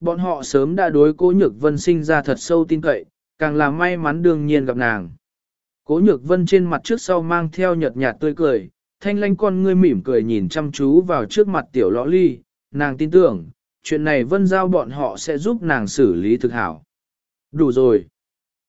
Bọn họ sớm đã đối cố nhược vân sinh ra thật sâu tin cậy, càng là may mắn đương nhiên gặp nàng. Cố nhược vân trên mặt trước sau mang theo nhợt nhạt tươi cười, thanh lanh con ngươi mỉm cười nhìn chăm chú vào trước mặt tiểu lõ ly, nàng tin tưởng, chuyện này vân giao bọn họ sẽ giúp nàng xử lý thực hảo. Đủ rồi.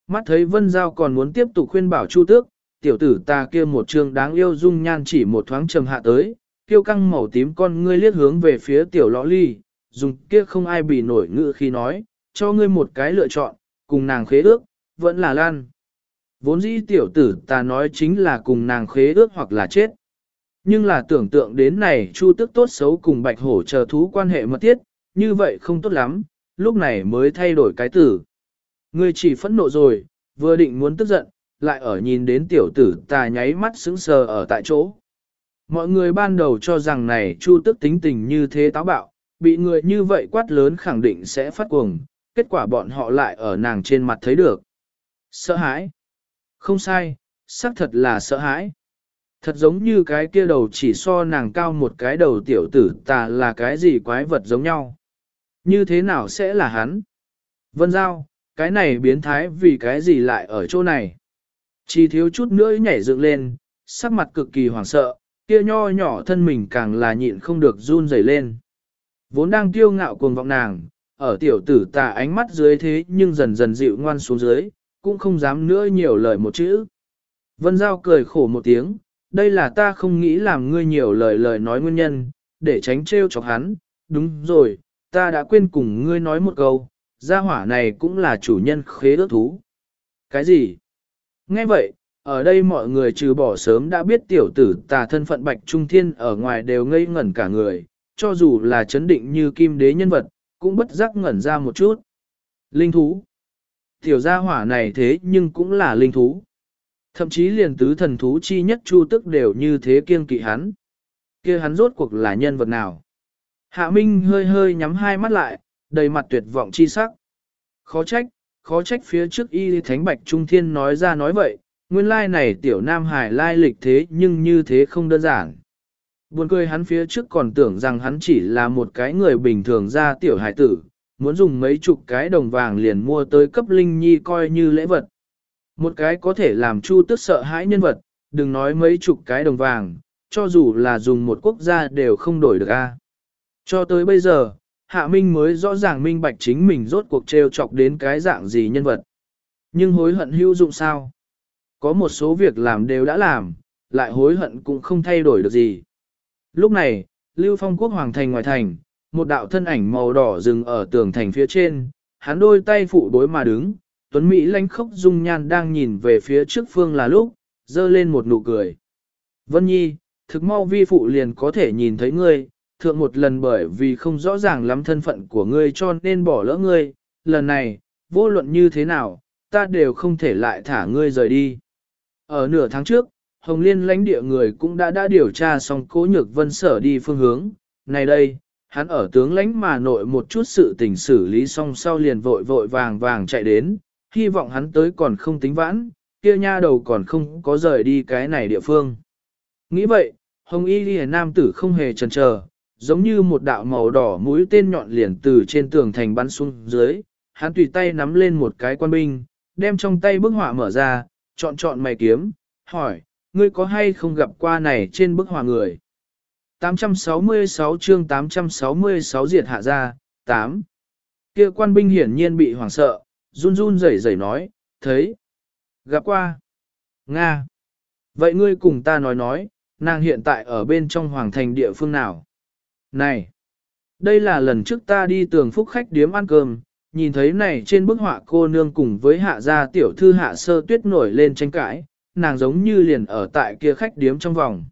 Mắt thấy vân giao còn muốn tiếp tục khuyên bảo chu tước, tiểu tử ta kia một trường đáng yêu dung nhan chỉ một thoáng trầm hạ tới, kiêu căng màu tím con ngươi liếc hướng về phía tiểu lõ ly, dùng kia không ai bị nổi ngự khi nói, cho ngươi một cái lựa chọn, cùng nàng khế ước, vẫn là lan. Vốn dĩ tiểu tử ta nói chính là cùng nàng khế ước hoặc là chết. Nhưng là tưởng tượng đến này chu tức tốt xấu cùng bạch hổ chờ thú quan hệ mật thiết, như vậy không tốt lắm, lúc này mới thay đổi cái tử. Ngươi chỉ phẫn nộ rồi, vừa định muốn tức giận, lại ở nhìn đến tiểu tử ta nháy mắt sững sờ ở tại chỗ. Mọi người ban đầu cho rằng này chu tức tính tình như thế táo bạo, bị người như vậy quát lớn khẳng định sẽ phát cuồng, kết quả bọn họ lại ở nàng trên mặt thấy được. Sợ hãi. Không sai, xác thật là sợ hãi. Thật giống như cái kia đầu chỉ so nàng cao một cái đầu tiểu tử ta là cái gì quái vật giống nhau. Như thế nào sẽ là hắn? Vân Giao, cái này biến thái vì cái gì lại ở chỗ này? Chỉ thiếu chút nữa nhảy dựng lên, sắc mặt cực kỳ hoảng sợ, kia nho nhỏ thân mình càng là nhịn không được run rẩy lên. Vốn đang kiêu ngạo cuồng vọng nàng, ở tiểu tử tà ánh mắt dưới thế nhưng dần dần dịu ngoan xuống dưới, cũng không dám nữa nhiều lời một chữ. Vân Giao cười khổ một tiếng, đây là ta không nghĩ làm ngươi nhiều lời lời nói nguyên nhân, để tránh trêu chọc hắn, đúng rồi, ta đã quên cùng ngươi nói một câu, gia hỏa này cũng là chủ nhân khế ước thú. Cái gì? Nghe vậy, ở đây mọi người trừ bỏ sớm đã biết tiểu tử tà thân phận bạch trung thiên ở ngoài đều ngây ngẩn cả người, cho dù là chấn định như kim đế nhân vật, cũng bất giác ngẩn ra một chút. Linh thú. Tiểu gia hỏa này thế nhưng cũng là linh thú. Thậm chí liền tứ thần thú chi nhất chu tức đều như thế kiêng kỵ hắn. kia hắn rốt cuộc là nhân vật nào? Hạ Minh hơi hơi nhắm hai mắt lại, đầy mặt tuyệt vọng chi sắc. Khó trách, khó trách phía trước y thánh bạch trung thiên nói ra nói vậy, nguyên lai này tiểu nam hải lai lịch thế nhưng như thế không đơn giản. Buồn cười hắn phía trước còn tưởng rằng hắn chỉ là một cái người bình thường ra tiểu hải tử, muốn dùng mấy chục cái đồng vàng liền mua tới cấp linh nhi coi như lễ vật. Một cái có thể làm chu tức sợ hãi nhân vật, đừng nói mấy chục cái đồng vàng, cho dù là dùng một quốc gia đều không đổi được a. À. Cho tới bây giờ, Hạ Minh mới rõ ràng minh bạch chính mình rốt cuộc trêu chọc đến cái dạng gì nhân vật. Nhưng hối hận hữu dụng sao? Có một số việc làm đều đã làm, lại hối hận cũng không thay đổi được gì. Lúc này, Lưu Phong quốc hoàng thành ngoài thành, một đạo thân ảnh màu đỏ dừng ở tường thành phía trên, hắn đôi tay phụ đối mà đứng, Tuấn Mỹ lanh khốc dung nhan đang nhìn về phía trước phương là lúc, dơ lên một nụ cười. Vân Nhi, thực mau vi phụ liền có thể nhìn thấy ngươi, thượng một lần bởi vì không rõ ràng lắm thân phận của ngươi cho nên bỏ lỡ ngươi, lần này, vô luận như thế nào, ta đều không thể lại thả ngươi rời đi. Ở nửa tháng trước, Hồng Liên lãnh địa người cũng đã đã điều tra xong cố nhược vân sở đi phương hướng, này đây, hắn ở tướng lãnh mà nội một chút sự tình xử lý xong sau liền vội vội vàng vàng chạy đến, hy vọng hắn tới còn không tính vãn, kia nha đầu còn không có rời đi cái này địa phương. Nghĩ vậy, Hồng Y Ghi Nam tử không hề chần chờ, giống như một đạo màu đỏ mũi tên nhọn liền từ trên tường thành bắn xuống dưới, hắn tùy tay nắm lên một cái quan binh, đem trong tay bức họa mở ra, chọn chọn mày kiếm, hỏi, ngươi có hay không gặp qua này trên bức họa người? 866 chương 866 diệt hạ ra, 8. Kia quan binh hiển nhiên bị hoảng sợ, run run rẩy rẩy nói, thấy, gặp qua. Nga. Vậy ngươi cùng ta nói nói, nàng hiện tại ở bên trong hoàng thành địa phương nào? Này! Đây là lần trước ta đi tường phúc khách điếm ăn cơm, nhìn thấy này trên bức họa cô nương cùng với hạ gia tiểu thư hạ sơ tuyết nổi lên tranh cãi, nàng giống như liền ở tại kia khách điếm trong vòng.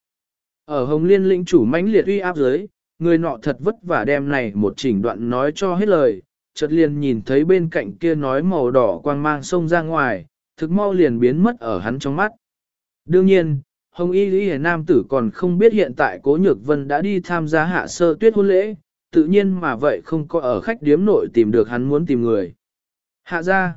Ở Hồng Liên lĩnh chủ mãnh liệt uy áp dưới, người nọ thật vất vả đem này một chỉnh đoạn nói cho hết lời, chợt liền nhìn thấy bên cạnh kia nói màu đỏ quang mang sông ra ngoài, thực mau liền biến mất ở hắn trong mắt. Đương nhiên, Hồng Y Lý Nam tử còn không biết hiện tại Cố Nhược Vân đã đi tham gia hạ sơ tuyết hôn lễ, tự nhiên mà vậy không có ở khách điếm nội tìm được hắn muốn tìm người. Hạ ra,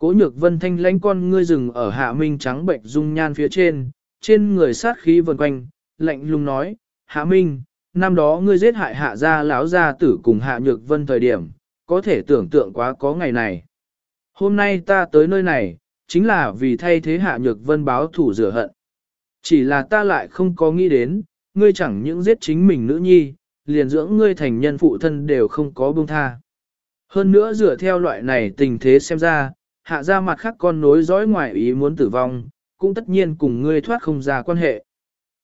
Cố Nhược Vân thanh lãnh con ngươi rừng ở hạ minh trắng bệnh dung nhan phía trên, trên người sát khí vần quanh, lạnh lùng nói, Hạ Minh, năm đó ngươi giết hại hạ gia lão gia tử cùng hạ nhược vân thời điểm, có thể tưởng tượng quá có ngày này. Hôm nay ta tới nơi này, chính là vì thay thế hạ nhược vân báo thủ rửa hận. Chỉ là ta lại không có nghĩ đến, ngươi chẳng những giết chính mình nữ nhi, liền dưỡng ngươi thành nhân phụ thân đều không có buông tha. Hơn nữa dựa theo loại này tình thế xem ra, hạ ra mặt khác con nối dõi ngoài ý muốn tử vong, cũng tất nhiên cùng ngươi thoát không ra quan hệ.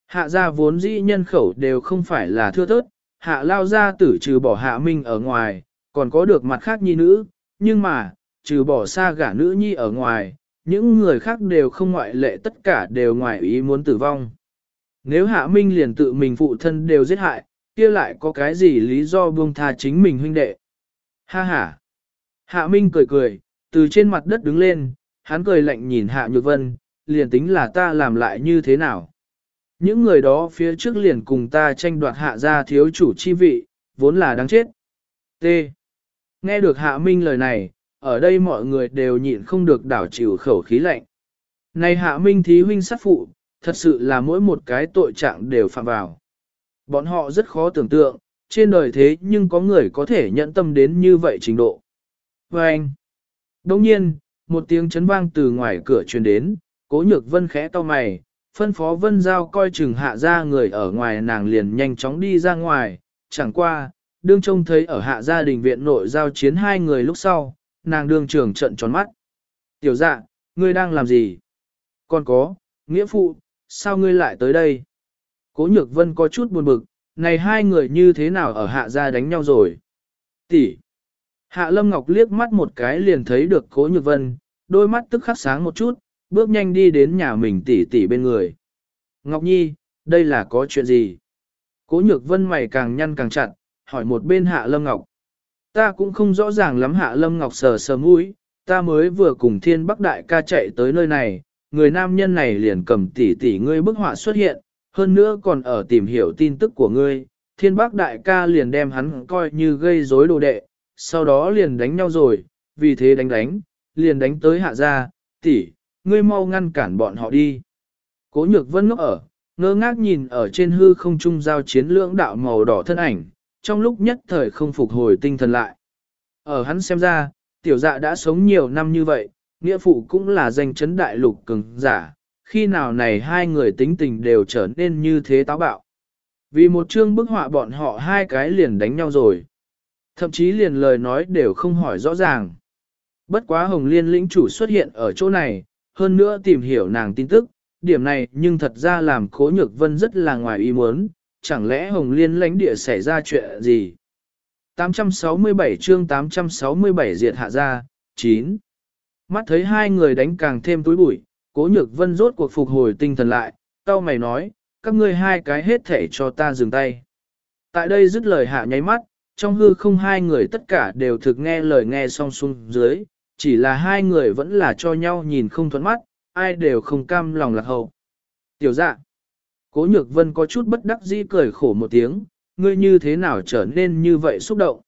Hạ ra vốn dĩ nhân khẩu đều không phải là thưa thớt, hạ lao ra tử trừ bỏ hạ minh ở ngoài, còn có được mặt khác nhi nữ, nhưng mà, trừ bỏ xa gả nữ nhi ở ngoài, những người khác đều không ngoại lệ tất cả đều ngoài ý muốn tử vong. Nếu hạ minh liền tự mình phụ thân đều giết hại, kia lại có cái gì lý do buông tha chính mình huynh đệ. Ha ha! Hạ minh cười cười, từ trên mặt đất đứng lên, hắn cười lạnh nhìn hạ nhược vân, liền tính là ta làm lại như thế nào. Những người đó phía trước liền cùng ta tranh đoạt hạ gia thiếu chủ chi vị, vốn là đáng chết. T. Nghe được hạ minh lời này, ở đây mọi người đều nhịn không được đảo chịu khẩu khí lạnh. Này hạ minh thí huynh sát phụ, thật sự là mỗi một cái tội trạng đều phạm vào. Bọn họ rất khó tưởng tượng, trên đời thế nhưng có người có thể nhận tâm đến như vậy trình độ. Và anh, đồng nhiên, một tiếng chấn vang từ ngoài cửa truyền đến, cố nhược vân khẽ to mày, phân phó vân giao coi chừng hạ ra người ở ngoài nàng liền nhanh chóng đi ra ngoài, chẳng qua, đương trông thấy ở hạ gia đình viện nội giao chiến hai người lúc sau, nàng đương trưởng trận tròn mắt. Tiểu dạ, ngươi đang làm gì? Còn có, nghĩa phụ, sao ngươi lại tới đây? Cố nhược vân có chút buồn bực, này hai người như thế nào ở hạ gia đánh nhau rồi? Tỷ. Hạ Lâm Ngọc liếc mắt một cái liền thấy được cố nhược vân, đôi mắt tức khắc sáng một chút, bước nhanh đi đến nhà mình tỷ tỷ bên người. Ngọc Nhi, đây là có chuyện gì? Cố nhược vân mày càng nhăn càng chặt, hỏi một bên Hạ Lâm Ngọc. Ta cũng không rõ ràng lắm Hạ Lâm Ngọc sờ sờ mũi, ta mới vừa cùng thiên bắc đại ca chạy tới nơi này, người nam nhân này liền cầm tỷ tỷ ngươi bức họa xuất hiện, hơn nữa còn ở tìm hiểu tin tức của ngươi, thiên bắc đại ca liền đem hắn coi như gây rối đồ đệ, sau đó liền đánh nhau rồi, vì thế đánh đánh, liền đánh tới hạ gia, tỷ, ngươi mau ngăn cản bọn họ đi. Cố nhược vân ngốc ở, ngơ ngác nhìn ở trên hư không trung giao chiến lưỡng đạo màu đỏ thân ảnh, trong lúc nhất thời không phục hồi tinh thần lại. Ở hắn xem ra, tiểu dạ đã sống nhiều năm như vậy, nghĩa phụ cũng là danh chấn đại lục cường giả, khi nào này hai người tính tình đều trở nên như thế táo bạo. Vì một chương bức họa bọn họ hai cái liền đánh nhau rồi. Thậm chí liền lời nói đều không hỏi rõ ràng. Bất quá Hồng Liên lĩnh chủ xuất hiện ở chỗ này, hơn nữa tìm hiểu nàng tin tức, điểm này nhưng thật ra làm cố nhược vân rất là ngoài ý muốn, chẳng lẽ Hồng Liên lãnh địa xảy ra chuyện gì? 867 chương 867 diệt hạ ra, 9. Mắt thấy hai người đánh càng thêm túi bụi, cố nhược vân rốt cuộc phục hồi tinh thần lại, tao mày nói, các ngươi hai cái hết thể cho ta dừng tay. Tại đây dứt lời hạ nháy mắt, trong hư không hai người tất cả đều thực nghe lời nghe song xuống dưới, chỉ là hai người vẫn là cho nhau nhìn không thuận mắt, ai đều không cam lòng lạc hậu. Tiểu dạ, cố nhược vân có chút bất đắc dĩ cười khổ một tiếng, ngươi như thế nào trở nên như vậy xúc động.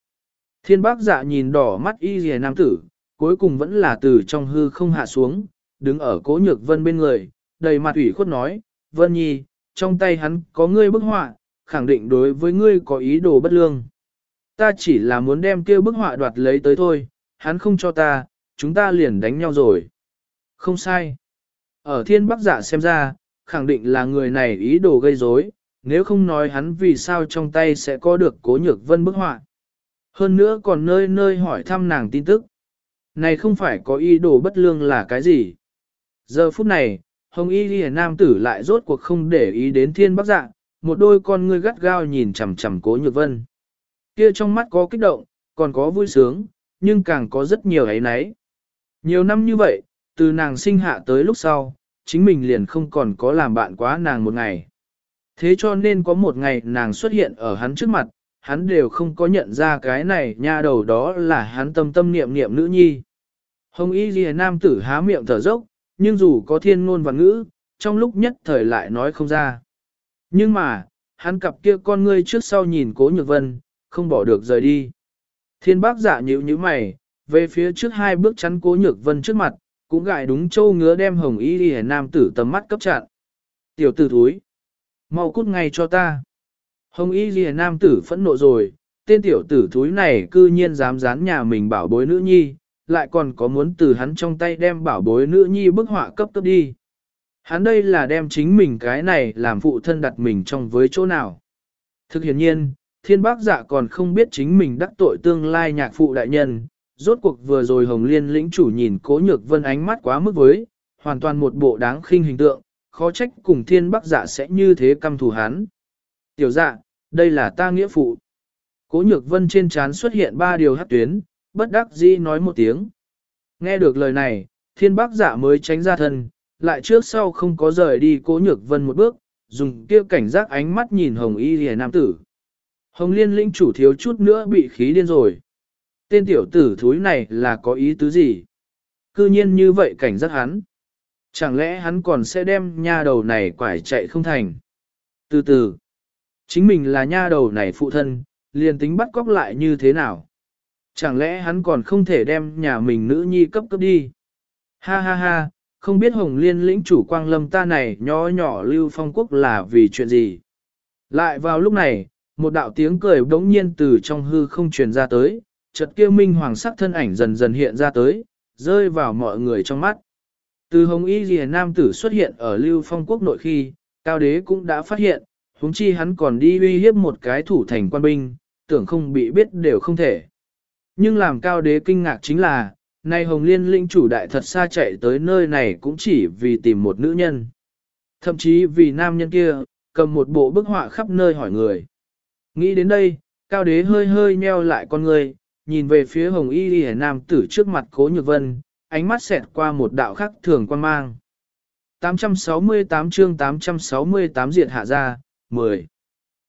Thiên bác dạ nhìn đỏ mắt y rìa nam tử, cuối cùng vẫn là từ trong hư không hạ xuống, đứng ở cố nhược vân bên người, đầy mặt ủy khuất nói, vân nhi, trong tay hắn có ngươi bức họa, khẳng định đối với ngươi có ý đồ bất lương. Ta chỉ là muốn đem kia bức họa đoạt lấy tới thôi, hắn không cho ta, chúng ta liền đánh nhau rồi. Không sai. Ở thiên bắc giả xem ra, khẳng định là người này ý đồ gây rối, nếu không nói hắn vì sao trong tay sẽ có được cố nhược vân bức họa. Hơn nữa còn nơi nơi hỏi thăm nàng tin tức. Này không phải có ý đồ bất lương là cái gì. Giờ phút này, Hồng Y Ghi Nam tử lại rốt cuộc không để ý đến thiên bắc dạ, một đôi con ngươi gắt gao nhìn chằm chằm cố nhược vân. Kia trong mắt có kích động, còn có vui sướng, nhưng càng có rất nhiều ấy nấy. Nhiều năm như vậy, từ nàng sinh hạ tới lúc sau, chính mình liền không còn có làm bạn quá nàng một ngày. Thế cho nên có một ngày nàng xuất hiện ở hắn trước mặt, hắn đều không có nhận ra cái này nha đầu đó là hắn tâm tâm niệm niệm nữ nhi. Hồng Y Ghi Nam tử há miệng thở dốc, nhưng dù có thiên ngôn và ngữ, trong lúc nhất thời lại nói không ra. Nhưng mà, hắn cặp kia con ngươi trước sau nhìn cố nhược vân, không bỏ được rời đi. Thiên bác giả nhữ như mày, về phía trước hai bước chắn cố nhược vân trước mặt, cũng gại đúng châu ngứa đem hồng y đi nam tử tầm mắt cấp chặn. Tiểu tử thúi, mau cút ngay cho ta. Hồng y ghi nam tử phẫn nộ rồi, tên tiểu tử thúi này cư nhiên dám dán nhà mình bảo bối nữ nhi, lại còn có muốn từ hắn trong tay đem bảo bối nữ nhi bức họa cấp cấp đi. Hắn đây là đem chính mình cái này làm phụ thân đặt mình trong với chỗ nào. Thực hiện nhiên, thiên bác dạ còn không biết chính mình đắc tội tương lai nhạc phụ đại nhân, rốt cuộc vừa rồi Hồng Liên lĩnh chủ nhìn cố nhược vân ánh mắt quá mức với, hoàn toàn một bộ đáng khinh hình tượng, khó trách cùng thiên bác dạ sẽ như thế căm thù hắn. Tiểu dạ, đây là ta nghĩa phụ. Cố nhược vân trên trán xuất hiện ba điều hát tuyến, bất đắc dĩ nói một tiếng. Nghe được lời này, thiên bác dạ mới tránh ra thân, lại trước sau không có rời đi cố nhược vân một bước, dùng kia cảnh giác ánh mắt nhìn hồng y rìa nam tử. Hồng liên lĩnh chủ thiếu chút nữa bị khí điên rồi. Tên tiểu tử thúi này là có ý tứ gì? Cư nhiên như vậy cảnh giác hắn. Chẳng lẽ hắn còn sẽ đem nha đầu này quải chạy không thành? Từ từ, chính mình là nha đầu này phụ thân, liền tính bắt cóc lại như thế nào? Chẳng lẽ hắn còn không thể đem nhà mình nữ nhi cấp cấp đi? Ha ha ha, không biết Hồng Liên lĩnh chủ quang lâm ta này nhỏ nhỏ lưu phong quốc là vì chuyện gì? Lại vào lúc này, một đạo tiếng cười đống nhiên từ trong hư không truyền ra tới, chợt kia minh hoàng sắc thân ảnh dần dần hiện ra tới, rơi vào mọi người trong mắt. Từ hồng y lìa nam tử xuất hiện ở lưu phong quốc nội khi, cao đế cũng đã phát hiện, huống chi hắn còn đi uy hiếp một cái thủ thành quan binh, tưởng không bị biết đều không thể. Nhưng làm cao đế kinh ngạc chính là, nay hồng liên linh chủ đại thật xa chạy tới nơi này cũng chỉ vì tìm một nữ nhân. Thậm chí vì nam nhân kia, cầm một bộ bức họa khắp nơi hỏi người. Nghĩ đến đây, cao đế hơi hơi nheo lại con người, nhìn về phía hồng y đi nam tử trước mặt cố nhược vân, ánh mắt xẹt qua một đạo khắc thường quan mang. 868 chương 868 diệt hạ ra, 10.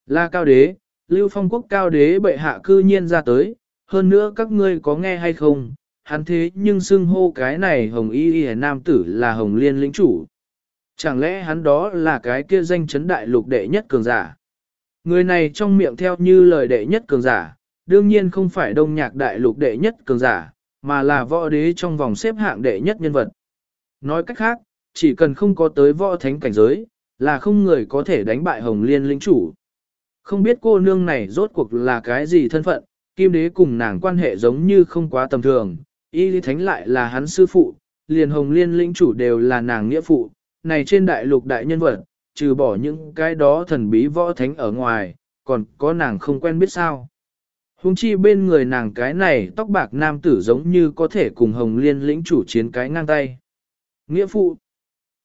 là cao đế, lưu phong quốc cao đế bệ hạ cư nhiên ra tới, hơn nữa các ngươi có nghe hay không, hắn thế nhưng xưng hô cái này hồng y y nam tử là hồng liên lĩnh chủ. Chẳng lẽ hắn đó là cái kia danh chấn đại lục đệ nhất cường giả? Người này trong miệng theo như lời đệ nhất cường giả, đương nhiên không phải đông nhạc đại lục đệ nhất cường giả, mà là võ đế trong vòng xếp hạng đệ nhất nhân vật. Nói cách khác, chỉ cần không có tới võ thánh cảnh giới, là không người có thể đánh bại hồng liên lĩnh chủ. Không biết cô nương này rốt cuộc là cái gì thân phận, kim đế cùng nàng quan hệ giống như không quá tầm thường, y lý thánh lại là hắn sư phụ, liền hồng liên lĩnh chủ đều là nàng nghĩa phụ, này trên đại lục đại nhân vật, trừ bỏ những cái đó thần bí võ thánh ở ngoài, còn có nàng không quen biết sao. Hùng chi bên người nàng cái này tóc bạc nam tử giống như có thể cùng hồng liên lĩnh chủ chiến cái ngang tay. Nghĩa phụ.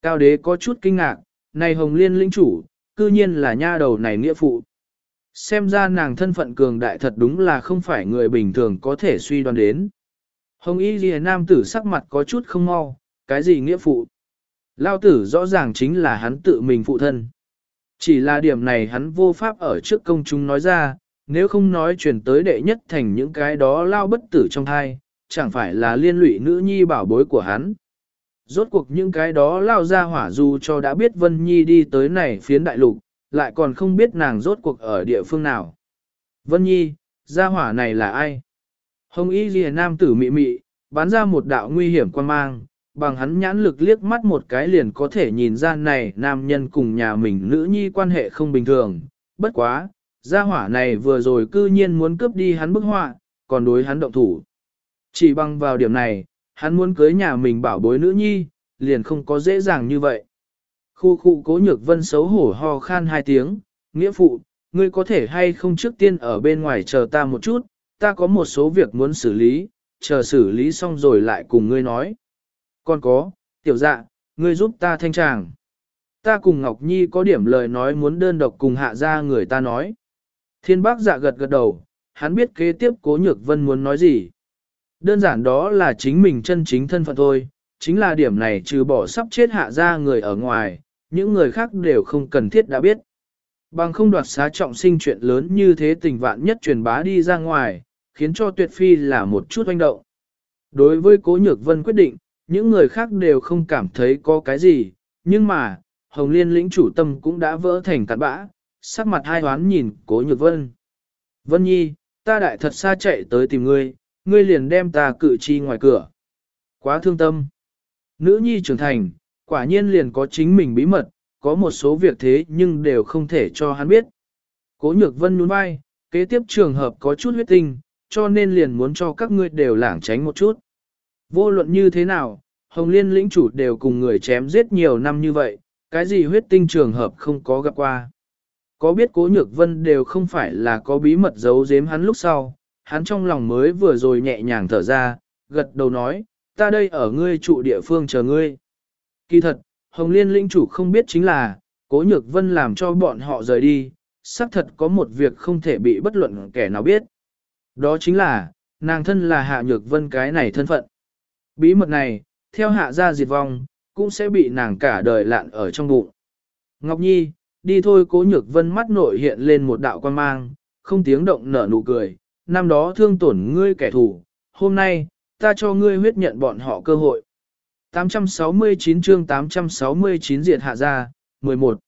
Cao đế có chút kinh ngạc, này hồng liên lĩnh chủ, cư nhiên là nha đầu này nghĩa phụ. Xem ra nàng thân phận cường đại thật đúng là không phải người bình thường có thể suy đoán đến. Hồng y ghi nam tử sắc mặt có chút không mau, cái gì nghĩa phụ? Lao tử rõ ràng chính là hắn tự mình phụ thân. Chỉ là điểm này hắn vô pháp ở trước công chúng nói ra, nếu không nói truyền tới đệ nhất thành những cái đó lao bất tử trong thai, chẳng phải là liên lụy nữ nhi bảo bối của hắn. Rốt cuộc những cái đó lao ra hỏa dù cho đã biết Vân Nhi đi tới này phiến đại lục, lại còn không biết nàng rốt cuộc ở địa phương nào. Vân Nhi, gia hỏa này là ai? Hồng Y Ghi Nam tử mị mị, bán ra một đạo nguy hiểm quan mang, bằng hắn nhãn lực liếc mắt một cái liền có thể nhìn ra này nam nhân cùng nhà mình nữ nhi quan hệ không bình thường. Bất quá, gia hỏa này vừa rồi cư nhiên muốn cướp đi hắn bức họa, còn đối hắn động thủ. Chỉ bằng vào điểm này, hắn muốn cưới nhà mình bảo bối nữ nhi, liền không có dễ dàng như vậy. Khu khu cố nhược vân xấu hổ ho khan hai tiếng, nghĩa phụ, ngươi có thể hay không trước tiên ở bên ngoài chờ ta một chút, ta có một số việc muốn xử lý, chờ xử lý xong rồi lại cùng ngươi nói. Còn có, tiểu dạ, ngươi giúp ta thanh tràng. Ta cùng Ngọc Nhi có điểm lời nói muốn đơn độc cùng hạ ra người ta nói. Thiên bác dạ gật gật đầu, hắn biết kế tiếp cố nhược vân muốn nói gì. Đơn giản đó là chính mình chân chính thân phận thôi, chính là điểm này trừ bỏ sắp chết hạ ra người ở ngoài, những người khác đều không cần thiết đã biết. Bằng không đoạt xá trọng sinh chuyện lớn như thế tình vạn nhất truyền bá đi ra ngoài, khiến cho tuyệt phi là một chút oanh động. Đối với cố nhược vân quyết định, những người khác đều không cảm thấy có cái gì, nhưng mà, Hồng Liên lĩnh chủ tâm cũng đã vỡ thành cát bã, sắc mặt hai hoán nhìn cố nhược vân. Vân Nhi, ta đại thật xa chạy tới tìm ngươi, ngươi liền đem ta cự chi ngoài cửa. Quá thương tâm. Nữ Nhi trưởng thành, quả nhiên liền có chính mình bí mật, có một số việc thế nhưng đều không thể cho hắn biết. Cố nhược vân nhún vai, Kế tiếp trường hợp có chút huyết tinh, cho nên liền muốn cho các ngươi đều lảng tránh một chút. Vô luận như thế nào, Hồng Liên lĩnh chủ đều cùng người chém giết nhiều năm như vậy, cái gì huyết tinh trường hợp không có gặp qua. Có biết cố nhược vân đều không phải là có bí mật giấu giếm hắn lúc sau, hắn trong lòng mới vừa rồi nhẹ nhàng thở ra, gật đầu nói, ta đây ở ngươi trụ địa phương chờ ngươi. Kỳ thật, Hồng Liên lĩnh chủ không biết chính là, cố nhược vân làm cho bọn họ rời đi, xác thật có một việc không thể bị bất luận kẻ nào biết. Đó chính là, nàng thân là hạ nhược vân cái này thân phận. Bí mật này, theo hạ gia diệt vong, cũng sẽ bị nàng cả đời lạn ở trong bụng. Ngọc Nhi, đi thôi cố nhược vân mắt nội hiện lên một đạo quan mang, không tiếng động nở nụ cười, năm đó thương tổn ngươi kẻ thù, hôm nay, ta cho ngươi huyết nhận bọn họ cơ hội. 869 chương 869 diệt hạ gia, 11.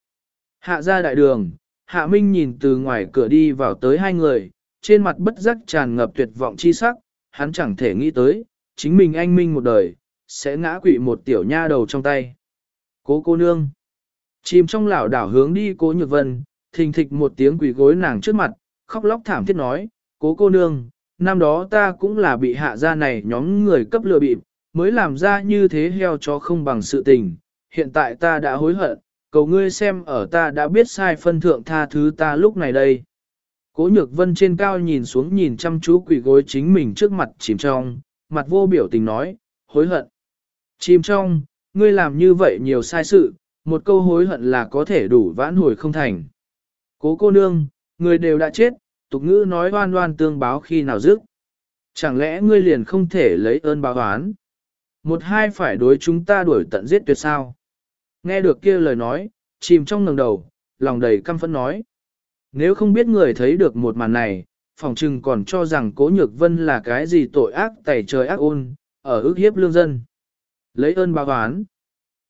Hạ gia đại đường, hạ minh nhìn từ ngoài cửa đi vào tới hai người, trên mặt bất giác tràn ngập tuyệt vọng chi sắc, hắn chẳng thể nghĩ tới, chính mình anh minh một đời, sẽ ngã quỵ một tiểu nha đầu trong tay. Cố cô nương. Chìm trong lảo đảo hướng đi cố nhược vân, thình thịch một tiếng quỷ gối nàng trước mặt, khóc lóc thảm thiết nói, cố cô nương, năm đó ta cũng là bị hạ gia này nhóm người cấp lừa bịp, mới làm ra như thế heo cho không bằng sự tình, hiện tại ta đã hối hận, cầu ngươi xem ở ta đã biết sai phân thượng tha thứ ta lúc này đây. Cố nhược vân trên cao nhìn xuống nhìn chăm chú quỷ gối chính mình trước mặt chìm trong, mặt vô biểu tình nói, hối hận. Chìm trong, ngươi làm như vậy nhiều sai sự, một câu hối hận là có thể đủ vãn hồi không thành. Cố cô nương, người đều đã chết, tục ngữ nói oan oan tương báo khi nào dứt. Chẳng lẽ ngươi liền không thể lấy ơn báo oán? Một hai phải đối chúng ta đuổi tận giết tuyệt sao? Nghe được kia lời nói, chìm trong ngẩng đầu, lòng đầy căm phẫn nói. Nếu không biết người thấy được một màn này, phòng trừng còn cho rằng cố nhược vân là cái gì tội ác tẩy trời ác ôn, ở ước hiếp lương dân. Lấy ơn báo oán.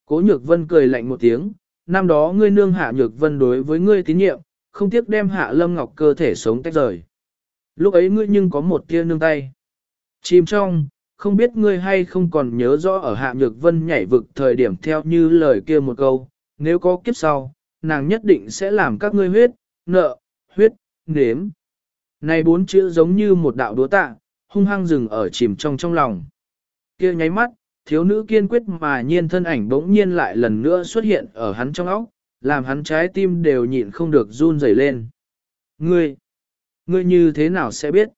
Cố nhược vân cười lạnh một tiếng, năm đó ngươi nương hạ nhược vân đối với ngươi tín nhiệm, không tiếc đem hạ lâm ngọc cơ thể sống tách rời. Lúc ấy ngươi nhưng có một tia nương tay. Chìm trong, không biết ngươi hay không còn nhớ rõ ở hạ nhược vân nhảy vực thời điểm theo như lời kia một câu, nếu có kiếp sau, nàng nhất định sẽ làm các ngươi huyết, nợ, huyết, nếm. Này bốn chữ giống như một đạo đúa tạ, hung hăng dừng ở chìm trong trong lòng. kia nháy mắt, thiếu nữ kiên quyết mà nhiên thân ảnh bỗng nhiên lại lần nữa xuất hiện ở hắn trong óc, làm hắn trái tim đều nhịn không được run rẩy lên. Ngươi, ngươi như thế nào sẽ biết?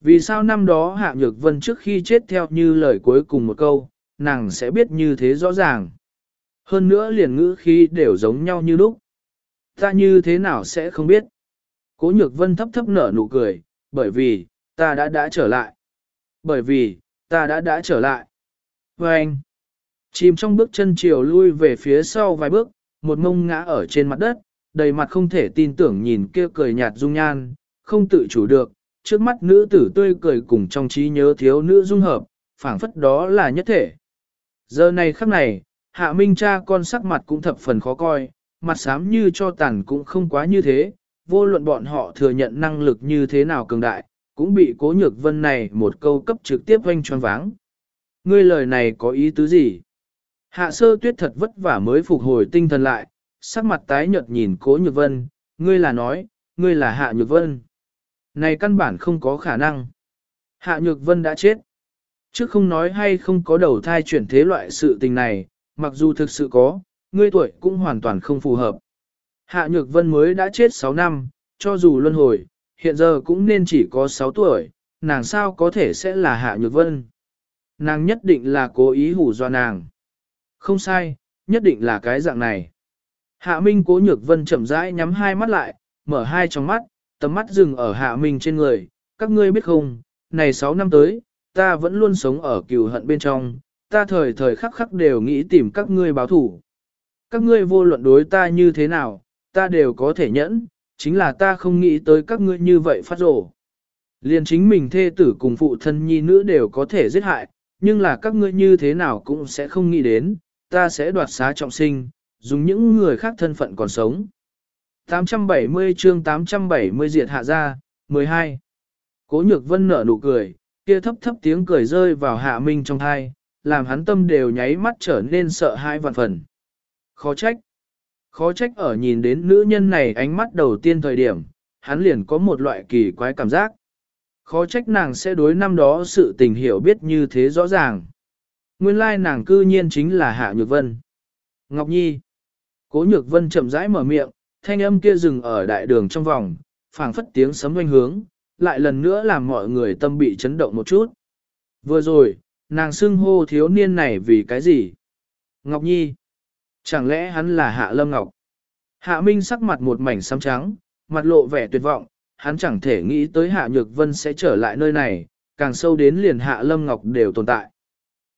Vì sao năm đó Hạ Nhược Vân trước khi chết theo như lời cuối cùng một câu, nàng sẽ biết như thế rõ ràng. Hơn nữa liền ngữ khí đều giống nhau như lúc. Ta như thế nào sẽ không biết? Cố Nhược Vân thấp thấp nở nụ cười, bởi vì, ta đã đã trở lại. Bởi vì, ta đã đã trở lại. Và anh, chìm trong bước chân chiều lui về phía sau vài bước, một mông ngã ở trên mặt đất, đầy mặt không thể tin tưởng nhìn kia cười nhạt dung nhan, không tự chủ được, trước mắt nữ tử tươi cười cùng trong trí nhớ thiếu nữ dung hợp, phảng phất đó là nhất thể. Giờ này khắc này, hạ minh cha con sắc mặt cũng thập phần khó coi, mặt xám như cho tàn cũng không quá như thế, vô luận bọn họ thừa nhận năng lực như thế nào cường đại, cũng bị cố nhược vân này một câu cấp trực tiếp oanh tròn váng. Ngươi lời này có ý tứ gì? Hạ sơ tuyết thật vất vả mới phục hồi tinh thần lại, sắc mặt tái nhợt nhìn cố nhược vân, ngươi là nói, ngươi là hạ nhược vân. Này căn bản không có khả năng. Hạ nhược vân đã chết. Trước không nói hay không có đầu thai chuyển thế loại sự tình này, mặc dù thực sự có, ngươi tuổi cũng hoàn toàn không phù hợp. Hạ nhược vân mới đã chết 6 năm, cho dù luân hồi, hiện giờ cũng nên chỉ có 6 tuổi, nàng sao có thể sẽ là hạ nhược vân. Nàng nhất định là cố ý hủ do nàng. Không sai, nhất định là cái dạng này. Hạ Minh cố nhược vân chậm rãi nhắm hai mắt lại, mở hai trong mắt, tầm mắt dừng ở Hạ Minh trên người. Các ngươi biết không, này 6 năm tới, ta vẫn luôn sống ở cừu hận bên trong, ta thời thời khắc khắc đều nghĩ tìm các ngươi báo thủ. Các ngươi vô luận đối ta như thế nào, ta đều có thể nhẫn, chính là ta không nghĩ tới các ngươi như vậy phát rổ. Liền chính mình thê tử cùng phụ thân nhi nữ đều có thể giết hại, nhưng là các ngươi như thế nào cũng sẽ không nghĩ đến, ta sẽ đoạt xá trọng sinh, dùng những người khác thân phận còn sống. 870 chương 870 diệt hạ ra, 12. Cố nhược vân nở nụ cười, kia thấp thấp tiếng cười rơi vào hạ minh trong thai, làm hắn tâm đều nháy mắt trở nên sợ hãi vạn phần. Khó trách. Khó trách ở nhìn đến nữ nhân này ánh mắt đầu tiên thời điểm, hắn liền có một loại kỳ quái cảm giác. Khó trách nàng sẽ đối năm đó sự tình hiểu biết như thế rõ ràng. Nguyên lai nàng cư nhiên chính là Hạ Nhược Vân. Ngọc Nhi. Cố Nhược Vân chậm rãi mở miệng, thanh âm kia dừng ở đại đường trong vòng, phảng phất tiếng sấm doanh hướng, lại lần nữa làm mọi người tâm bị chấn động một chút. Vừa rồi, nàng xưng hô thiếu niên này vì cái gì? Ngọc Nhi. Chẳng lẽ hắn là Hạ Lâm Ngọc? Hạ Minh sắc mặt một mảnh xám trắng, mặt lộ vẻ tuyệt vọng, hắn chẳng thể nghĩ tới Hạ Nhược Vân sẽ trở lại nơi này, càng sâu đến liền Hạ Lâm Ngọc đều tồn tại.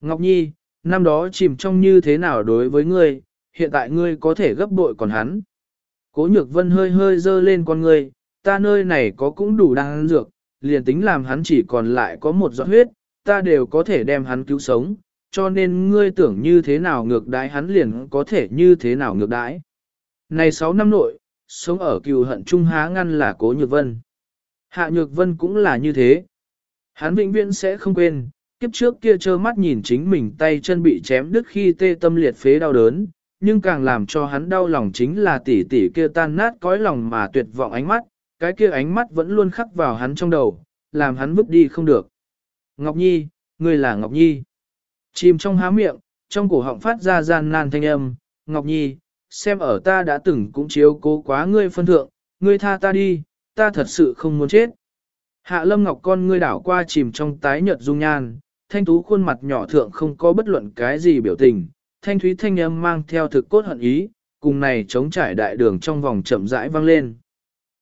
Ngọc Nhi, năm đó chìm trong như thế nào đối với ngươi, hiện tại ngươi có thể gấp bội còn hắn. Cố Nhược Vân hơi hơi dơ lên con ngươi, ta nơi này có cũng đủ đan dược, liền tính làm hắn chỉ còn lại có một giọt huyết, ta đều có thể đem hắn cứu sống, cho nên ngươi tưởng như thế nào ngược đái hắn liền có thể như thế nào ngược đái. Này 6 năm nội, sống ở cừu hận trung há ngăn là cố nhược vân. Hạ nhược vân cũng là như thế. Hắn vĩnh viễn sẽ không quên, kiếp trước kia trơ mắt nhìn chính mình tay chân bị chém đứt khi tê tâm liệt phế đau đớn, nhưng càng làm cho hắn đau lòng chính là tỷ tỷ kia tan nát cõi lòng mà tuyệt vọng ánh mắt, cái kia ánh mắt vẫn luôn khắc vào hắn trong đầu, làm hắn vứt đi không được. Ngọc Nhi, ngươi là Ngọc Nhi. Chìm trong há miệng, trong cổ họng phát ra gian nan thanh âm, Ngọc Nhi, xem ở ta đã từng cũng chiếu cố quá ngươi phân thượng, ngươi tha ta đi, ta thật sự không muốn chết. Hạ Lâm Ngọc con ngươi đảo qua chìm trong tái nhợt dung nhan, thanh tú khuôn mặt nhỏ thượng không có bất luận cái gì biểu tình, thanh thúy thanh âm mang theo thực cốt hận ý, cùng này chống trải đại đường trong vòng chậm rãi vang lên.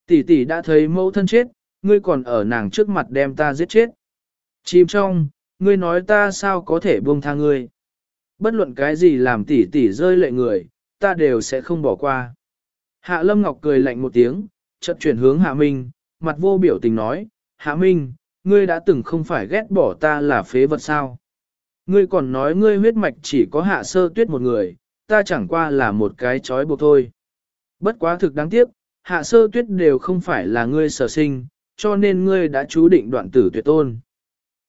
Tỷ tỷ đã thấy mẫu thân chết, ngươi còn ở nàng trước mặt đem ta giết chết. Chìm trong, ngươi nói ta sao có thể buông tha ngươi. Bất luận cái gì làm tỷ tỷ rơi lệ người, ta đều sẽ không bỏ qua. Hạ Lâm Ngọc cười lạnh một tiếng, chợt chuyển hướng Hạ Minh, mặt vô biểu tình nói, Hạ Minh, ngươi đã từng không phải ghét bỏ ta là phế vật sao. Ngươi còn nói ngươi huyết mạch chỉ có hạ sơ tuyết một người, ta chẳng qua là một cái chói buộc thôi. Bất quá thực đáng tiếc, hạ sơ tuyết đều không phải là ngươi sở sinh, cho nên ngươi đã chú định đoạn tử tuyệt tôn.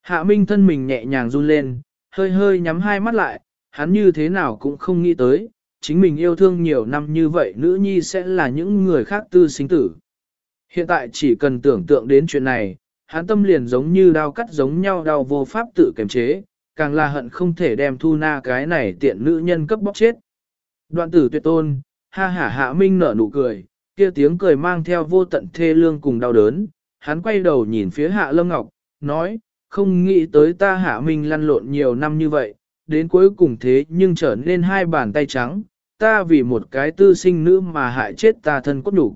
Hạ Minh thân mình nhẹ nhàng run lên, hơi hơi nhắm hai mắt lại, hắn như thế nào cũng không nghĩ tới, chính mình yêu thương nhiều năm như vậy nữ nhi sẽ là những người khác tư sinh tử. Hiện tại chỉ cần tưởng tượng đến chuyện này, hắn tâm liền giống như đau cắt giống nhau đau vô pháp tự kiềm chế, càng là hận không thể đem thu na cái này tiện nữ nhân cấp bóc chết. Đoạn tử tuyệt tôn, ha hả hạ minh nở nụ cười, kia tiếng cười mang theo vô tận thê lương cùng đau đớn, hắn quay đầu nhìn phía hạ lâm ngọc, nói, không nghĩ tới ta hạ minh lăn lộn nhiều năm như vậy, đến cuối cùng thế nhưng trở nên hai bàn tay trắng, ta vì một cái tư sinh nữ mà hại chết ta thân cốt đủ.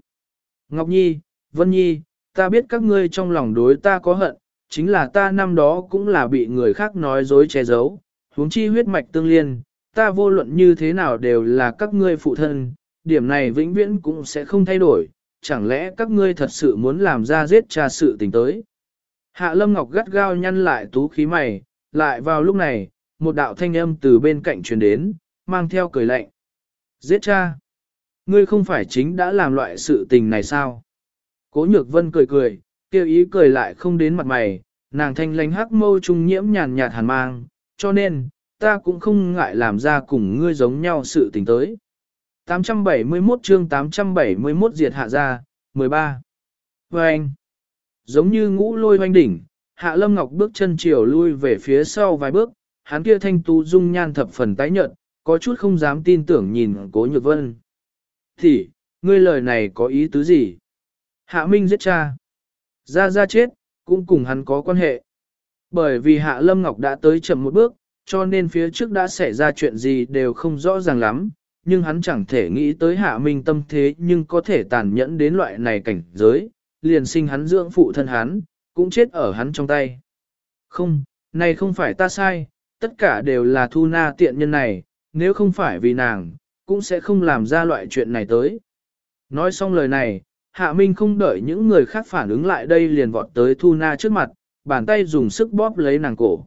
Ngọc Nhi, Vân Nhi, ta biết các ngươi trong lòng đối ta có hận, chính là ta năm đó cũng là bị người khác nói dối che giấu, huống chi huyết mạch tương liên, ta vô luận như thế nào đều là các ngươi phụ thân, điểm này vĩnh viễn cũng sẽ không thay đổi, chẳng lẽ các ngươi thật sự muốn làm ra giết cha sự tình tới. Hạ Lâm Ngọc gắt gao nhăn lại tú khí mày, lại vào lúc này, một đạo thanh âm từ bên cạnh truyền đến, mang theo cười lạnh. Giết cha! Ngươi không phải chính đã làm loại sự tình này sao? Cố nhược vân cười cười, kêu ý cười lại không đến mặt mày, nàng thanh lánh hắc mâu trung nhiễm nhàn nhạt hàn mang, cho nên, ta cũng không ngại làm ra cùng ngươi giống nhau sự tình tới. 871 chương 871 diệt hạ ra, 13. Và anh, giống như ngũ lôi hoanh đỉnh, hạ lâm ngọc bước chân chiều lui về phía sau vài bước, hắn kia thanh tu dung nhan thập phần tái nhợt, có chút không dám tin tưởng nhìn cố nhược vân. Thì, ngươi lời này có ý tứ gì? Hạ Minh giết cha. Ra ra chết, cũng cùng hắn có quan hệ. Bởi vì Hạ Lâm Ngọc đã tới chậm một bước, cho nên phía trước đã xảy ra chuyện gì đều không rõ ràng lắm, nhưng hắn chẳng thể nghĩ tới Hạ Minh tâm thế nhưng có thể tàn nhẫn đến loại này cảnh giới, liền sinh hắn dưỡng phụ thân hắn, cũng chết ở hắn trong tay. Không, này không phải ta sai, tất cả đều là thu na tiện nhân này, nếu không phải vì nàng, cũng sẽ không làm ra loại chuyện này tới. Nói xong lời này, Hạ Minh không đợi những người khác phản ứng lại đây liền vọt tới Thu Na trước mặt, bàn tay dùng sức bóp lấy nàng cổ.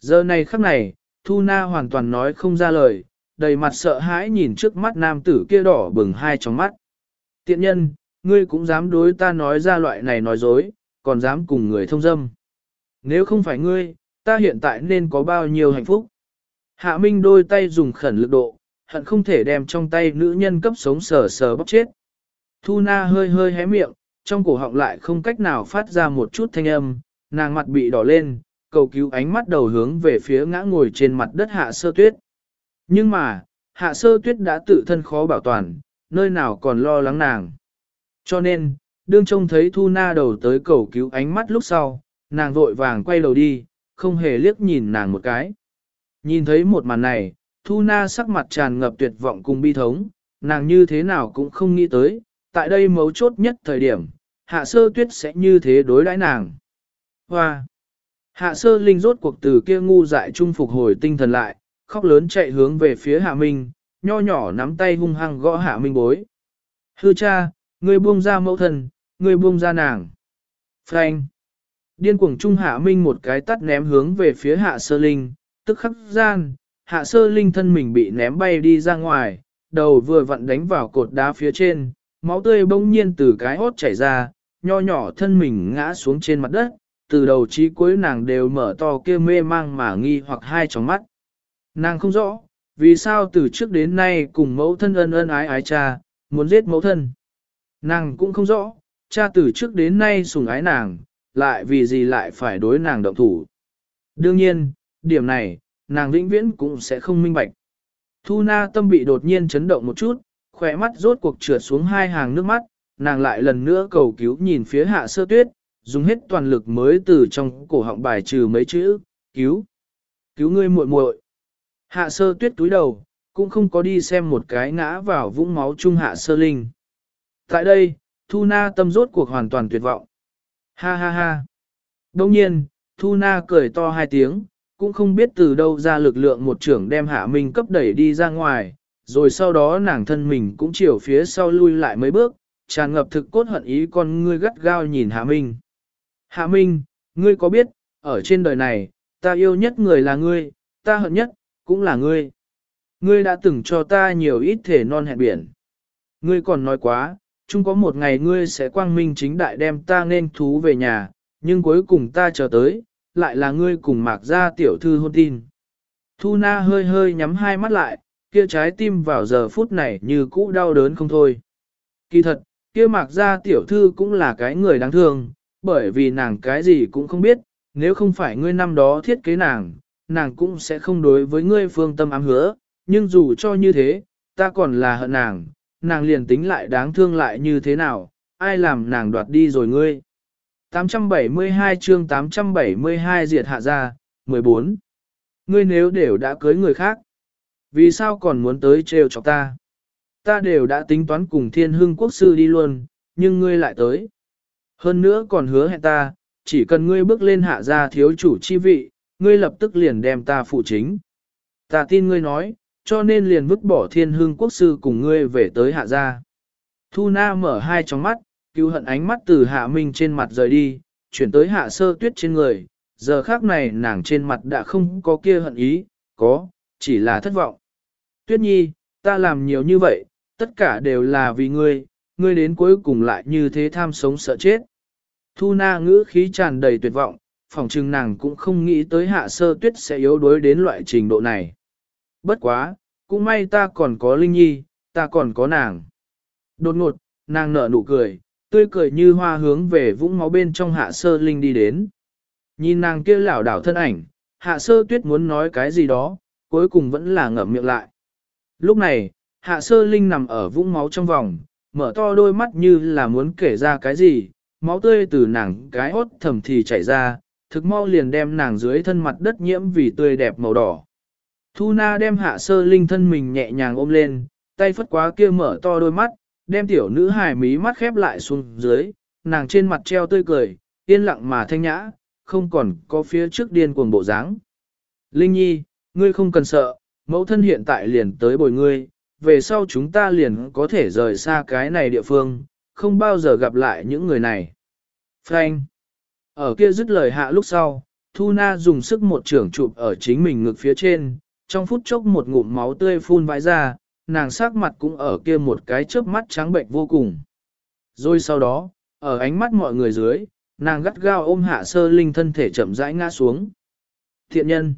Giờ này khắc này, Thu Na hoàn toàn nói không ra lời, đầy mặt sợ hãi nhìn trước mắt nam tử kia đỏ bừng hai trong mắt. Tiện nhân, ngươi cũng dám đối ta nói ra loại này nói dối, còn dám cùng người thông dâm. Nếu không phải ngươi, ta hiện tại nên có bao nhiêu hạnh phúc. Hạ Minh đôi tay dùng khẩn lực độ, hận không thể đem trong tay nữ nhân cấp sống sờ sờ bóc chết. Thu Na hơi hơi hé miệng, trong cổ họng lại không cách nào phát ra một chút thanh âm, nàng mặt bị đỏ lên, cầu cứu ánh mắt đầu hướng về phía ngã ngồi trên mặt đất hạ sơ tuyết. Nhưng mà, hạ sơ tuyết đã tự thân khó bảo toàn, nơi nào còn lo lắng nàng. Cho nên, đương trông thấy Thu Na đầu tới cầu cứu ánh mắt lúc sau, nàng vội vàng quay đầu đi, không hề liếc nhìn nàng một cái. Nhìn thấy một màn này, Thu Na sắc mặt tràn ngập tuyệt vọng cùng bi thống, nàng như thế nào cũng không nghĩ tới, tại đây mấu chốt nhất thời điểm, hạ sơ tuyết sẽ như thế đối đãi nàng. Hoa! Hạ sơ linh rốt cuộc từ kia ngu dại trung phục hồi tinh thần lại, khóc lớn chạy hướng về phía hạ minh, nho nhỏ nắm tay hung hăng gõ hạ minh bối. Hư cha, ngươi buông ra mẫu thân, ngươi buông ra nàng. Frank! Điên cuồng trung hạ minh một cái tắt ném hướng về phía hạ sơ linh, tức khắc gian, hạ sơ linh thân mình bị ném bay đi ra ngoài, đầu vừa vặn đánh vào cột đá phía trên, máu tươi bỗng nhiên từ cái hốt chảy ra, nho nhỏ thân mình ngã xuống trên mặt đất, từ đầu chí cuối nàng đều mở to kia mê mang mà nghi hoặc hai tròng mắt. Nàng không rõ, vì sao từ trước đến nay cùng mẫu thân ân ân ái ái cha, muốn giết mẫu thân. Nàng cũng không rõ, cha từ trước đến nay sùng ái nàng, lại vì gì lại phải đối nàng động thủ. Đương nhiên, điểm này, nàng vĩnh viễn cũng sẽ không minh bạch. Thu na tâm bị đột nhiên chấn động một chút, khỏe mắt rốt cuộc trượt xuống hai hàng nước mắt, nàng lại lần nữa cầu cứu nhìn phía hạ sơ tuyết, dùng hết toàn lực mới từ trong cổ họng bài trừ mấy chữ, cứu, cứu ngươi muội muội. Hạ sơ tuyết túi đầu, cũng không có đi xem một cái ngã vào vũng máu chung hạ sơ linh. Tại đây, Thu Na tâm rốt cuộc hoàn toàn tuyệt vọng. Ha ha ha. Đông nhiên, Thu Na cười to hai tiếng, cũng không biết từ đâu ra lực lượng một trưởng đem hạ minh cấp đẩy đi ra ngoài, rồi sau đó nàng thân mình cũng chiều phía sau lui lại mấy bước, tràn ngập thực cốt hận ý con ngươi gắt gao nhìn hạ minh. Hạ minh, ngươi có biết, ở trên đời này, ta yêu nhất người là ngươi, ta hận nhất, cũng là ngươi. Ngươi đã từng cho ta nhiều ít thể non hẹn biển. Ngươi còn nói quá, chung có một ngày ngươi sẽ quang minh chính đại đem ta nên thú về nhà, nhưng cuối cùng ta chờ tới, lại là ngươi cùng mạc ra tiểu thư hôn tin. Thu na hơi hơi nhắm hai mắt lại, kia trái tim vào giờ phút này như cũ đau đớn không thôi. Kỳ thật, kia mạc ra tiểu thư cũng là cái người đáng thương, bởi vì nàng cái gì cũng không biết, nếu không phải ngươi năm đó thiết kế nàng, nàng cũng sẽ không đối với ngươi phương tâm ám hứa, nhưng dù cho như thế, ta còn là hận nàng, nàng liền tính lại đáng thương lại như thế nào, ai làm nàng đoạt đi rồi ngươi. 872 chương 872 diệt hạ ra, 14. Ngươi nếu đều đã cưới người khác, vì sao còn muốn tới trêu chọc ta? Ta đều đã tính toán cùng thiên hưng quốc sư đi luôn, nhưng ngươi lại tới. Hơn nữa còn hứa hẹn ta, chỉ cần ngươi bước lên hạ gia thiếu chủ chi vị, ngươi lập tức liền đem ta phụ chính. Ta tin ngươi nói, cho nên liền vứt bỏ thiên hương quốc sư cùng ngươi về tới hạ gia. Thu Na mở hai tròng mắt, cứu hận ánh mắt từ hạ minh trên mặt rời đi, chuyển tới hạ sơ tuyết trên người, giờ khác này nàng trên mặt đã không có kia hận ý, có, chỉ là thất vọng. Tuyết nhi, ta làm nhiều như vậy, tất cả đều là vì ngươi, ngươi đến cuối cùng lại như thế tham sống sợ chết. Thu na ngữ khí tràn đầy tuyệt vọng, phòng trừng nàng cũng không nghĩ tới hạ sơ tuyết sẽ yếu đuối đến loại trình độ này. Bất quá, cũng may ta còn có Linh Nhi, ta còn có nàng. Đột ngột, nàng nở nụ cười, tươi cười như hoa hướng về vũng máu bên trong hạ sơ Linh đi đến. Nhìn nàng kia lảo đảo thân ảnh, hạ sơ tuyết muốn nói cái gì đó, cuối cùng vẫn là ngậm miệng lại. Lúc này, hạ sơ Linh nằm ở vũng máu trong vòng, mở to đôi mắt như là muốn kể ra cái gì, máu tươi từ nàng cái hốt thầm thì chảy ra, thực mau liền đem nàng dưới thân mặt đất nhiễm vì tươi đẹp màu đỏ. Thu Na đem hạ sơ linh thân mình nhẹ nhàng ôm lên, tay phất quá kia mở to đôi mắt, đem tiểu nữ hài mí mắt khép lại xuống dưới, nàng trên mặt treo tươi cười, yên lặng mà thanh nhã, không còn có phía trước điên cuồng bộ dáng. Linh Nhi, ngươi không cần sợ, mẫu thân hiện tại liền tới bồi ngươi, về sau chúng ta liền có thể rời xa cái này địa phương, không bao giờ gặp lại những người này. Frank. Ở kia dứt lời hạ lúc sau, Thu Na dùng sức một trưởng chụp ở chính mình ngực phía trên, trong phút chốc một ngụm máu tươi phun vãi ra, nàng sắc mặt cũng ở kia một cái chớp mắt trắng bệnh vô cùng. Rồi sau đó, ở ánh mắt mọi người dưới, nàng gắt gao ôm hạ sơ linh thân thể chậm rãi ngã xuống. Thiện nhân.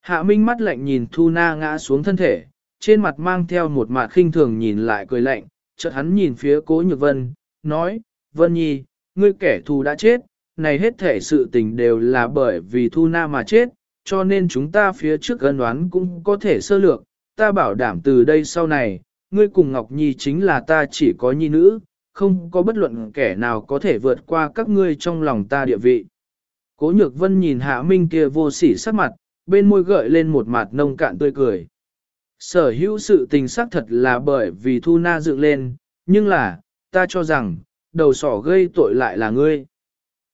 Hạ minh mắt lạnh nhìn Thu Na ngã xuống thân thể, trên mặt mang theo một mặt khinh thường nhìn lại cười lạnh, chợt hắn nhìn phía cố nhược vân, nói, Vân Nhi, ngươi kẻ thù đã chết, này hết thể sự tình đều là bởi vì Thu Na mà chết, cho nên chúng ta phía trước ân đoán cũng có thể sơ lược, ta bảo đảm từ đây sau này, ngươi cùng Ngọc Nhi chính là ta chỉ có nhi nữ, không có bất luận kẻ nào có thể vượt qua các ngươi trong lòng ta địa vị. Cố nhược vân nhìn hạ minh kia vô sỉ sắc mặt, bên môi gợi lên một mặt nông cạn tươi cười. Sở hữu sự tình xác thật là bởi vì thu na dựng lên, nhưng là, ta cho rằng, đầu sỏ gây tội lại là ngươi.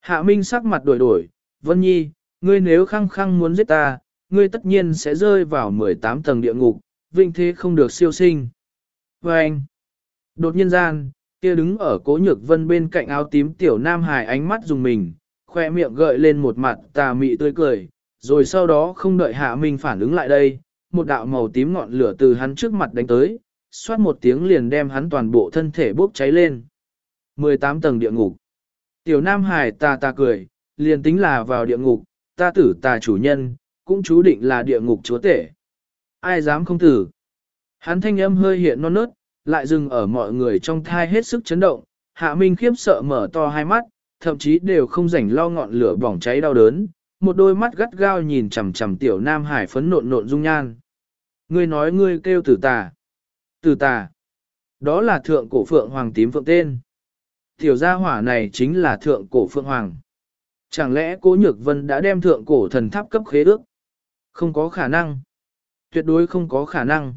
Hạ minh sắc mặt đổi đổi, vân nhi, ngươi nếu khăng khăng muốn giết ta, ngươi tất nhiên sẽ rơi vào 18 tầng địa ngục, vinh thế không được siêu sinh. Và anh, đột nhiên gian, kia đứng ở cố nhược vân bên cạnh áo tím tiểu nam hài ánh mắt dùng mình, khoe miệng gợi lên một mặt tà mị tươi cười, rồi sau đó không đợi hạ minh phản ứng lại đây, một đạo màu tím ngọn lửa từ hắn trước mặt đánh tới, xoát một tiếng liền đem hắn toàn bộ thân thể bốc cháy lên. 18 tầng địa ngục. Tiểu Nam Hải ta ta cười, liền tính là vào địa ngục, ta tử ta chủ nhân, cũng chú định là địa ngục chúa tể. Ai dám không tử? Hắn thanh âm hơi hiện non nớt, lại dừng ở mọi người trong thai hết sức chấn động, hạ minh khiếp sợ mở to hai mắt, thậm chí đều không rảnh lo ngọn lửa bỏng cháy đau đớn, một đôi mắt gắt gao nhìn chằm chằm tiểu nam hải phấn nộn nộn dung nhan. Ngươi nói ngươi kêu tử tà. Tử tà. Đó là thượng cổ phượng hoàng tím phượng tên. Tiểu gia hỏa này chính là thượng cổ phượng hoàng. Chẳng lẽ cố nhược vân đã đem thượng cổ thần tháp cấp khế ước? Không có khả năng. Tuyệt đối không có khả năng.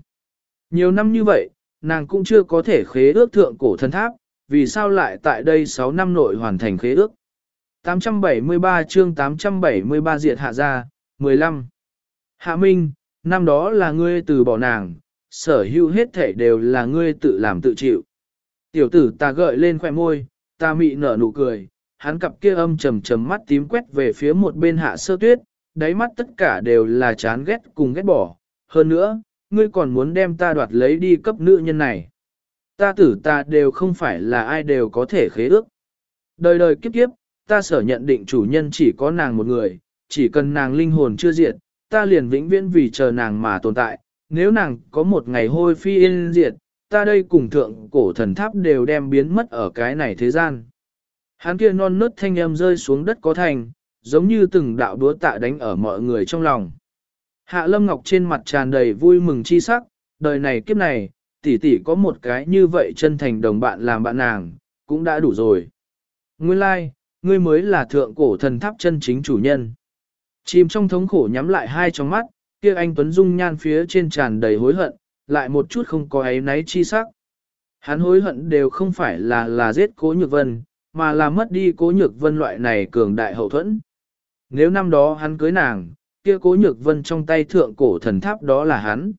Nhiều năm như vậy, nàng cũng chưa có thể khế ước thượng cổ thần tháp, vì sao lại tại đây 6 năm nội hoàn thành khế ước. 873 chương 873 diệt hạ ra, 15. Hạ Minh, năm đó là ngươi từ bỏ nàng, sở hữu hết thể đều là ngươi tự làm tự chịu. Tiểu tử ta gợi lên khoẻ môi, ta mị nở nụ cười, hắn cặp kia âm trầm trầm mắt tím quét về phía một bên hạ sơ tuyết, đáy mắt tất cả đều là chán ghét cùng ghét bỏ. Hơn nữa, ngươi còn muốn đem ta đoạt lấy đi cấp nữ nhân này. Ta tử ta đều không phải là ai đều có thể khế ước. Đời đời kiếp kiếp, ta sở nhận định chủ nhân chỉ có nàng một người, chỉ cần nàng linh hồn chưa diệt, ta liền vĩnh viễn vì chờ nàng mà tồn tại. Nếu nàng có một ngày hôi phi yên diệt, ta đây cùng thượng cổ thần tháp đều đem biến mất ở cái này thế gian. Hắn kia non nớt thanh âm rơi xuống đất có thành, giống như từng đạo đúa tạ đánh ở mọi người trong lòng. Hạ Lâm Ngọc trên mặt tràn đầy vui mừng chi sắc, đời này kiếp này, tỷ tỷ có một cái như vậy chân thành đồng bạn làm bạn nàng, cũng đã đủ rồi. Nguyên lai, like, ngươi mới là thượng cổ thần tháp chân chính chủ nhân. Chìm trong thống khổ nhắm lại hai trong mắt, kia anh Tuấn Dung nhan phía trên tràn đầy hối hận, lại một chút không có ấy náy chi sắc. Hắn hối hận đều không phải là là giết cố nhược vân, mà là mất đi cố nhược vân loại này cường đại hậu thuẫn. Nếu năm đó hắn cưới nàng, kia cố nhược vân trong tay thượng cổ thần tháp đó là hắn.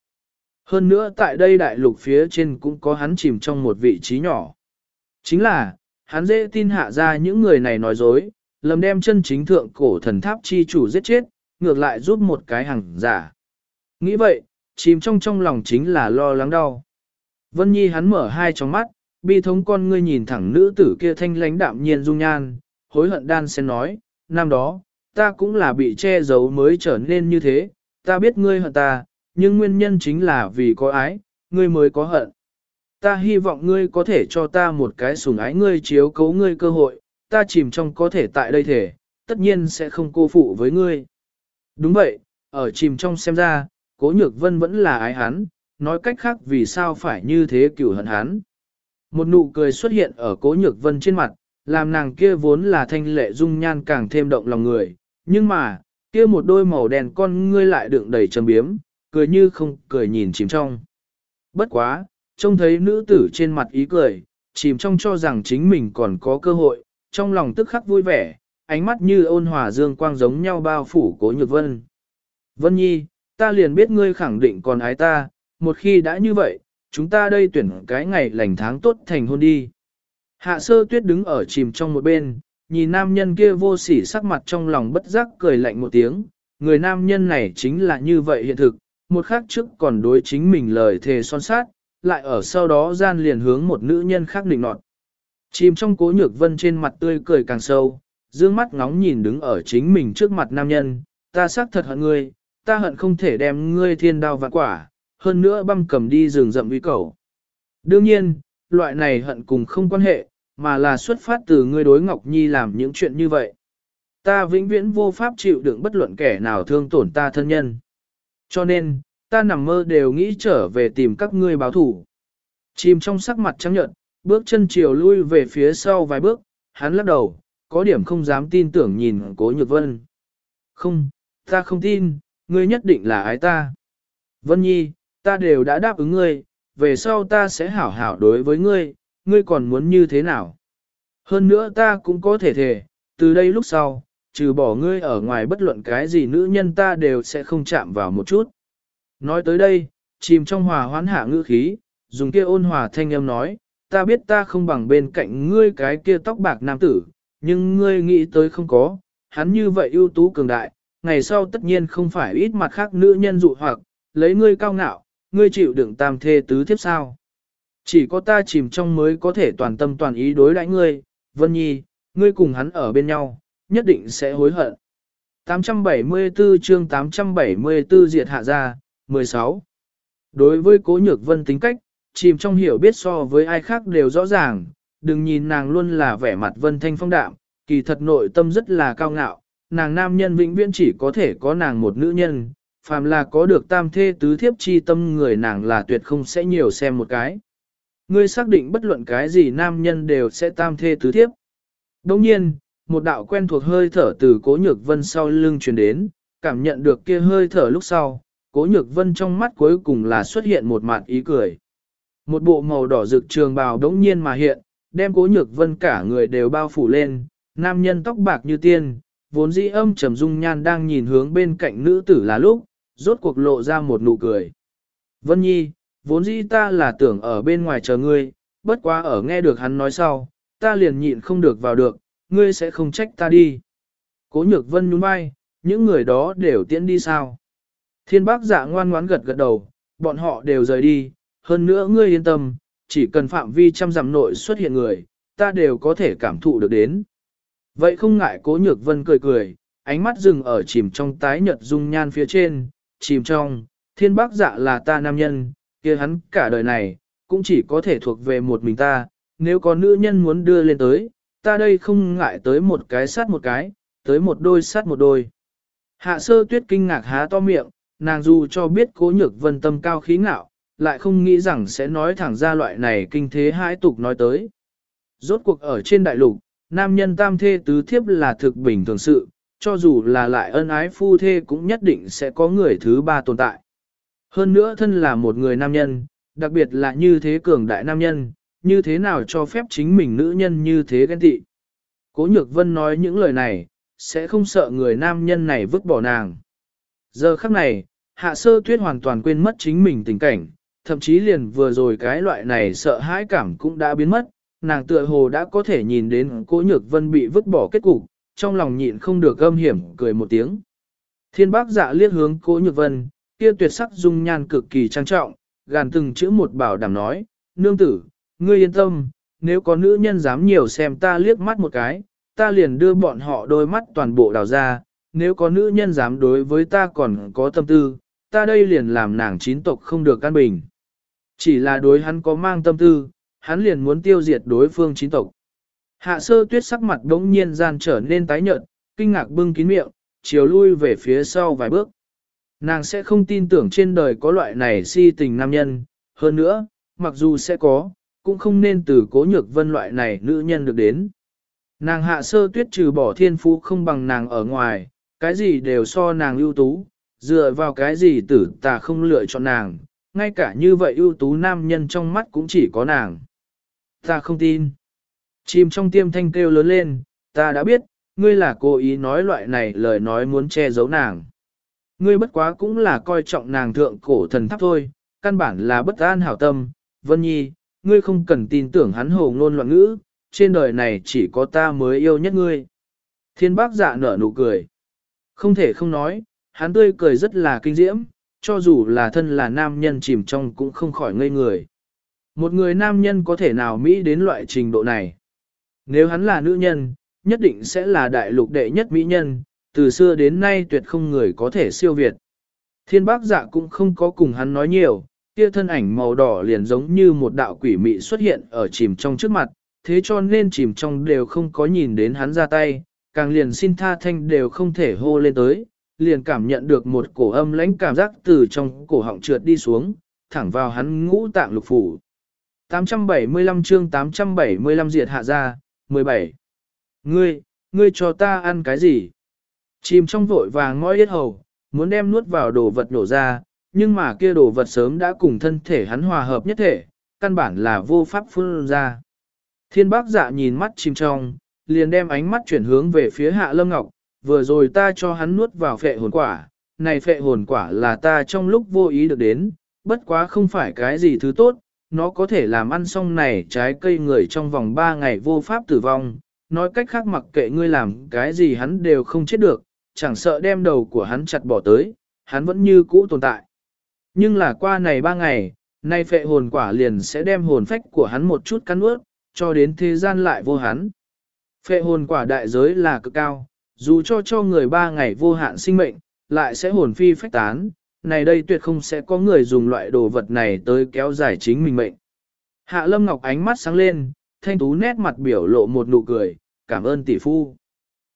Hơn nữa tại đây đại lục phía trên cũng có hắn chìm trong một vị trí nhỏ. Chính là, hắn dễ tin hạ ra những người này nói dối, lầm đem chân chính thượng cổ thần tháp chi chủ giết chết, ngược lại giúp một cái hàng giả. Nghĩ vậy, chìm trong trong lòng chính là lo lắng đau. Vân Nhi hắn mở hai tròng mắt, bi thống con ngươi nhìn thẳng nữ tử kia thanh lãnh đạm nhiên dung nhan, hối hận đan sen nói, năm đó, ta cũng là bị che giấu mới trở nên như thế, ta biết ngươi hận ta, nhưng nguyên nhân chính là vì có ái, ngươi mới có hận. Ta hy vọng ngươi có thể cho ta một cái sủng ái ngươi chiếu cấu ngươi cơ hội, ta chìm trong có thể tại đây thể, tất nhiên sẽ không cô phụ với ngươi. Đúng vậy, ở chìm trong xem ra, cố nhược vân vẫn là ái hắn, nói cách khác vì sao phải như thế cửu hận hắn. Một nụ cười xuất hiện ở cố nhược vân trên mặt, làm nàng kia vốn là thanh lệ dung nhan càng thêm động lòng người, nhưng mà, kia một đôi màu đen con ngươi lại đựng đầy trầm biếm, cười như không cười nhìn chìm trong. Bất quá, trông thấy nữ tử trên mặt ý cười, chìm trong cho rằng chính mình còn có cơ hội, trong lòng tức khắc vui vẻ, ánh mắt như ôn hòa dương quang giống nhau bao phủ cố nhược vân. Vân Nhi, ta liền biết ngươi khẳng định còn ái ta, một khi đã như vậy, chúng ta đây tuyển cái ngày lành tháng tốt thành hôn đi. Hạ sơ tuyết đứng ở chìm trong một bên, nhìn nam nhân kia vô sỉ sắc mặt trong lòng bất giác cười lạnh một tiếng, người nam nhân này chính là như vậy hiện thực, một khắc trước còn đối chính mình lời thề son sát, lại ở sau đó gian liền hướng một nữ nhân khác định nọt. Chìm trong cố nhược vân trên mặt tươi cười càng sâu, dương mắt ngóng nhìn đứng ở chính mình trước mặt nam nhân, ta xác thật hận ngươi, ta hận không thể đem ngươi thiên đao vạn quả, hơn nữa băm cầm đi rừng rậm uy cầu. Đương nhiên, loại này hận cùng không quan hệ, mà là xuất phát từ ngươi đối Ngọc Nhi làm những chuyện như vậy. Ta vĩnh viễn vô pháp chịu đựng bất luận kẻ nào thương tổn ta thân nhân. Cho nên, ta nằm mơ đều nghĩ trở về tìm các ngươi báo thủ. Chìm trong sắc mặt trắng nhợt, bước chân chiều lui về phía sau vài bước, hắn lắc đầu, có điểm không dám tin tưởng nhìn cố nhược vân. Không, ta không tin, ngươi nhất định là ái ta. Vân Nhi, ta đều đã đáp ứng ngươi, về sau ta sẽ hảo hảo đối với ngươi, ngươi còn muốn như thế nào? Hơn nữa ta cũng có thể thể, từ đây lúc sau, trừ bỏ ngươi ở ngoài bất luận cái gì nữ nhân ta đều sẽ không chạm vào một chút. Nói tới đây, chìm trong hòa hoán hạ ngữ khí, dùng kia ôn hòa thanh âm nói, ta biết ta không bằng bên cạnh ngươi cái kia tóc bạc nam tử, nhưng ngươi nghĩ tới không có, hắn như vậy ưu tú cường đại, ngày sau tất nhiên không phải ít mặt khác nữ nhân dụ hoặc, lấy ngươi cao ngạo, ngươi chịu đựng tam thê tứ thiếp sao. Chỉ có ta chìm trong mới có thể toàn tâm toàn ý đối đãi ngươi, Vân Nhi, ngươi cùng hắn ở bên nhau, nhất định sẽ hối hận. 874 chương 874 diệt hạ ra, 16. Đối với cố nhược vân tính cách, chìm trong hiểu biết so với ai khác đều rõ ràng, đừng nhìn nàng luôn là vẻ mặt vân thanh phong đạm, kỳ thật nội tâm rất là cao ngạo, nàng nam nhân vĩnh viễn chỉ có thể có nàng một nữ nhân, phàm là có được tam thê tứ thiếp chi tâm người nàng là tuyệt không sẽ nhiều xem một cái. Ngươi xác định bất luận cái gì nam nhân đều sẽ tam thê tứ thiếp. Đồng nhiên, một đạo quen thuộc hơi thở từ cố nhược vân sau lưng truyền đến, cảm nhận được kia hơi thở lúc sau, cố nhược vân trong mắt cuối cùng là xuất hiện một mặt ý cười. Một bộ màu đỏ rực trường bào đống nhiên mà hiện, đem cố nhược vân cả người đều bao phủ lên, nam nhân tóc bạc như tiên, vốn dĩ âm trầm dung nhan đang nhìn hướng bên cạnh nữ tử là lúc, rốt cuộc lộ ra một nụ cười. Vân Nhi, vốn dĩ ta là tưởng ở bên ngoài chờ ngươi, bất quá ở nghe được hắn nói sau, ta liền nhịn không được vào được, ngươi sẽ không trách ta đi. Cố nhược vân nhún vai, những người đó đều tiễn đi sao? Thiên bác dạ ngoan ngoãn gật gật đầu, bọn họ đều rời đi, hơn nữa ngươi yên tâm, chỉ cần phạm vi trăm dặm nội xuất hiện người, ta đều có thể cảm thụ được đến. Vậy không ngại cố nhược vân cười cười, ánh mắt dừng ở chìm trong tái nhật dung nhan phía trên, chìm trong, thiên bác dạ là ta nam nhân, kia hắn cả đời này, cũng chỉ có thể thuộc về một mình ta, nếu có nữ nhân muốn đưa lên tới, ta đây không ngại tới một cái sát một cái, tới một đôi sát một đôi. Hạ sơ tuyết kinh ngạc há to miệng, nàng dù cho biết cố nhược vân tâm cao khí ngạo, lại không nghĩ rằng sẽ nói thẳng ra loại này kinh thế hãi tục nói tới. Rốt cuộc ở trên đại lục, nam nhân tam thê tứ thiếp là thực bình thường sự, cho dù là lại ân ái phu thê cũng nhất định sẽ có người thứ ba tồn tại. Hơn nữa thân là một người nam nhân, đặc biệt là như thế cường đại nam nhân, như thế nào cho phép chính mình nữ nhân như thế ghen tị. Cố Nhược Vân nói những lời này, sẽ không sợ người nam nhân này vứt bỏ nàng. Giờ khắc này, hạ sơ tuyết hoàn toàn quên mất chính mình tình cảnh, thậm chí liền vừa rồi cái loại này sợ hãi cảm cũng đã biến mất, nàng tựa hồ đã có thể nhìn đến cố nhược vân bị vứt bỏ kết cục, trong lòng nhịn không được âm hiểm cười một tiếng. Thiên bác dạ liếc hướng cố nhược vân, kia tuyệt sắc dung nhan cực kỳ trang trọng, gàn từng chữ một bảo đảm nói, nương tử, ngươi yên tâm, nếu có nữ nhân dám nhiều xem ta liếc mắt một cái, ta liền đưa bọn họ đôi mắt toàn bộ đào ra, nếu có nữ nhân dám đối với ta còn có tâm tư, ta đây liền làm nàng chín tộc không được căn bình. Chỉ là đối hắn có mang tâm tư, hắn liền muốn tiêu diệt đối phương chín tộc. Hạ sơ tuyết sắc mặt đống nhiên gian trở nên tái nhợt, kinh ngạc bưng kín miệng, chiều lui về phía sau vài bước. Nàng sẽ không tin tưởng trên đời có loại này si tình nam nhân, hơn nữa, mặc dù sẽ có, cũng không nên từ cố nhược vân loại này nữ nhân được đến. Nàng hạ sơ tuyết trừ bỏ thiên phú không bằng nàng ở ngoài, cái gì đều so nàng ưu tú, dựa vào cái gì tử ta không lựa chọn nàng, ngay cả như vậy ưu tú nam nhân trong mắt cũng chỉ có nàng. Ta không tin. Chìm trong tiêm thanh kêu lớn lên, ta đã biết, ngươi là cố ý nói loại này lời nói muốn che giấu nàng. Ngươi bất quá cũng là coi trọng nàng thượng cổ thần tháp thôi, căn bản là bất an hảo tâm, Vân Nhi, ngươi không cần tin tưởng hắn hồ ngôn loạn ngữ, trên đời này chỉ có ta mới yêu nhất ngươi. Thiên bác dạ nở nụ cười. Không thể không nói, hắn tươi cười rất là kinh diễm, cho dù là thân là nam nhân chìm trong cũng không khỏi ngây người. Một người nam nhân có thể nào Mỹ đến loại trình độ này? Nếu hắn là nữ nhân, nhất định sẽ là đại lục đệ nhất mỹ nhân, từ xưa đến nay tuyệt không người có thể siêu việt. Thiên bác dạ cũng không có cùng hắn nói nhiều, kia thân ảnh màu đỏ liền giống như một đạo quỷ mị xuất hiện ở chìm trong trước mặt, thế cho nên chìm trong đều không có nhìn đến hắn ra tay, càng liền xin tha thanh đều không thể hô lên tới, liền cảm nhận được một cổ âm lãnh cảm giác từ trong cổ họng trượt đi xuống, thẳng vào hắn ngũ tạng lục phủ. 875 chương 875 diệt hạ ra, 17. Ngươi, ngươi cho ta ăn cái gì? Chìm trong vội vàng ngói yết hầu, muốn đem nuốt vào đồ vật nổ ra, nhưng mà kia đồ vật sớm đã cùng thân thể hắn hòa hợp nhất thể, căn bản là vô pháp phun ra. Thiên bác dạ nhìn mắt chìm trong, liền đem ánh mắt chuyển hướng về phía hạ lâm ngọc, vừa rồi ta cho hắn nuốt vào phệ hồn quả, này phệ hồn quả là ta trong lúc vô ý được đến, bất quá không phải cái gì thứ tốt, nó có thể làm ăn xong này trái cây người trong vòng 3 ngày vô pháp tử vong, nói cách khác mặc kệ ngươi làm cái gì hắn đều không chết được, chẳng sợ đem đầu của hắn chặt bỏ tới, hắn vẫn như cũ tồn tại. Nhưng là qua này 3 ngày, nay phệ hồn quả liền sẽ đem hồn phách của hắn một chút cắn ướt, cho đến thế gian lại vô hắn. Phệ hồn quả đại giới là cực cao, dù cho cho người 3 ngày vô hạn sinh mệnh, lại sẽ hồn phi phách tán, này đây tuyệt không sẽ có người dùng loại đồ vật này tới kéo dài chính mình mệnh. Hạ Lâm Ngọc ánh mắt sáng lên, thanh tú nét mặt biểu lộ một nụ cười, cảm ơn tỷ phu.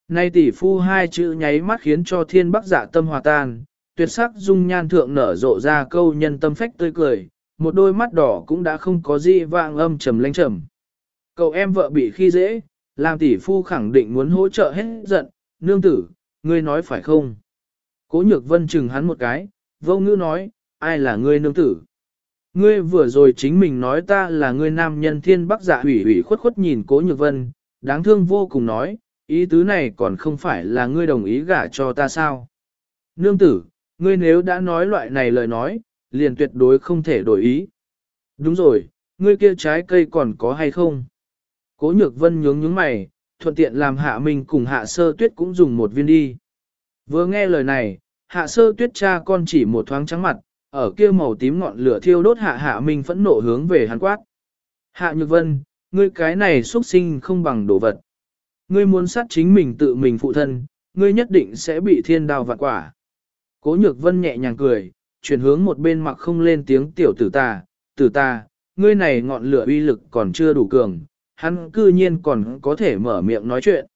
Nay tỷ phu hai chữ nháy mắt khiến cho thiên bắc dạ tâm hòa tan, tuyệt sắc dung nhan thượng nở rộ ra câu nhân tâm phách tươi cười, một đôi mắt đỏ cũng đã không có gì vang âm trầm lanh trầm. Cậu em vợ bị khi dễ, làm tỷ phu khẳng định muốn hỗ trợ hết giận, nương tử, ngươi nói phải không? Cố nhược vân chừng hắn một cái, vô ngữ nói, ai là ngươi nương tử? Ngươi vừa rồi chính mình nói ta là ngươi nam nhân thiên bắc dạ hủy hủy khuất khuất nhìn cố nhược vân, đáng thương vô cùng nói, ý tứ này còn không phải là ngươi đồng ý gả cho ta sao? Nương tử, ngươi nếu đã nói loại này lời nói, liền tuyệt đối không thể đổi ý. Đúng rồi, ngươi kia trái cây còn có hay không? Cố nhược vân nhướng nhướng mày, thuận tiện làm hạ mình cùng hạ sơ tuyết cũng dùng một viên đi. Vừa nghe lời này, hạ sơ tuyết cha con chỉ một thoáng trắng mặt, ở kia màu tím ngọn lửa thiêu đốt hạ hạ minh phẫn nộ hướng về hắn quát. Hạ nhược vân, ngươi cái này xuất sinh không bằng đồ vật. Ngươi muốn sát chính mình tự mình phụ thân, ngươi nhất định sẽ bị thiên đao vạn quả. Cố nhược vân nhẹ nhàng cười, chuyển hướng một bên mặc không lên tiếng tiểu tử ta, tử ta, ngươi này ngọn lửa uy lực còn chưa đủ cường, hắn cư nhiên còn có thể mở miệng nói chuyện.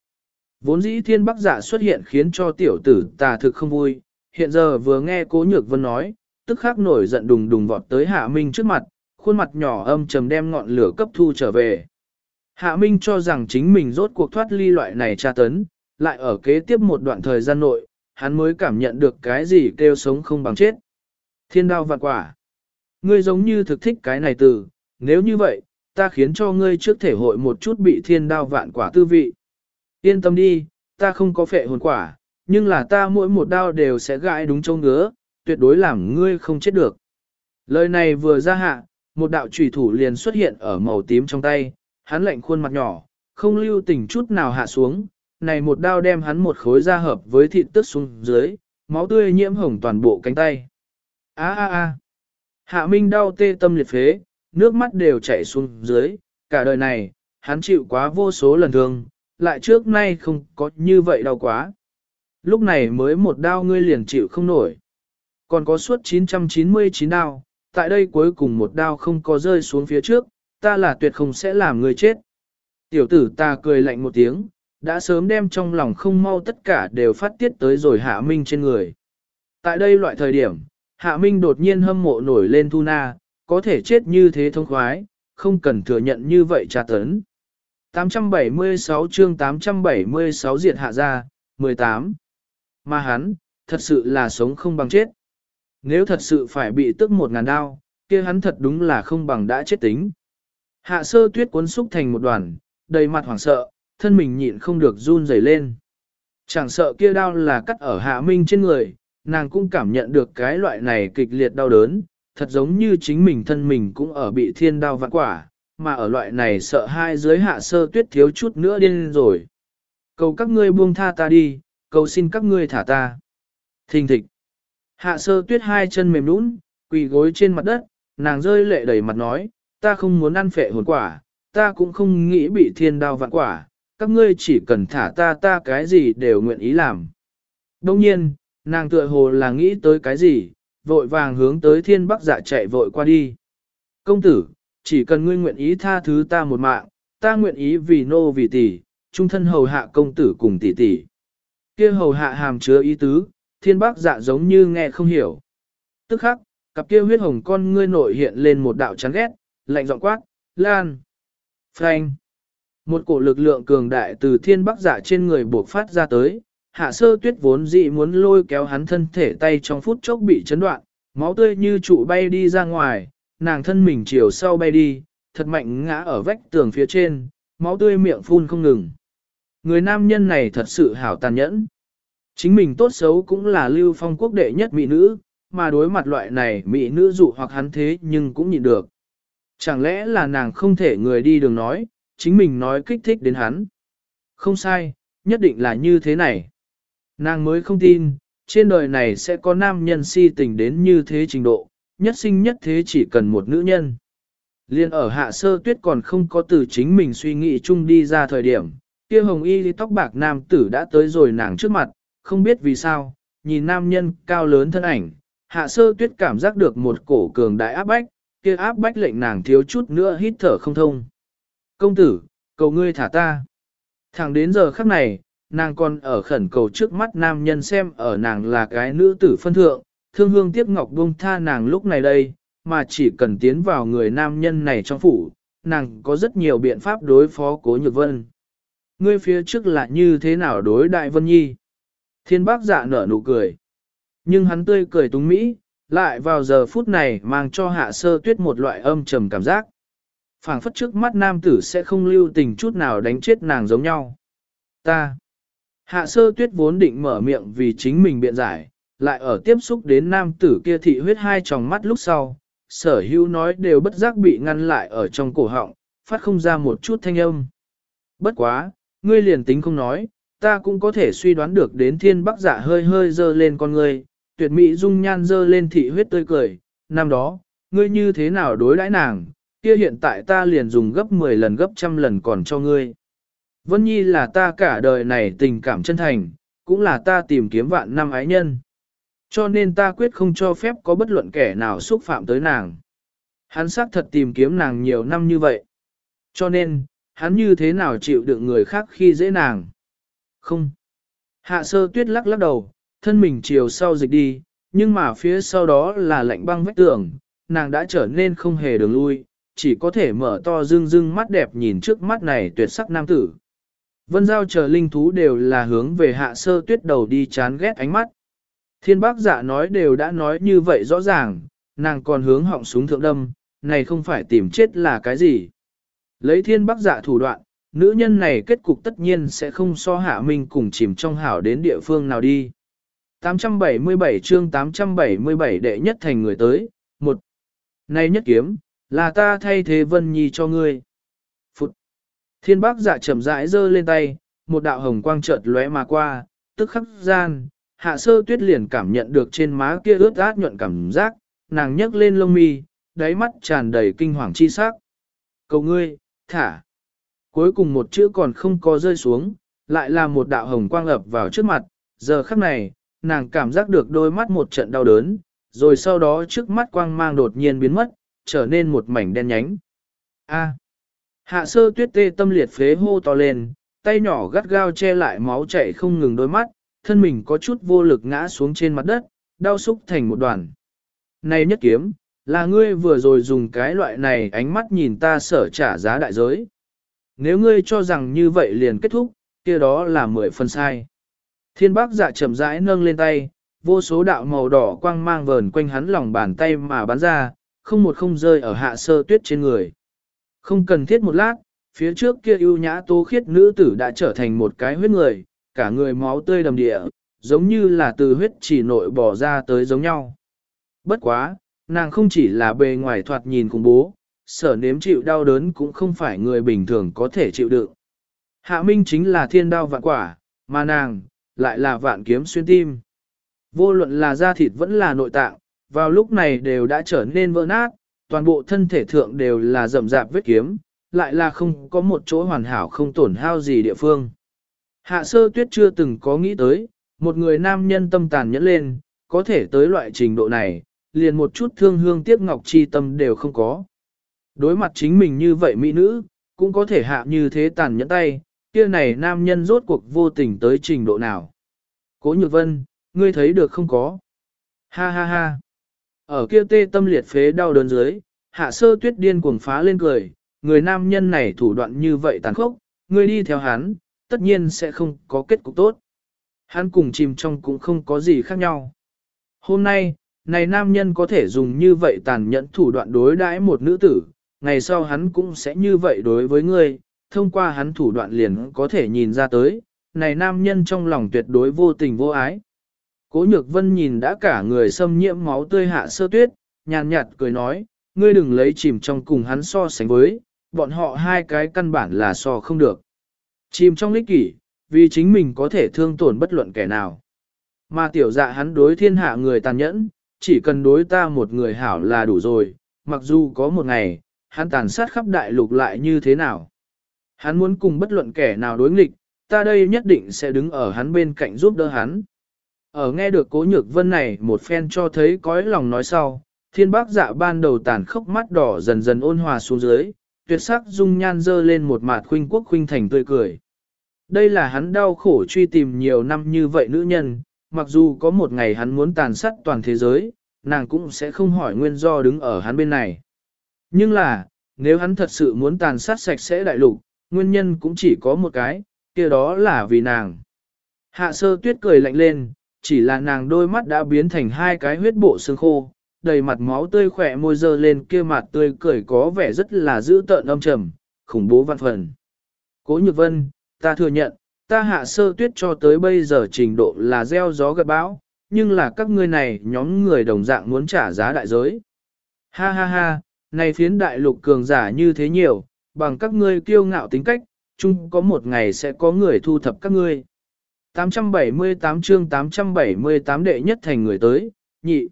Vốn dĩ thiên bắc giả xuất hiện khiến cho tiểu tử ta thực không vui, hiện giờ vừa nghe cố nhược vân nói, tức khắc nổi giận đùng đùng vọt tới hạ minh trước mặt, khuôn mặt nhỏ âm trầm đem ngọn lửa cấp thu trở về. Hạ minh cho rằng chính mình rốt cuộc thoát ly loại này tra tấn, lại ở kế tiếp một đoạn thời gian nội, hắn mới cảm nhận được cái gì kêu sống không bằng chết. Thiên đao vạn quả. Ngươi giống như thực thích cái này từ, nếu như vậy, ta khiến cho ngươi trước thể hội một chút bị thiên đao vạn quả tư vị. Yên tâm đi, ta không có phệ hồn quả, nhưng là ta mỗi một đao đều sẽ gãi đúng châu ngứa, tuyệt đối làm ngươi không chết được. Lời này vừa ra hạ, một đạo trùy thủ liền xuất hiện ở màu tím trong tay, hắn lạnh khuôn mặt nhỏ, không lưu tình chút nào hạ xuống, này một đao đem hắn một khối ra hợp với thịt tức xuống dưới, máu tươi nhiễm hồng toàn bộ cánh tay. A a a. Hạ Minh đau tê tâm liệt phế, nước mắt đều chảy xuống dưới, cả đời này, hắn chịu quá vô số lần thương, lại trước nay không có như vậy đau quá. Lúc này mới một đao ngươi liền chịu không nổi. Còn có suốt 999 đao, tại đây cuối cùng một đao không có rơi xuống phía trước, ta là tuyệt không sẽ làm ngươi chết. Tiểu tử ta cười lạnh một tiếng, đã sớm đem trong lòng không mau tất cả đều phát tiết tới rồi hạ minh trên người. Tại đây loại thời điểm, hạ minh đột nhiên hâm mộ nổi lên thu na, có thể chết như thế thông khoái, không cần thừa nhận như vậy tra tấn. 876 chương 876 diệt hạ ra, 18. Mà hắn, thật sự là sống không bằng chết. Nếu thật sự phải bị tức một ngàn đao, kia hắn thật đúng là không bằng đã chết tính. Hạ sơ tuyết cuốn xúc thành một đoàn, đầy mặt hoảng sợ, thân mình nhịn không được run rẩy lên. Chẳng sợ kia đau là cắt ở hạ minh trên người, nàng cũng cảm nhận được cái loại này kịch liệt đau đớn, thật giống như chính mình thân mình cũng ở bị thiên đao vạn quả, mà ở loại này sợ hai dưới hạ sơ tuyết thiếu chút nữa điên rồi. Cầu các ngươi buông tha ta đi, cầu xin các ngươi thả ta. Thình thịch. Hạ sơ tuyết hai chân mềm nũng, quỳ gối trên mặt đất, nàng rơi lệ đầy mặt nói, ta không muốn ăn phệ hồn quả, ta cũng không nghĩ bị thiên đao vạn quả, các ngươi chỉ cần thả ta ta cái gì đều nguyện ý làm. Đông nhiên, nàng tựa hồ là nghĩ tới cái gì, vội vàng hướng tới thiên bắc dạ chạy vội qua đi. Công tử, chỉ cần ngươi nguyện ý tha thứ ta một mạng, ta nguyện ý vì nô vì tỷ, trung thân hầu hạ công tử cùng tỷ tỷ. Kia hầu hạ hàm chứa ý tứ, thiên bác dạ giống như nghe không hiểu. Tức khắc, cặp kia huyết hồng con ngươi nội hiện lên một đạo chán ghét, lạnh giọng quát, lan. Phanh, Một cổ lực lượng cường đại từ thiên bắc dạ trên người buộc phát ra tới, hạ sơ tuyết vốn dị muốn lôi kéo hắn thân thể tay trong phút chốc bị chấn đoạn, máu tươi như trụ bay đi ra ngoài, nàng thân mình chiều sau bay đi, thật mạnh ngã ở vách tường phía trên, máu tươi miệng phun không ngừng. Người nam nhân này thật sự hảo tàn nhẫn. Chính mình tốt xấu cũng là lưu phong quốc đệ nhất mỹ nữ, mà đối mặt loại này mỹ nữ dụ hoặc hắn thế nhưng cũng nhịn được. Chẳng lẽ là nàng không thể người đi đường nói, chính mình nói kích thích đến hắn. Không sai, nhất định là như thế này. Nàng mới không tin, trên đời này sẽ có nam nhân si tình đến như thế trình độ, nhất sinh nhất thế chỉ cần một nữ nhân. Liên ở hạ sơ tuyết còn không có từ chính mình suy nghĩ chung đi ra thời điểm, kia hồng y tóc bạc nam tử đã tới rồi nàng trước mặt, không biết vì sao, nhìn nam nhân cao lớn thân ảnh, hạ sơ tuyết cảm giác được một cổ cường đại áp bách, kia áp bách lệnh nàng thiếu chút nữa hít thở không thông. Công tử, cầu ngươi thả ta. Thẳng đến giờ khắc này, nàng còn ở khẩn cầu trước mắt nam nhân xem ở nàng là cái nữ tử phân thượng, thương hương tiếc ngọc buông tha nàng lúc này đây, mà chỉ cần tiến vào người nam nhân này trong phủ, nàng có rất nhiều biện pháp đối phó cố nhược vân. Ngươi phía trước là như thế nào đối đại vân nhi? Thiên bác dạ nở nụ cười. Nhưng hắn tươi cười túng mỹ, lại vào giờ phút này mang cho hạ sơ tuyết một loại âm trầm cảm giác. phảng phất trước mắt nam tử sẽ không lưu tình chút nào đánh chết nàng giống nhau. Ta. Hạ sơ tuyết vốn định mở miệng vì chính mình biện giải, lại ở tiếp xúc đến nam tử kia thị huyết hai tròng mắt lúc sau, sở hữu nói đều bất giác bị ngăn lại ở trong cổ họng, phát không ra một chút thanh âm. Bất quá, ngươi liền tính không nói, ta cũng có thể suy đoán được đến thiên bắc giả hơi hơi dơ lên con ngươi, tuyệt mỹ dung nhan dơ lên thị huyết tươi cười, năm đó, ngươi như thế nào đối đãi nàng, kia hiện tại ta liền dùng gấp 10 lần gấp trăm lần còn cho ngươi. Vân Nhi là ta cả đời này tình cảm chân thành, cũng là ta tìm kiếm vạn năm ái nhân. Cho nên ta quyết không cho phép có bất luận kẻ nào xúc phạm tới nàng. Hắn xác thật tìm kiếm nàng nhiều năm như vậy. Cho nên, hắn như thế nào chịu đựng người khác khi dễ nàng? Không. Hạ sơ tuyết lắc lắc đầu, thân mình chiều sau dịch đi, nhưng mà phía sau đó là lạnh băng vách tường, nàng đã trở nên không hề đường lui, chỉ có thể mở to dương dương mắt đẹp nhìn trước mắt này tuyệt sắc nam tử. Vân giao chờ linh thú đều là hướng về hạ sơ tuyết đầu đi chán ghét ánh mắt. Thiên bác giả nói đều đã nói như vậy rõ ràng, nàng còn hướng họng súng thượng đâm, này không phải tìm chết là cái gì. Lấy thiên bác dạ thủ đoạn, nữ nhân này kết cục tất nhiên sẽ không so hạ minh cùng chìm trong hảo đến địa phương nào đi. 877 chương 877 đệ nhất thành người tới, một Này nhất kiếm, là ta thay thế Vân Nhi cho ngươi. Phụt. Thiên bác dạ chậm rãi giơ lên tay, một đạo hồng quang chợt lóe mà qua, tức khắc gian, hạ sơ tuyết liền cảm nhận được trên má kia ướt át nhuận cảm giác, nàng nhấc lên lông mi, đáy mắt tràn đầy kinh hoàng chi sắc. Cầu ngươi, thả. Cuối cùng một chữ còn không có rơi xuống, lại là một đạo hồng quang ập vào trước mặt, giờ khắc này, nàng cảm giác được đôi mắt một trận đau đớn, rồi sau đó trước mắt quang mang đột nhiên biến mất, trở nên một mảnh đen nhánh. A. Hạ sơ tuyết tê tâm liệt phế hô to lên, tay nhỏ gắt gao che lại máu chảy không ngừng đôi mắt, thân mình có chút vô lực ngã xuống trên mặt đất, đau xúc thành một đoàn. Này nhất kiếm, là ngươi vừa rồi dùng cái loại này ánh mắt nhìn ta sở trả giá đại giới. Nếu ngươi cho rằng như vậy liền kết thúc, kia đó là mười phần sai. Thiên bác dạ chậm rãi nâng lên tay, vô số đạo màu đỏ quang mang vờn quanh hắn lòng bàn tay mà bắn ra, không một không rơi ở hạ sơ tuyết trên người. Không cần thiết một lát, phía trước kia ưu nhã tố khiết nữ tử đã trở thành một cái huyết người, cả người máu tươi đầm địa, giống như là từ huyết chỉ nội bỏ ra tới giống nhau. Bất quá, nàng không chỉ là bề ngoài thoạt nhìn khủng bố, sở nếm chịu đau đớn cũng không phải người bình thường có thể chịu đựng. Hạ Minh chính là thiên đao vạn quả, mà nàng, lại là vạn kiếm xuyên tim. Vô luận là da thịt vẫn là nội tạng, vào lúc này đều đã trở nên vỡ nát, toàn bộ thân thể thượng đều là rậm rạp vết kiếm, lại là không có một chỗ hoàn hảo không tổn hao gì địa phương. Hạ sơ tuyết chưa từng có nghĩ tới, một người nam nhân tâm tàn nhẫn lên, có thể tới loại trình độ này, liền một chút thương hương tiếc ngọc chi tâm đều không có. Đối mặt chính mình như vậy mỹ nữ, cũng có thể hạ như thế tàn nhẫn tay, kia này nam nhân rốt cuộc vô tình tới trình độ nào. Cố nhược vân, ngươi thấy được không có? Ha ha ha. Ở kia tê tâm liệt phế đau đớn dưới, hạ sơ tuyết điên cuồng phá lên cười, người nam nhân này thủ đoạn như vậy tàn khốc, ngươi đi theo hắn, tất nhiên sẽ không có kết cục tốt. Hắn cùng chìm trong cũng không có gì khác nhau. Hôm nay, này nam nhân có thể dùng như vậy tàn nhẫn thủ đoạn đối đãi một nữ tử, ngày sau hắn cũng sẽ như vậy đối với ngươi, thông qua hắn thủ đoạn liền có thể nhìn ra tới, này nam nhân trong lòng tuyệt đối vô tình vô ái. Cố nhược vân nhìn đã cả người xâm nhiễm máu tươi hạ sơ tuyết, nhàn nhạt cười nói, ngươi đừng lấy chìm trong cùng hắn so sánh với, bọn họ hai cái căn bản là so không được. Chìm trong lích kỷ, vì chính mình có thể thương tổn bất luận kẻ nào. Mà tiểu dạ hắn đối thiên hạ người tàn nhẫn, chỉ cần đối ta một người hảo là đủ rồi, mặc dù có một ngày, hắn tàn sát khắp đại lục lại như thế nào. Hắn muốn cùng bất luận kẻ nào đối nghịch, ta đây nhất định sẽ đứng ở hắn bên cạnh giúp đỡ hắn. Ở nghe được cố nhược vân này một phen cho thấy cõi lòng nói sau, thiên bác dạ ban đầu tàn khốc mắt đỏ dần dần ôn hòa xuống dưới, tuyệt sắc dung nhan dơ lên một mặt khuynh quốc khuynh thành tươi cười. Đây là hắn đau khổ truy tìm nhiều năm như vậy nữ nhân, mặc dù có một ngày hắn muốn tàn sát toàn thế giới, nàng cũng sẽ không hỏi nguyên do đứng ở hắn bên này. Nhưng là, nếu hắn thật sự muốn tàn sát sạch sẽ đại lục, nguyên nhân cũng chỉ có một cái, kia đó là vì nàng. Hạ sơ tuyết cười lạnh lên, chỉ là nàng đôi mắt đã biến thành hai cái huyết bộ xương khô, đầy mặt máu tươi khỏe môi dơ lên kia mặt tươi cười có vẻ rất là dữ tợn âm trầm, khủng bố văn phần. Cố nhược vân, ta thừa nhận, ta hạ sơ tuyết cho tới bây giờ trình độ là gieo gió gật bão, nhưng là các ngươi này nhóm người đồng dạng muốn trả giá đại giới. Ha ha ha, này phiến đại lục cường giả như thế nhiều, bằng các ngươi kiêu ngạo tính cách, chung có một ngày sẽ có người thu thập các ngươi. 878 chương 878 đệ nhất thành người tới, nhị.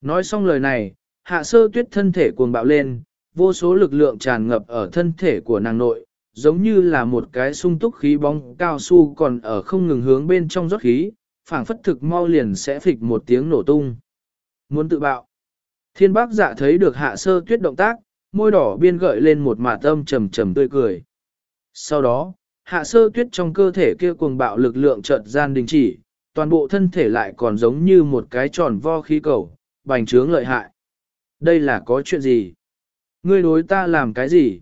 Nói xong lời này, hạ sơ tuyết thân thể cuồng bạo lên, vô số lực lượng tràn ngập ở thân thể của nàng nội, giống như là một cái sung túc khí bóng cao su còn ở không ngừng hướng bên trong rót khí, phảng phất thực mau liền sẽ phịch một tiếng nổ tung. Muốn tự bạo. Thiên bác dạ thấy được hạ sơ tuyết động tác, môi đỏ biên gợi lên một mả tâm trầm trầm tươi cười. Sau đó, hạ sơ tuyết trong cơ thể kia cuồng bạo lực lượng chợt gian đình chỉ, toàn bộ thân thể lại còn giống như một cái tròn vo khí cầu, bành trướng lợi hại. Đây là có chuyện gì? Ngươi đối ta làm cái gì?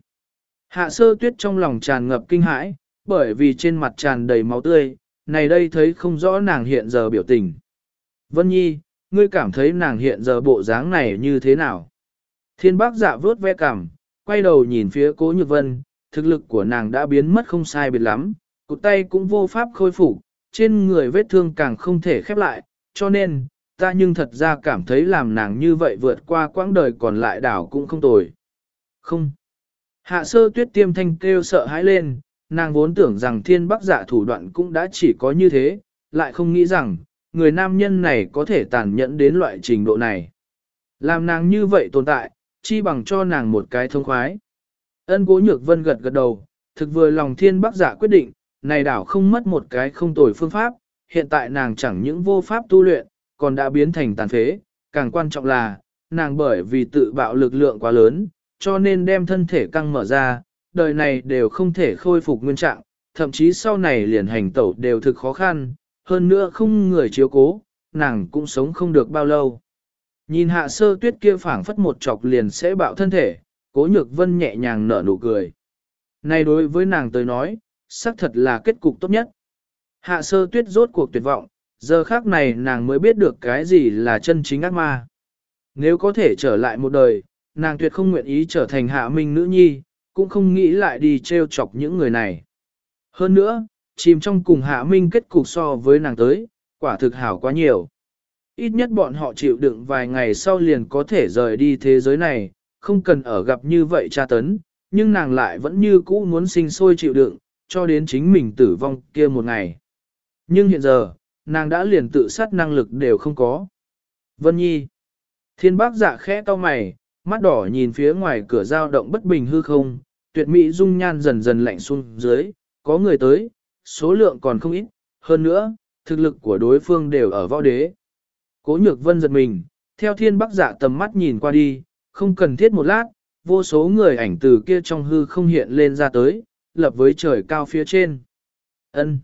Hạ sơ tuyết trong lòng tràn ngập kinh hãi, bởi vì trên mặt tràn đầy máu tươi, này đây thấy không rõ nàng hiện giờ biểu tình. Vân Nhi, ngươi cảm thấy nàng hiện giờ bộ dáng này như thế nào? Thiên bác dạ vớt ve cảm, quay đầu nhìn phía cố nhược vân, thực lực của nàng đã biến mất không sai biệt lắm, cụt tay cũng vô pháp khôi phục, trên người vết thương càng không thể khép lại, cho nên, ta nhưng thật ra cảm thấy làm nàng như vậy vượt qua quãng đời còn lại đảo cũng không tồi. Không. Hạ sơ tuyết tiêm thanh kêu sợ hãi lên, nàng vốn tưởng rằng thiên bắc giả thủ đoạn cũng đã chỉ có như thế, lại không nghĩ rằng, người nam nhân này có thể tàn nhẫn đến loại trình độ này. Làm nàng như vậy tồn tại, chi bằng cho nàng một cái thông khoái. Ân cố nhược vân gật gật đầu, thực vừa lòng thiên bắc giả quyết định, này đảo không mất một cái không tồi phương pháp, hiện tại nàng chẳng những vô pháp tu luyện, còn đã biến thành tàn phế, càng quan trọng là, nàng bởi vì tự bạo lực lượng quá lớn, cho nên đem thân thể căng mở ra, đời này đều không thể khôi phục nguyên trạng, thậm chí sau này liền hành tẩu đều thực khó khăn, hơn nữa không người chiếu cố, nàng cũng sống không được bao lâu. Nhìn hạ sơ tuyết kia phảng phất một chọc liền sẽ bạo thân thể, cố nhược vân nhẹ nhàng nở nụ cười. Này đối với nàng tới nói, xác thật là kết cục tốt nhất. Hạ sơ tuyết rốt cuộc tuyệt vọng, giờ khác này nàng mới biết được cái gì là chân chính ác ma. Nếu có thể trở lại một đời, nàng tuyệt không nguyện ý trở thành hạ minh nữ nhi, cũng không nghĩ lại đi treo chọc những người này. Hơn nữa, chìm trong cùng hạ minh kết cục so với nàng tới, quả thực hảo quá nhiều. Ít nhất bọn họ chịu đựng vài ngày sau liền có thể rời đi thế giới này, không cần ở gặp như vậy tra tấn, nhưng nàng lại vẫn như cũ muốn sinh sôi chịu đựng, cho đến chính mình tử vong kia một ngày. Nhưng hiện giờ, nàng đã liền tự sát năng lực đều không có. Vân Nhi. Thiên bác dạ khẽ cau mày, mắt đỏ nhìn phía ngoài cửa dao động bất bình hư không, tuyệt mỹ dung nhan dần dần lạnh xuống dưới, có người tới, số lượng còn không ít, hơn nữa, thực lực của đối phương đều ở võ đế. Cố nhược vân giật mình, theo thiên bắc giả tầm mắt nhìn qua đi, không cần thiết một lát, vô số người ảnh từ kia trong hư không hiện lên ra tới, lập với trời cao phía trên. Ân.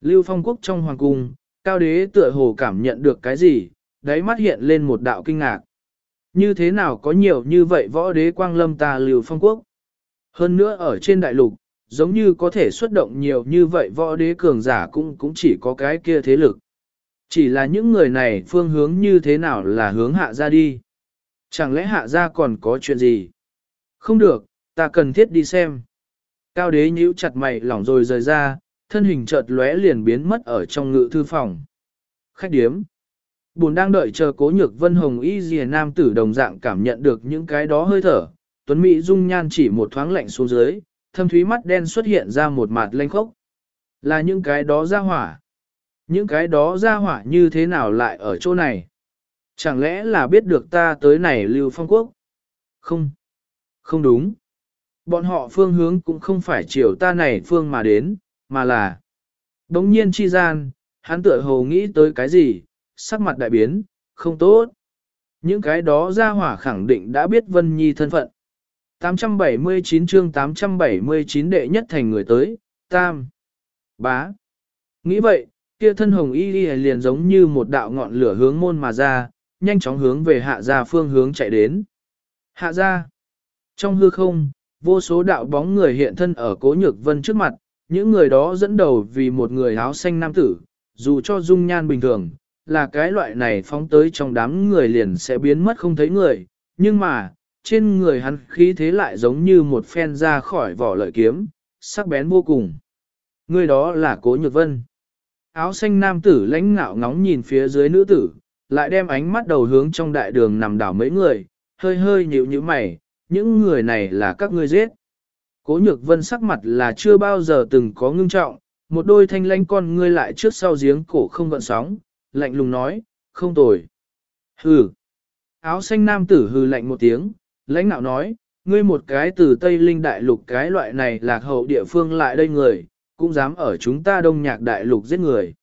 Lưu Phong Quốc trong hoàng cung, cao đế tựa hồ cảm nhận được cái gì, đáy mắt hiện lên một đạo kinh ngạc. Như thế nào có nhiều như vậy võ đế quang lâm ta liều Phong Quốc? Hơn nữa ở trên đại lục, giống như có thể xuất động nhiều như vậy võ đế cường giả cũng cũng chỉ có cái kia thế lực. Chỉ là những người này phương hướng như thế nào là hướng hạ ra đi. Chẳng lẽ hạ ra còn có chuyện gì? Không được, ta cần thiết đi xem. Cao đế nhíu chặt mày lỏng rồi rời ra, thân hình chợt lóe liền biến mất ở trong ngự thư phòng. Khách điếm. Bùn đang đợi chờ cố nhược vân hồng y dìa nam tử đồng dạng cảm nhận được những cái đó hơi thở. Tuấn Mỹ dung nhan chỉ một thoáng lạnh xuống dưới, thâm thúy mắt đen xuất hiện ra một mặt lanh khốc. Là những cái đó ra hỏa. Những cái đó ra hỏa như thế nào lại ở chỗ này? Chẳng lẽ là biết được ta tới này lưu phong quốc? Không. Không đúng. Bọn họ phương hướng cũng không phải chiều ta này phương mà đến, mà là. Đống nhiên chi gian, hắn tựa hồ nghĩ tới cái gì, sắc mặt đại biến, không tốt. Những cái đó ra hỏa khẳng định đã biết Vân Nhi thân phận. 879 chương 879 đệ nhất thành người tới, tam, bá. Nghĩ vậy, kia thân hồng y liền giống như một đạo ngọn lửa hướng môn mà ra, nhanh chóng hướng về hạ gia phương hướng chạy đến. Hạ gia. Trong hư không, vô số đạo bóng người hiện thân ở cố nhược vân trước mặt, những người đó dẫn đầu vì một người áo xanh nam tử, dù cho dung nhan bình thường, là cái loại này phóng tới trong đám người liền sẽ biến mất không thấy người, nhưng mà, trên người hắn khí thế lại giống như một phen ra khỏi vỏ lợi kiếm, sắc bén vô cùng. Người đó là Cố Nhược Vân. Áo xanh nam tử lãnh ngạo ngóng nhìn phía dưới nữ tử, lại đem ánh mắt đầu hướng trong đại đường nằm đảo mấy người, hơi hơi nhíu như mày, những người này là các ngươi giết. Cố nhược vân sắc mặt là chưa bao giờ từng có ngưng trọng, một đôi thanh lãnh con ngươi lại trước sau giếng cổ không gợn sóng, lạnh lùng nói, không tồi. Hừ. Áo xanh nam tử hừ lạnh một tiếng, lãnh nạo nói, ngươi một cái từ Tây Linh Đại Lục cái loại này lạc hậu địa phương lại đây người, cũng dám ở chúng ta đông nhạc đại lục giết người.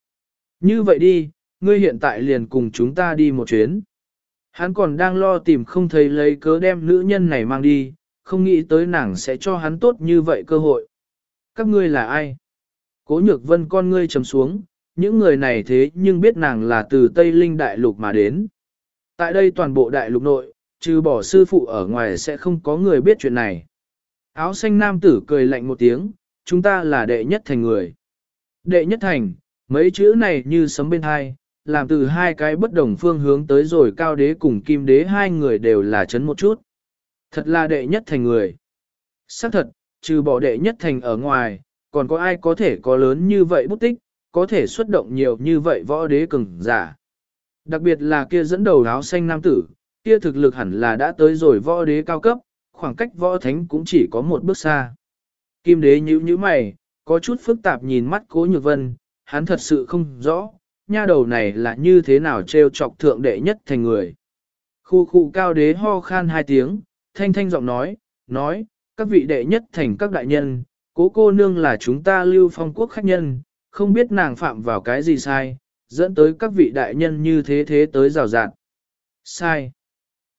Như vậy đi, ngươi hiện tại liền cùng chúng ta đi một chuyến. Hắn còn đang lo tìm không thấy lấy cớ đem nữ nhân này mang đi, không nghĩ tới nàng sẽ cho hắn tốt như vậy cơ hội. Các ngươi là ai? Cố nhược vân con ngươi trầm xuống, những người này thế nhưng biết nàng là từ Tây Linh Đại Lục mà đến. Tại đây toàn bộ Đại Lục nội, trừ bỏ sư phụ ở ngoài sẽ không có người biết chuyện này. Áo xanh nam tử cười lạnh một tiếng, chúng ta là đệ nhất thành người. Đệ nhất thành, mấy chữ này như sấm bên hai, làm từ hai cái bất đồng phương hướng tới rồi cao đế cùng kim đế hai người đều là chấn một chút. Thật là đệ nhất thành người. xác thật, trừ bỏ đệ nhất thành ở ngoài, còn có ai có thể có lớn như vậy bút tích, có thể xuất động nhiều như vậy võ đế cường giả. Đặc biệt là kia dẫn đầu áo xanh nam tử, kia thực lực hẳn là đã tới rồi võ đế cao cấp, khoảng cách võ thánh cũng chỉ có một bước xa. Kim đế nhíu nhíu mày, có chút phức tạp nhìn mắt cố nhược vân, hắn thật sự không rõ, nha đầu này là như thế nào trêu chọc thượng đệ nhất thành người. Khu khu cao đế ho khan hai tiếng, thanh thanh giọng nói, nói, các vị đệ nhất thành các đại nhân, cố cô nương là chúng ta lưu phong quốc khách nhân, không biết nàng phạm vào cái gì sai, dẫn tới các vị đại nhân như thế thế tới rào rạt. Sai.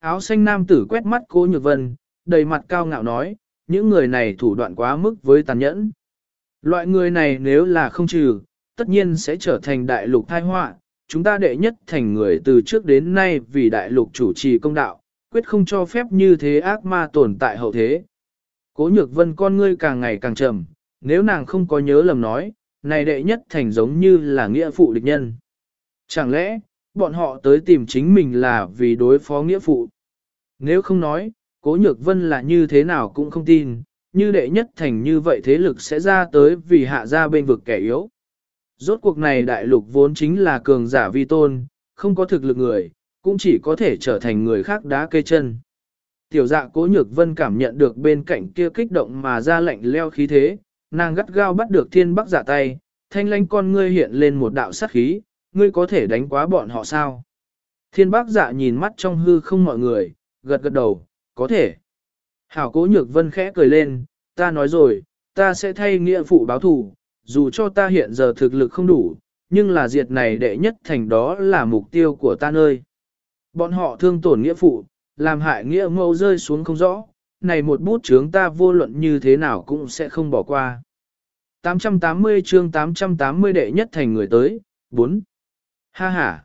Áo xanh nam tử quét mắt cố nhược vân, đầy mặt cao ngạo nói, những người này thủ đoạn quá mức với tàn nhẫn. Loại người này nếu là không trừ, tất nhiên sẽ trở thành đại lục thai họa. Chúng ta đệ nhất thành người từ trước đến nay vì đại lục chủ trì công đạo, quyết không cho phép như thế ác ma tồn tại hậu thế. Cố nhược vân con ngươi càng ngày càng trầm, nếu nàng không có nhớ lầm nói, này đệ nhất thành giống như là nghĩa phụ địch nhân. Chẳng lẽ, bọn họ tới tìm chính mình là vì đối phó nghĩa phụ? Nếu không nói, cố nhược vân là như thế nào cũng không tin, như đệ nhất thành như vậy thế lực sẽ ra tới vì hạ ra bên vực kẻ yếu. Rốt cuộc này đại lục vốn chính là cường giả vi tôn, không có thực lực người, cũng chỉ có thể trở thành người khác đá cây chân. Tiểu dạ cố nhược vân cảm nhận được bên cạnh kia kích động mà ra lạnh leo khí thế, nàng gắt gao bắt được thiên bắc giả tay, thanh lanh con ngươi hiện lên một đạo sát khí, ngươi có thể đánh quá bọn họ sao? Thiên bác dạ nhìn mắt trong hư không mọi người, gật gật đầu, có thể. Hảo cố nhược vân khẽ cười lên, ta nói rồi, ta sẽ thay nghĩa phụ báo thù, dù cho ta hiện giờ thực lực không đủ, nhưng là diệt này đệ nhất thành đó là mục tiêu của ta nơi. Bọn họ thương tổn nghĩa phụ, làm hại nghĩa mẫu rơi xuống không rõ, này một bút chướng ta vô luận như thế nào cũng sẽ không bỏ qua. 880 chương 880 đệ nhất thành người tới, 4. Ha ha.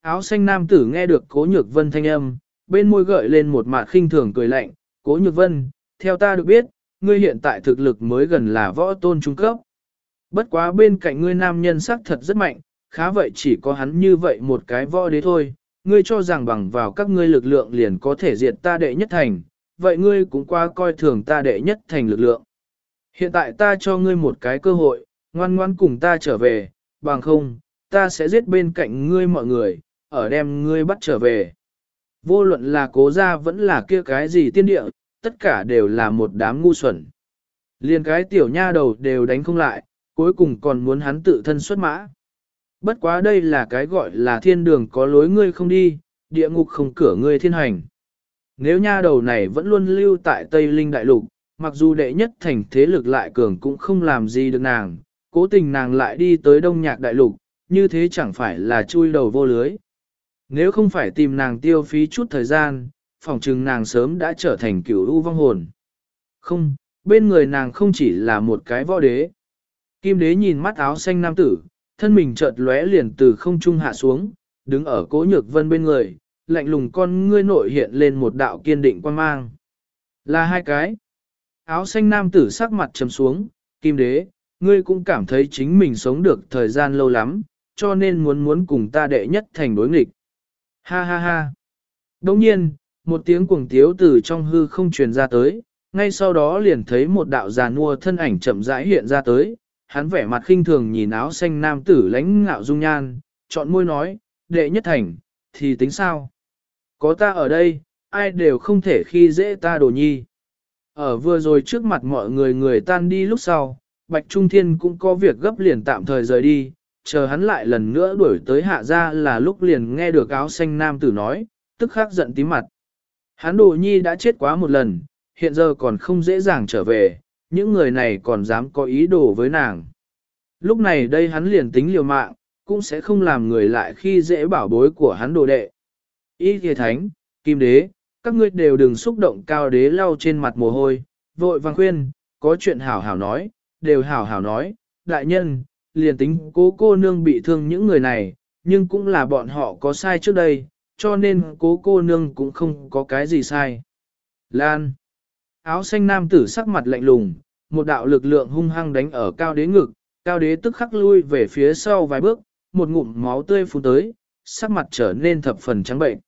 Áo xanh nam tử nghe được cố nhược vân thanh âm, bên môi gợi lên một mạt khinh thường cười lạnh, cố nhược vân, theo ta được biết, ngươi hiện tại thực lực mới gần là võ tôn trung cấp. Bất quá bên cạnh ngươi nam nhân sắc thật rất mạnh, khá vậy chỉ có hắn như vậy một cái võ đế thôi, ngươi cho rằng bằng vào các ngươi lực lượng liền có thể diệt ta đệ nhất thành, vậy ngươi cũng qua coi thường ta đệ nhất thành lực lượng. Hiện tại ta cho ngươi một cái cơ hội, ngoan ngoan cùng ta trở về, bằng không, ta sẽ giết bên cạnh ngươi mọi người, ở đem ngươi bắt trở về. Vô luận là cố gia vẫn là kia cái gì tiên địa, tất cả đều là một đám ngu xuẩn. Liên cái tiểu nha đầu đều đánh không lại, cuối cùng còn muốn hắn tự thân xuất mã. Bất quá đây là cái gọi là thiên đường có lối ngươi không đi, địa ngục không cửa ngươi thiên hành. Nếu nha đầu này vẫn luôn lưu tại Tây Linh Đại Lục, mặc dù đệ nhất thành thế lực lại cường cũng không làm gì được nàng, cố tình nàng lại đi tới Đông Nhạc Đại Lục, như thế chẳng phải là chui đầu vô lưới. Nếu không phải tìm nàng tiêu phí chút thời gian, phòng trừng nàng sớm đã trở thành cửu u vong hồn. Không, bên người nàng không chỉ là một cái võ đế. Kim đế nhìn mắt áo xanh nam tử, thân mình chợt lóe liền từ không trung hạ xuống, đứng ở cố nhược vân bên người, lạnh lùng con ngươi nội hiện lên một đạo kiên định quan mang. Là hai cái. Áo xanh nam tử sắc mặt trầm xuống, kim đế, ngươi cũng cảm thấy chính mình sống được thời gian lâu lắm, cho nên muốn muốn cùng ta đệ nhất thành đối nghịch. Ha ha ha. Đồng nhiên, một tiếng cuồng tiếu từ trong hư không truyền ra tới, ngay sau đó liền thấy một đạo già nua thân ảnh chậm rãi hiện ra tới, hắn vẻ mặt khinh thường nhìn áo xanh nam tử lãnh ngạo dung nhan, chọn môi nói, đệ nhất thành, thì tính sao? Có ta ở đây, ai đều không thể khi dễ ta đồ nhi. Ở vừa rồi trước mặt mọi người người tan đi lúc sau, Bạch Trung Thiên cũng có việc gấp liền tạm thời rời đi, chờ hắn lại lần nữa đuổi tới hạ ra là lúc liền nghe được áo xanh nam tử nói, tức khắc giận tím mặt. Hắn đồ nhi đã chết quá một lần, hiện giờ còn không dễ dàng trở về, những người này còn dám có ý đồ với nàng. Lúc này đây hắn liền tính liều mạng, cũng sẽ không làm người lại khi dễ bảo bối của hắn đồ đệ. Ý thề thánh, kim đế, các ngươi đều đừng xúc động cao đế lau trên mặt mồ hôi, vội vàng khuyên, có chuyện hảo hảo nói, đều hảo hảo nói, đại nhân, liền tính cố cô nương bị thương những người này, nhưng cũng là bọn họ có sai trước đây, cho nên cố cô nương cũng không có cái gì sai. Lan Áo xanh nam tử sắc mặt lạnh lùng, một đạo lực lượng hung hăng đánh ở cao đế ngực, cao đế tức khắc lui về phía sau vài bước, một ngụm máu tươi phun tới, sắc mặt trở nên thập phần trắng bệnh.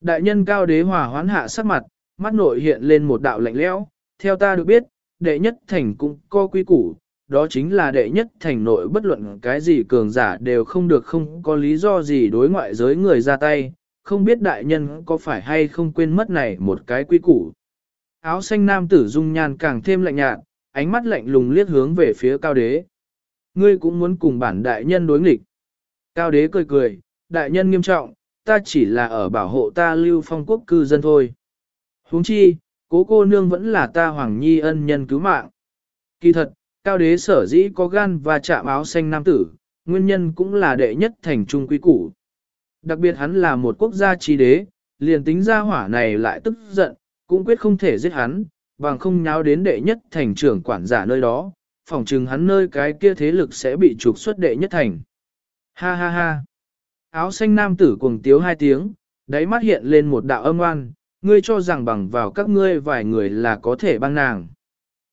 Đại nhân cao đế hòa hoán hạ sắc mặt, mắt nội hiện lên một đạo lạnh lẽo. theo ta được biết, đệ nhất thành cũng có quy củ, đó chính là đệ nhất thành nội bất luận cái gì cường giả đều không được không có lý do gì đối ngoại giới người ra tay, không biết đại nhân có phải hay không quên mất này một cái quy củ. Áo xanh nam tử dung nhan càng thêm lạnh nhạt, ánh mắt lạnh lùng liếc hướng về phía cao đế. Ngươi cũng muốn cùng bản đại nhân đối nghịch. Cao đế cười cười, đại nhân nghiêm trọng, ta chỉ là ở bảo hộ ta lưu phong quốc cư dân thôi. huống chi, cố cô nương vẫn là ta hoàng nhi ân nhân cứu mạng. Kỳ thật, cao đế sở dĩ có gan và chạm áo xanh nam tử, nguyên nhân cũng là đệ nhất thành trung quý củ. Đặc biệt hắn là một quốc gia trí đế, liền tính ra hỏa này lại tức giận, cũng quyết không thể giết hắn, bằng không nháo đến đệ nhất thành trưởng quản giả nơi đó, phỏng chừng hắn nơi cái kia thế lực sẽ bị trục xuất đệ nhất thành. Ha ha ha. Áo xanh nam tử cuồng tiếu hai tiếng, đáy mắt hiện lên một đạo âm oan, ngươi cho rằng bằng vào các ngươi vài người là có thể băng nàng.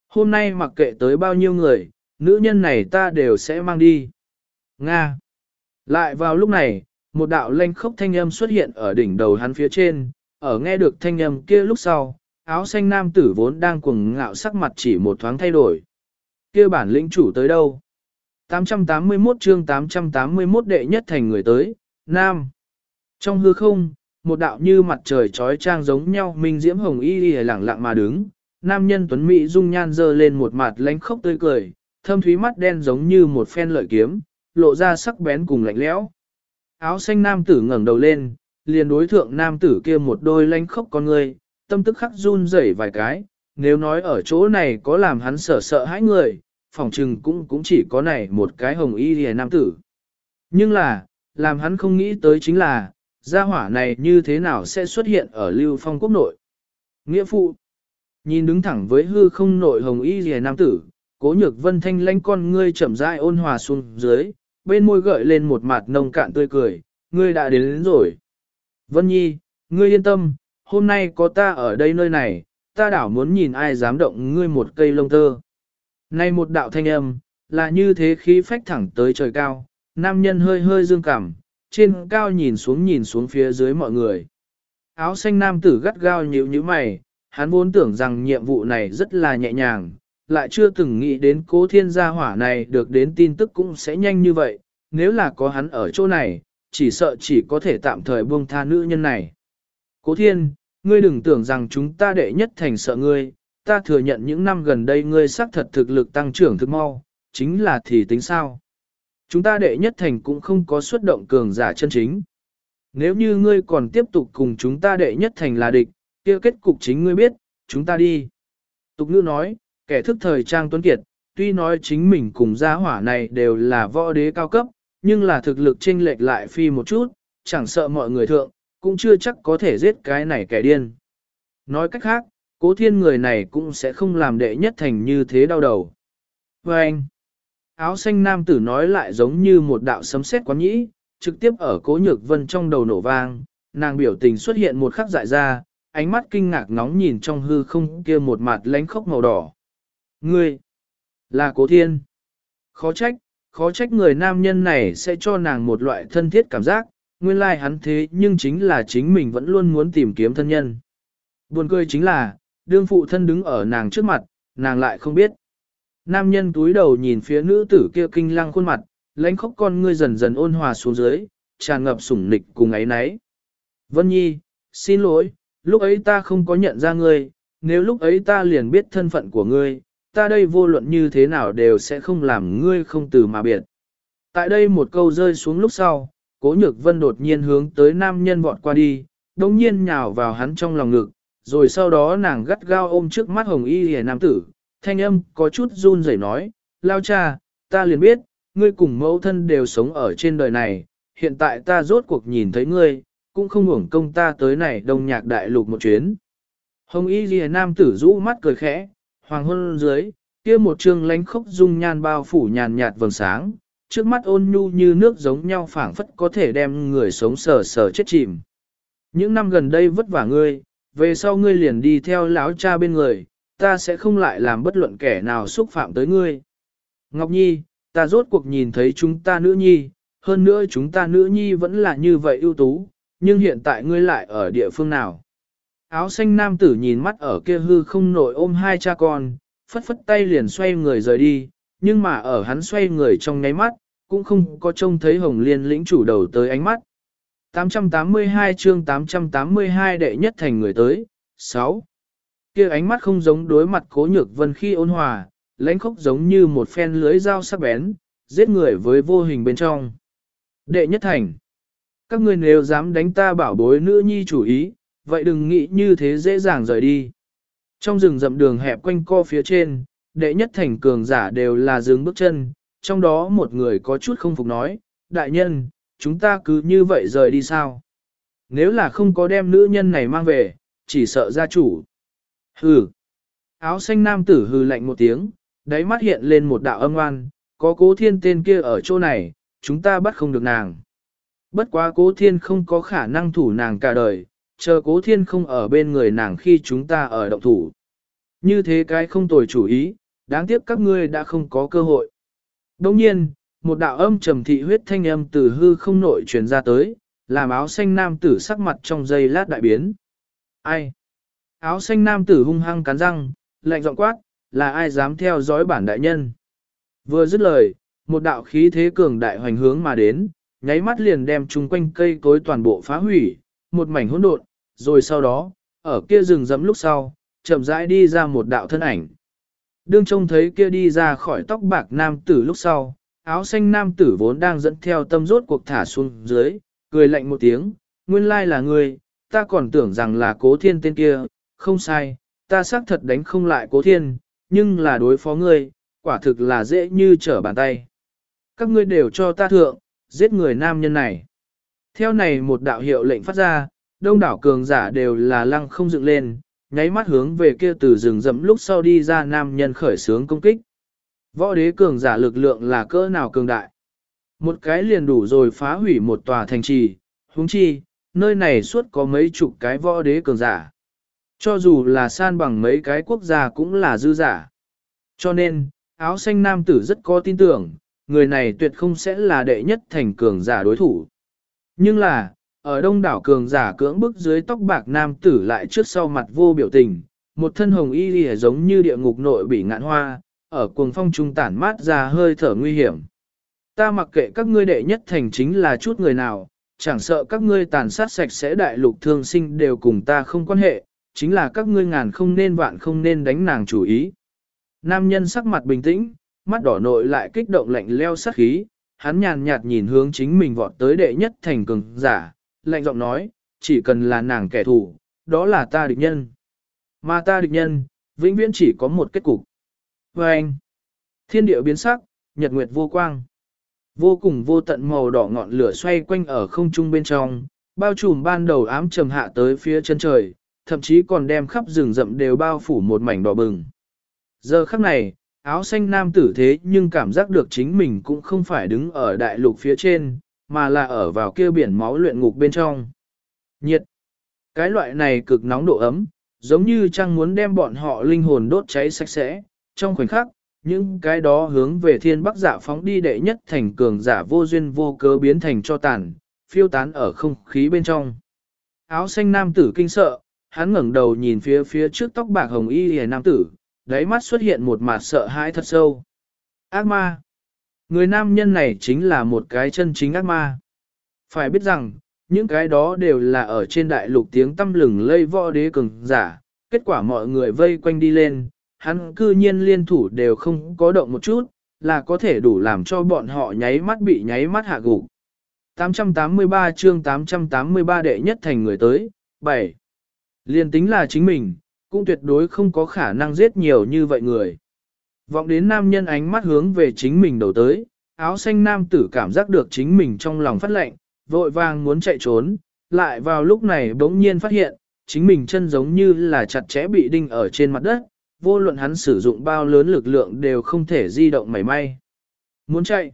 Hôm nay mặc kệ tới bao nhiêu người, nữ nhân này ta đều sẽ mang đi. Nga. Lại vào lúc này, một đạo lanh khốc thanh âm xuất hiện ở đỉnh đầu hắn phía trên, ở nghe được thanh âm kia lúc sau, áo xanh nam tử vốn đang cuồng ngạo sắc mặt chỉ một thoáng thay đổi. kia bản lĩnh chủ tới đâu? 881 chương 881 đệ nhất thành người tới, Nam. Trong hư không, một đạo như mặt trời trói trang giống nhau minh diễm hồng y y lẳng lặng mà đứng, nam nhân tuấn mỹ dung nhan dơ lên một mặt lánh khốc tươi cười, thâm thúy mắt đen giống như một phen lợi kiếm, lộ ra sắc bén cùng lạnh lẽo. Áo xanh nam tử ngẩng đầu lên, liền đối thượng nam tử kia một đôi lánh khốc con người, tâm tức khắc run rẩy vài cái, nếu nói ở chỗ này có làm hắn sợ sợ hãi người, phỏng trừng cũng cũng chỉ có này một cái hồng y lìa nam tử. Nhưng là, làm hắn không nghĩ tới chính là, gia hỏa này như thế nào sẽ xuất hiện ở lưu phong quốc nội. Nghĩa phụ, Nhìn đứng thẳng với hư không nội hồng y rìa nam tử, cố nhược vân thanh lanh con ngươi chậm rãi ôn hòa xuống dưới, bên môi gợi lên một mặt nồng cạn tươi cười, ngươi đã đến, đến rồi. Vân nhi, ngươi yên tâm, hôm nay có ta ở đây nơi này, ta đảo muốn nhìn ai dám động ngươi một cây lông tơ. Nay một đạo thanh âm, là như thế khí phách thẳng tới trời cao, nam nhân hơi hơi dương cảm, trên cao nhìn xuống nhìn xuống phía dưới mọi người. Áo xanh nam tử gắt gao nhíu như mày, hắn vốn tưởng rằng nhiệm vụ này rất là nhẹ nhàng, lại chưa từng nghĩ đến cố thiên gia hỏa này được đến tin tức cũng sẽ nhanh như vậy, nếu là có hắn ở chỗ này, chỉ sợ chỉ có thể tạm thời buông tha nữ nhân này. Cố thiên, ngươi đừng tưởng rằng chúng ta đệ nhất thành sợ ngươi, ta thừa nhận những năm gần đây ngươi xác thật thực lực tăng trưởng thực mau, chính là thì tính sao. Chúng ta đệ nhất thành cũng không có xuất động cường giả chân chính. Nếu như ngươi còn tiếp tục cùng chúng ta đệ nhất thành là địch, kia kết cục chính ngươi biết, chúng ta đi. Tục ngữ nói, kẻ thức thời trang tuấn kiệt, tuy nói chính mình cùng gia hỏa này đều là võ đế cao cấp, nhưng là thực lực chênh lệch lại phi một chút, chẳng sợ mọi người thượng, cũng chưa chắc có thể giết cái này kẻ điên. Nói cách khác, cố thiên người này cũng sẽ không làm đệ nhất thành như thế đau đầu. Và anh, áo xanh nam tử nói lại giống như một đạo sấm sét quán nhĩ, trực tiếp ở cố nhược vân trong đầu nổ vang, nàng biểu tình xuất hiện một khắc dại ra, ánh mắt kinh ngạc ngóng nhìn trong hư không kia một mặt lánh khốc màu đỏ. Ngươi, là cố thiên. Khó trách, khó trách người nam nhân này sẽ cho nàng một loại thân thiết cảm giác, nguyên lai like hắn thế nhưng chính là chính mình vẫn luôn muốn tìm kiếm thân nhân. Buồn cười chính là, đương phụ thân đứng ở nàng trước mặt, nàng lại không biết. Nam nhân túi đầu nhìn phía nữ tử kia kinh lăng khuôn mặt, lãnh khóc con ngươi dần dần ôn hòa xuống dưới, tràn ngập sủng nịch cùng ấy nấy. Vân Nhi, xin lỗi, lúc ấy ta không có nhận ra ngươi, nếu lúc ấy ta liền biết thân phận của ngươi, ta đây vô luận như thế nào đều sẽ không làm ngươi không từ mà biệt. Tại đây một câu rơi xuống lúc sau, cố nhược vân đột nhiên hướng tới nam nhân vọt qua đi, đồng nhiên nhào vào hắn trong lòng ngực, rồi sau đó nàng gắt gao ôm trước mắt hồng y hề nam tử, thanh âm có chút run rẩy nói, lao cha, ta liền biết, ngươi cùng mẫu thân đều sống ở trên đời này, hiện tại ta rốt cuộc nhìn thấy ngươi, cũng không hưởng công ta tới này đông nhạc đại lục một chuyến. Hồng y ghi nam tử rũ mắt cười khẽ, hoàng hôn dưới, kia một trương lánh khốc dung nhan bao phủ nhàn nhạt vầng sáng, trước mắt ôn nhu như nước giống nhau phảng phất có thể đem người sống sờ sờ chết chìm. Những năm gần đây vất vả ngươi, về sau ngươi liền đi theo lão cha bên người, ta sẽ không lại làm bất luận kẻ nào xúc phạm tới ngươi. Ngọc Nhi, ta rốt cuộc nhìn thấy chúng ta nữ nhi, hơn nữa chúng ta nữ nhi vẫn là như vậy ưu tú, nhưng hiện tại ngươi lại ở địa phương nào? Áo xanh nam tử nhìn mắt ở kia hư không nổi ôm hai cha con, phất phất tay liền xoay người rời đi, nhưng mà ở hắn xoay người trong ngáy mắt, cũng không có trông thấy hồng liên lĩnh chủ đầu tới ánh mắt. 882 chương 882 đệ nhất thành người tới, 6. Kia ánh mắt không giống đối mặt cố nhược vân khi ôn hòa, lãnh khốc giống như một phen lưới dao sắc bén, giết người với vô hình bên trong. Đệ nhất thành. Các ngươi nếu dám đánh ta bảo bối nữ nhi chủ ý, vậy đừng nghĩ như thế dễ dàng rời đi. Trong rừng rậm đường hẹp quanh co phía trên, đệ nhất thành cường giả đều là dừng bước chân, trong đó một người có chút không phục nói, đại nhân, chúng ta cứ như vậy rời đi sao? Nếu là không có đem nữ nhân này mang về, chỉ sợ gia chủ. Hừ. Áo xanh nam tử hừ lạnh một tiếng, đáy mắt hiện lên một đạo âm oan, có cố thiên tên kia ở chỗ này, chúng ta bắt không được nàng. Bất quá cố thiên không có khả năng thủ nàng cả đời, chờ cố thiên không ở bên người nàng khi chúng ta ở động thủ. Như thế cái không tồi chủ ý, đáng tiếc các ngươi đã không có cơ hội. Đồng nhiên, một đạo âm trầm thị huyết thanh âm từ hư không nội truyền ra tới, làm áo xanh nam tử sắc mặt trong giây lát đại biến. Ai? Áo xanh nam tử hung hăng cắn răng, lạnh giọng quát, là ai dám theo dõi bản đại nhân? Vừa dứt lời, một đạo khí thế cường đại hoành hướng mà đến, nháy mắt liền đem chung quanh cây cối toàn bộ phá hủy, một mảnh hỗn độn, rồi sau đó, ở kia rừng rậm lúc sau, chậm rãi đi ra một đạo thân ảnh. Đương trông thấy kia đi ra khỏi tóc bạc nam tử lúc sau, áo xanh nam tử vốn đang dẫn theo tâm rốt cuộc thả xuống dưới, cười lạnh một tiếng, nguyên lai là ngươi, ta còn tưởng rằng là cố thiên tên kia, không sai, ta xác thật đánh không lại cố thiên, nhưng là đối phó ngươi, quả thực là dễ như trở bàn tay. Các ngươi đều cho ta thượng, giết người nam nhân này. Theo này một đạo hiệu lệnh phát ra, đông đảo cường giả đều là lăng không dựng lên, nháy mắt hướng về kia từ rừng rậm lúc sau đi ra nam nhân khởi sướng công kích. Võ đế cường giả lực lượng là cỡ nào cường đại. Một cái liền đủ rồi phá hủy một tòa thành trì, huống chi, nơi này suốt có mấy chục cái võ đế cường giả. Cho dù là san bằng mấy cái quốc gia cũng là dư giả. Cho nên, áo xanh nam tử rất có tin tưởng, người này tuyệt không sẽ là đệ nhất thành cường giả đối thủ. Nhưng là, ở đông đảo cường giả cưỡng bức dưới tóc bạc nam tử lại trước sau mặt vô biểu tình, một thân hồng y lìa giống như địa ngục nội bị ngạn hoa, ở cuồng phong trung tản mát ra hơi thở nguy hiểm. Ta mặc kệ các ngươi đệ nhất thành chính là chút người nào, chẳng sợ các ngươi tàn sát sạch sẽ đại lục thương sinh đều cùng ta không quan hệ, chính là các ngươi ngàn không nên vạn không nên đánh nàng chủ ý. Nam nhân sắc mặt bình tĩnh, mắt đỏ nội lại kích động lạnh leo sát khí, hắn nhàn nhạt nhìn hướng chính mình vọt tới đệ nhất thành cường giả, lạnh giọng nói, chỉ cần là nàng kẻ thù, đó là ta địch nhân. Mà ta địch nhân, vĩnh viễn chỉ có một kết cục. Và anh, thiên địa biến sắc, nhật nguyệt vô quang. Vô cùng vô tận màu đỏ ngọn lửa xoay quanh ở không trung bên trong, bao trùm ban đầu ám trầm hạ tới phía chân trời, thậm chí còn đem khắp rừng rậm đều bao phủ một mảnh đỏ bừng. Giờ khắc này, áo xanh nam tử thế nhưng cảm giác được chính mình cũng không phải đứng ở đại lục phía trên, mà là ở vào kia biển máu luyện ngục bên trong. Nhiệt. Cái loại này cực nóng độ ấm, giống như chăng muốn đem bọn họ linh hồn đốt cháy sạch sẽ. Trong khoảnh khắc, những cái đó hướng về thiên bắc giả phóng đi đệ nhất thành cường giả vô duyên vô cớ biến thành cho tàn, phiêu tán ở không khí bên trong. Áo xanh nam tử kinh sợ, hắn ngẩng đầu nhìn phía phía trước tóc bạc hồng y hề nam tử, đáy mắt xuất hiện một mặt sợ hãi thật sâu. Ác ma. Người nam nhân này chính là một cái chân chính ác ma. Phải biết rằng, những cái đó đều là ở trên đại lục tiếng tâm lừng lây võ đế cường giả, kết quả mọi người vây quanh đi lên, hắn cư nhiên liên thủ đều không có động một chút, là có thể đủ làm cho bọn họ nháy mắt bị nháy mắt hạ gục. 883 chương 883 đệ nhất thành người tới, 7. Liên tính là chính mình, cũng tuyệt đối không có khả năng giết nhiều như vậy người. Vọng đến nam nhân ánh mắt hướng về chính mình đầu tới, áo xanh nam tử cảm giác được chính mình trong lòng phát lệnh, vội vàng muốn chạy trốn, lại vào lúc này bỗng nhiên phát hiện, chính mình chân giống như là chặt chẽ bị đinh ở trên mặt đất, vô luận hắn sử dụng bao lớn lực lượng đều không thể di động mảy may. Muốn chạy.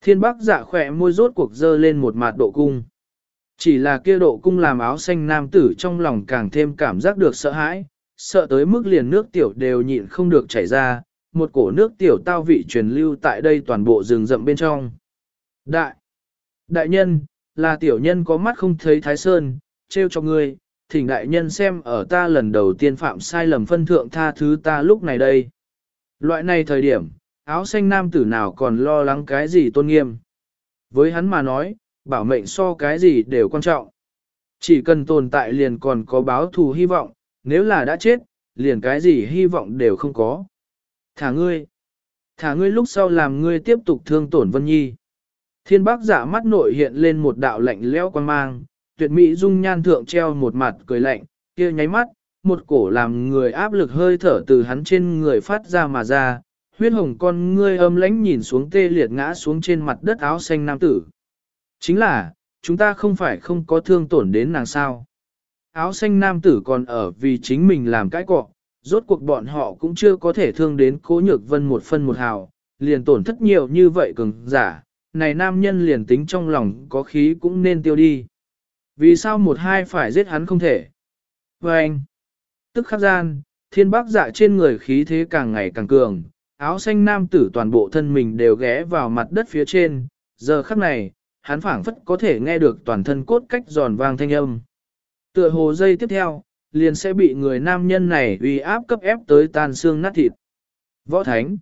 Thiên bắc giả khỏe môi rốt cuộc dơ lên một mặt độ cung. Chỉ là kia độ cung làm áo xanh nam tử trong lòng càng thêm cảm giác được sợ hãi, sợ tới mức liền nước tiểu đều nhịn không được chảy ra, một cổ nước tiểu tao vị truyền lưu tại đây toàn bộ rừng rậm bên trong. Đại! Đại nhân, là tiểu nhân có mắt không thấy thái sơn, trêu cho ngươi, thỉnh đại nhân xem ở ta lần đầu tiên phạm sai lầm phân thượng tha thứ ta lúc này đây. Loại này thời điểm, áo xanh nam tử nào còn lo lắng cái gì tôn nghiêm. Với hắn mà nói, bảo mệnh so cái gì đều quan trọng. Chỉ cần tồn tại liền còn có báo thù hy vọng, nếu là đã chết, liền cái gì hy vọng đều không có. Thả ngươi. Thả ngươi lúc sau làm ngươi tiếp tục thương tổn Vân Nhi. Thiên bác giả mắt nội hiện lên một đạo lạnh lẽo quan mang, tuyệt mỹ dung nhan thượng treo một mặt cười lạnh, kia nháy mắt, một cổ làm người áp lực hơi thở từ hắn trên người phát ra mà ra, huyết hồng con ngươi âm lãnh nhìn xuống tê liệt ngã xuống trên mặt đất áo xanh nam tử. Chính là, chúng ta không phải không có thương tổn đến nàng sao. Áo xanh nam tử còn ở vì chính mình làm cái cọ, rốt cuộc bọn họ cũng chưa có thể thương đến cố nhược vân một phân một hào, liền tổn thất nhiều như vậy cường giả, này nam nhân liền tính trong lòng có khí cũng nên tiêu đi. Vì sao một hai phải giết hắn không thể? Và anh, tức khắc gian, thiên bác dạ trên người khí thế càng ngày càng cường, áo xanh nam tử toàn bộ thân mình đều ghé vào mặt đất phía trên, giờ khắc này, hắn phảng phất có thể nghe được toàn thân cốt cách giòn vang thanh âm. Tựa hồ dây tiếp theo, liền sẽ bị người nam nhân này uy áp cấp ép tới tan xương nát thịt. Võ Thánh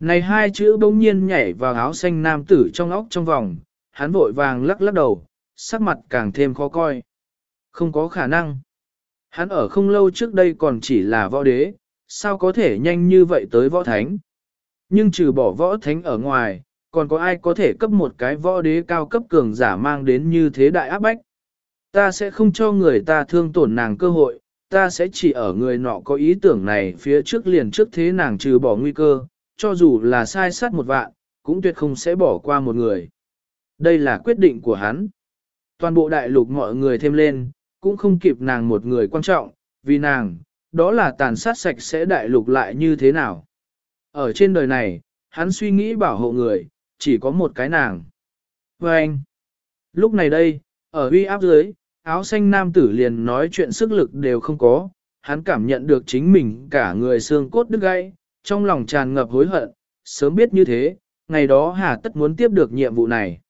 Này hai chữ bỗng nhiên nhảy vào áo xanh nam tử trong óc trong vòng, hắn vội vàng lắc lắc đầu, sắc mặt càng thêm khó coi. Không có khả năng. Hắn ở không lâu trước đây còn chỉ là võ đế, sao có thể nhanh như vậy tới võ thánh. Nhưng trừ bỏ võ thánh ở ngoài, còn có ai có thể cấp một cái võ đế cao cấp cường giả mang đến như thế đại áp bách. Ta sẽ không cho người ta thương tổn nàng cơ hội, ta sẽ chỉ ở người nọ có ý tưởng này phía trước liền trước thế nàng trừ bỏ nguy cơ, cho dù là sai sát một vạn, cũng tuyệt không sẽ bỏ qua một người. Đây là quyết định của hắn. Toàn bộ đại lục mọi người thêm lên, cũng không kịp nàng một người quan trọng, vì nàng, đó là tàn sát sạch sẽ đại lục lại như thế nào. Ở trên đời này, hắn suy nghĩ bảo hộ người, chỉ có một cái nàng. Và anh, lúc này đây, ở uy áp dưới, áo xanh nam tử liền nói chuyện sức lực đều không có, hắn cảm nhận được chính mình cả người xương cốt đứt gãy, trong lòng tràn ngập hối hận, sớm biết như thế, ngày đó hà tất muốn tiếp được nhiệm vụ này.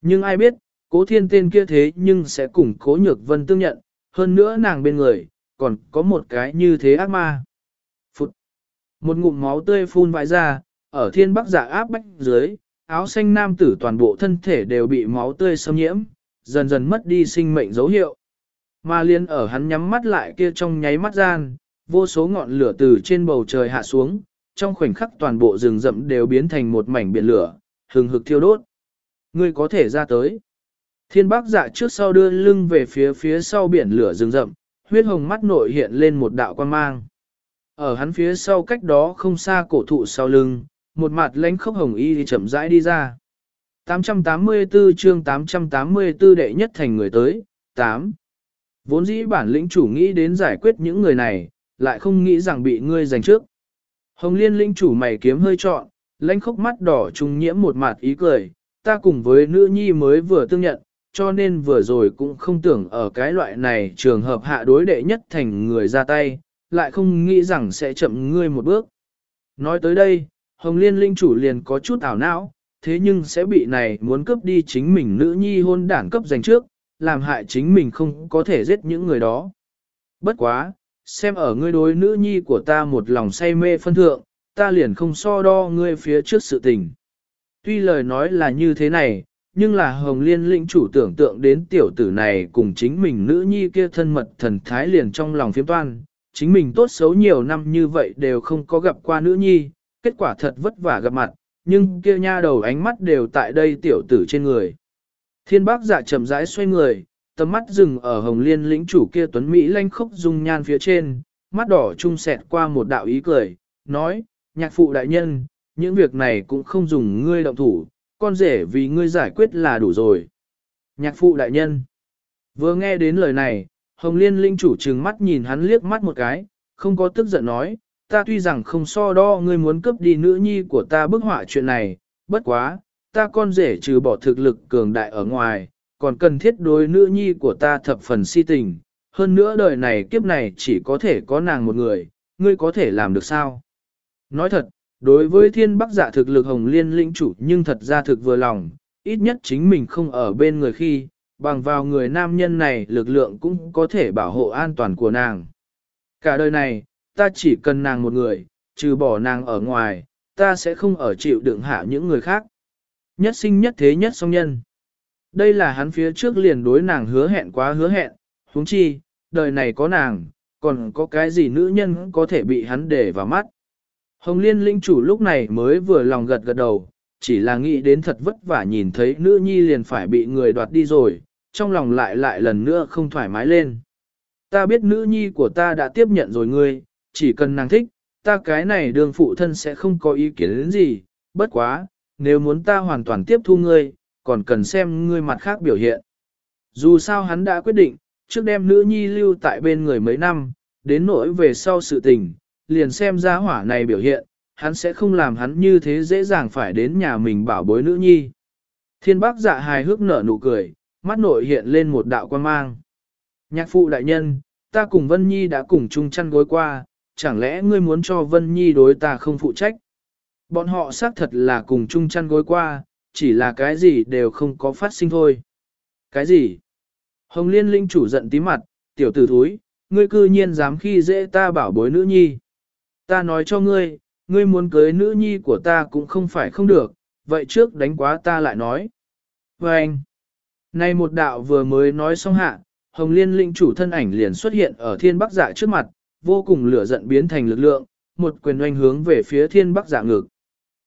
Nhưng ai biết, cố thiên tên kia thế nhưng sẽ cùng cố nhược vân tương nhận, hơn nữa nàng bên người, còn có một cái như thế ác ma. Phụt! Một ngụm máu tươi phun vãi ra, ở thiên bắc giả áp bách dưới, áo xanh nam tử toàn bộ thân thể đều bị máu tươi xâm nhiễm, dần dần mất đi sinh mệnh dấu hiệu. Mà liên ở hắn nhắm mắt lại kia trong nháy mắt gian, vô số ngọn lửa từ trên bầu trời hạ xuống, trong khoảnh khắc toàn bộ rừng rậm đều biến thành một mảnh biển lửa, hừng hực thiêu đốt. Ngươi có thể ra tới. Thiên bác dạ trước sau đưa lưng về phía phía sau biển lửa rừng rậm, huyết hồng mắt nội hiện lên một đạo quan mang. Ở hắn phía sau cách đó không xa cổ thụ sau lưng, một mặt lãnh khốc hồng y thì chậm rãi đi ra. 884 chương 884 đệ nhất thành người tới, 8. Vốn dĩ bản lĩnh chủ nghĩ đến giải quyết những người này, lại không nghĩ rằng bị ngươi giành trước. Hồng liên lĩnh chủ mày kiếm hơi trọn, lãnh khốc mắt đỏ trung nhiễm một mặt ý cười, ta cùng với nữ nhi mới vừa tương nhận, cho nên vừa rồi cũng không tưởng ở cái loại này trường hợp hạ đối đệ nhất thành người ra tay, lại không nghĩ rằng sẽ chậm ngươi một bước. Nói tới đây, Hồng Liên linh chủ liền có chút ảo não, thế nhưng sẽ bị này muốn cướp đi chính mình nữ nhi hôn đảng cấp dành trước, làm hại chính mình không có thể giết những người đó. Bất quá, xem ở ngươi đối nữ nhi của ta một lòng say mê phân thượng, ta liền không so đo ngươi phía trước sự tình. Tuy lời nói là như thế này, nhưng là Hồng Liên lĩnh chủ tưởng tượng đến tiểu tử này cùng chính mình nữ nhi kia thân mật thần thái liền trong lòng phiếm toan, chính mình tốt xấu nhiều năm như vậy đều không có gặp qua nữ nhi, kết quả thật vất vả gặp mặt, nhưng kia nha đầu ánh mắt đều tại đây tiểu tử trên người. Thiên bác dạ chậm rãi xoay người, tầm mắt dừng ở hồng liên lĩnh chủ kia tuấn Mỹ lanh khốc dung nhan phía trên, mắt đỏ trung sẹt qua một đạo ý cười, nói, nhạc phụ đại nhân, những việc này cũng không dùng ngươi động thủ, con rể vì ngươi giải quyết là đủ rồi. Nhạc phụ đại nhân, vừa nghe đến lời này, hồng liên lĩnh chủ trừng mắt nhìn hắn liếc mắt một cái, không có tức giận nói, ta tuy rằng không so đo ngươi muốn cướp đi nữ nhi của ta bức họa chuyện này, bất quá, ta con rể trừ bỏ thực lực cường đại ở ngoài, còn cần thiết đối nữ nhi của ta thập phần si tình, hơn nữa đời này kiếp này chỉ có thể có nàng một người, ngươi có thể làm được sao? Nói thật, đối với thiên bắc giả thực lực hồng liên lĩnh chủ nhưng thật ra thực vừa lòng, ít nhất chính mình không ở bên người khi, bằng vào người nam nhân này lực lượng cũng có thể bảo hộ an toàn của nàng. Cả đời này, ta chỉ cần nàng một người, trừ bỏ nàng ở ngoài, ta sẽ không ở chịu đựng hạ những người khác. Nhất sinh nhất thế nhất song nhân. Đây là hắn phía trước liền đối nàng hứa hẹn quá hứa hẹn, huống chi, đời này có nàng, còn có cái gì nữ nhân có thể bị hắn để vào mắt. Hồng Liên linh chủ lúc này mới vừa lòng gật gật đầu, chỉ là nghĩ đến thật vất vả nhìn thấy nữ nhi liền phải bị người đoạt đi rồi, trong lòng lại lại lần nữa không thoải mái lên. Ta biết nữ nhi của ta đã tiếp nhận rồi ngươi, chỉ cần nàng thích, ta cái này đường phụ thân sẽ không có ý kiến đến gì, bất quá, nếu muốn ta hoàn toàn tiếp thu ngươi, còn cần xem ngươi mặt khác biểu hiện. Dù sao hắn đã quyết định, trước đem nữ nhi lưu tại bên người mấy năm, đến nỗi về sau sự tình, liền xem ra hỏa này biểu hiện, hắn sẽ không làm hắn như thế dễ dàng phải đến nhà mình bảo bối nữ nhi. Thiên bác dạ hài hước nở nụ cười, mắt nội hiện lên một đạo quan mang. Nhạc phụ đại nhân, ta cùng Vân Nhi đã cùng chung chăn gối qua, chẳng lẽ ngươi muốn cho Vân Nhi đối ta không phụ trách? Bọn họ xác thật là cùng chung chăn gối qua, chỉ là cái gì đều không có phát sinh thôi. Cái gì? Hồng Liên Linh chủ giận tí mặt, tiểu tử thúi, ngươi cư nhiên dám khi dễ ta bảo bối nữ nhi. Ta nói cho ngươi, ngươi muốn cưới nữ nhi của ta cũng không phải không được, vậy trước đánh quá ta lại nói. Và anh, này một đạo vừa mới nói xong hạ, Hồng Liên Linh chủ thân ảnh liền xuất hiện ở thiên bắc dạ trước mặt, vô cùng lửa giận biến thành lực lượng, một quyền oanh hướng về phía thiên bắc dạ ngực.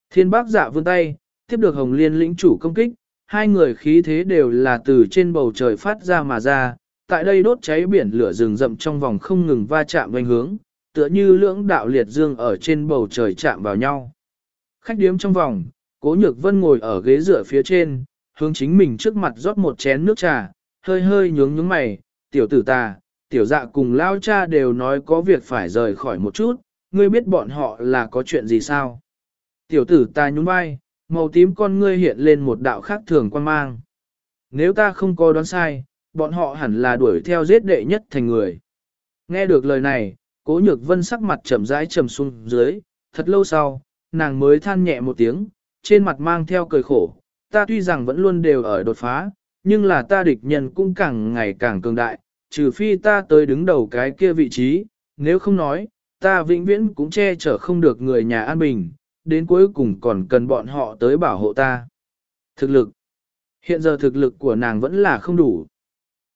Thiên bắc dạ vươn tay, tiếp được Hồng Liên lĩnh chủ công kích, hai người khí thế đều là từ trên bầu trời phát ra mà ra, tại đây đốt cháy biển lửa rừng rậm trong vòng không ngừng va chạm oanh hướng, tựa như lưỡng đạo liệt dương ở trên bầu trời chạm vào nhau. Khách điếm trong vòng, Cố Nhược Vân ngồi ở ghế dựa phía trên, hướng chính mình trước mặt rót một chén nước trà, hơi hơi nhướng nhướng mày, tiểu tử ta, tiểu dạ cùng lao cha đều nói có việc phải rời khỏi một chút, ngươi biết bọn họ là có chuyện gì sao? Tiểu tử ta nhún vai, màu tím con ngươi hiện lên một đạo khác thường quan mang. Nếu ta không có đoán sai, bọn họ hẳn là đuổi theo giết đệ nhất thành người. Nghe được lời này, cố nhược vân sắc mặt chậm rãi trầm xuống dưới, thật lâu sau, nàng mới than nhẹ một tiếng, trên mặt mang theo cười khổ, ta tuy rằng vẫn luôn đều ở đột phá, nhưng là ta địch nhân cũng càng ngày càng cường đại, trừ phi ta tới đứng đầu cái kia vị trí, nếu không nói, ta vĩnh viễn cũng che chở không được người nhà an bình, đến cuối cùng còn cần bọn họ tới bảo hộ ta. Thực lực Hiện giờ thực lực của nàng vẫn là không đủ.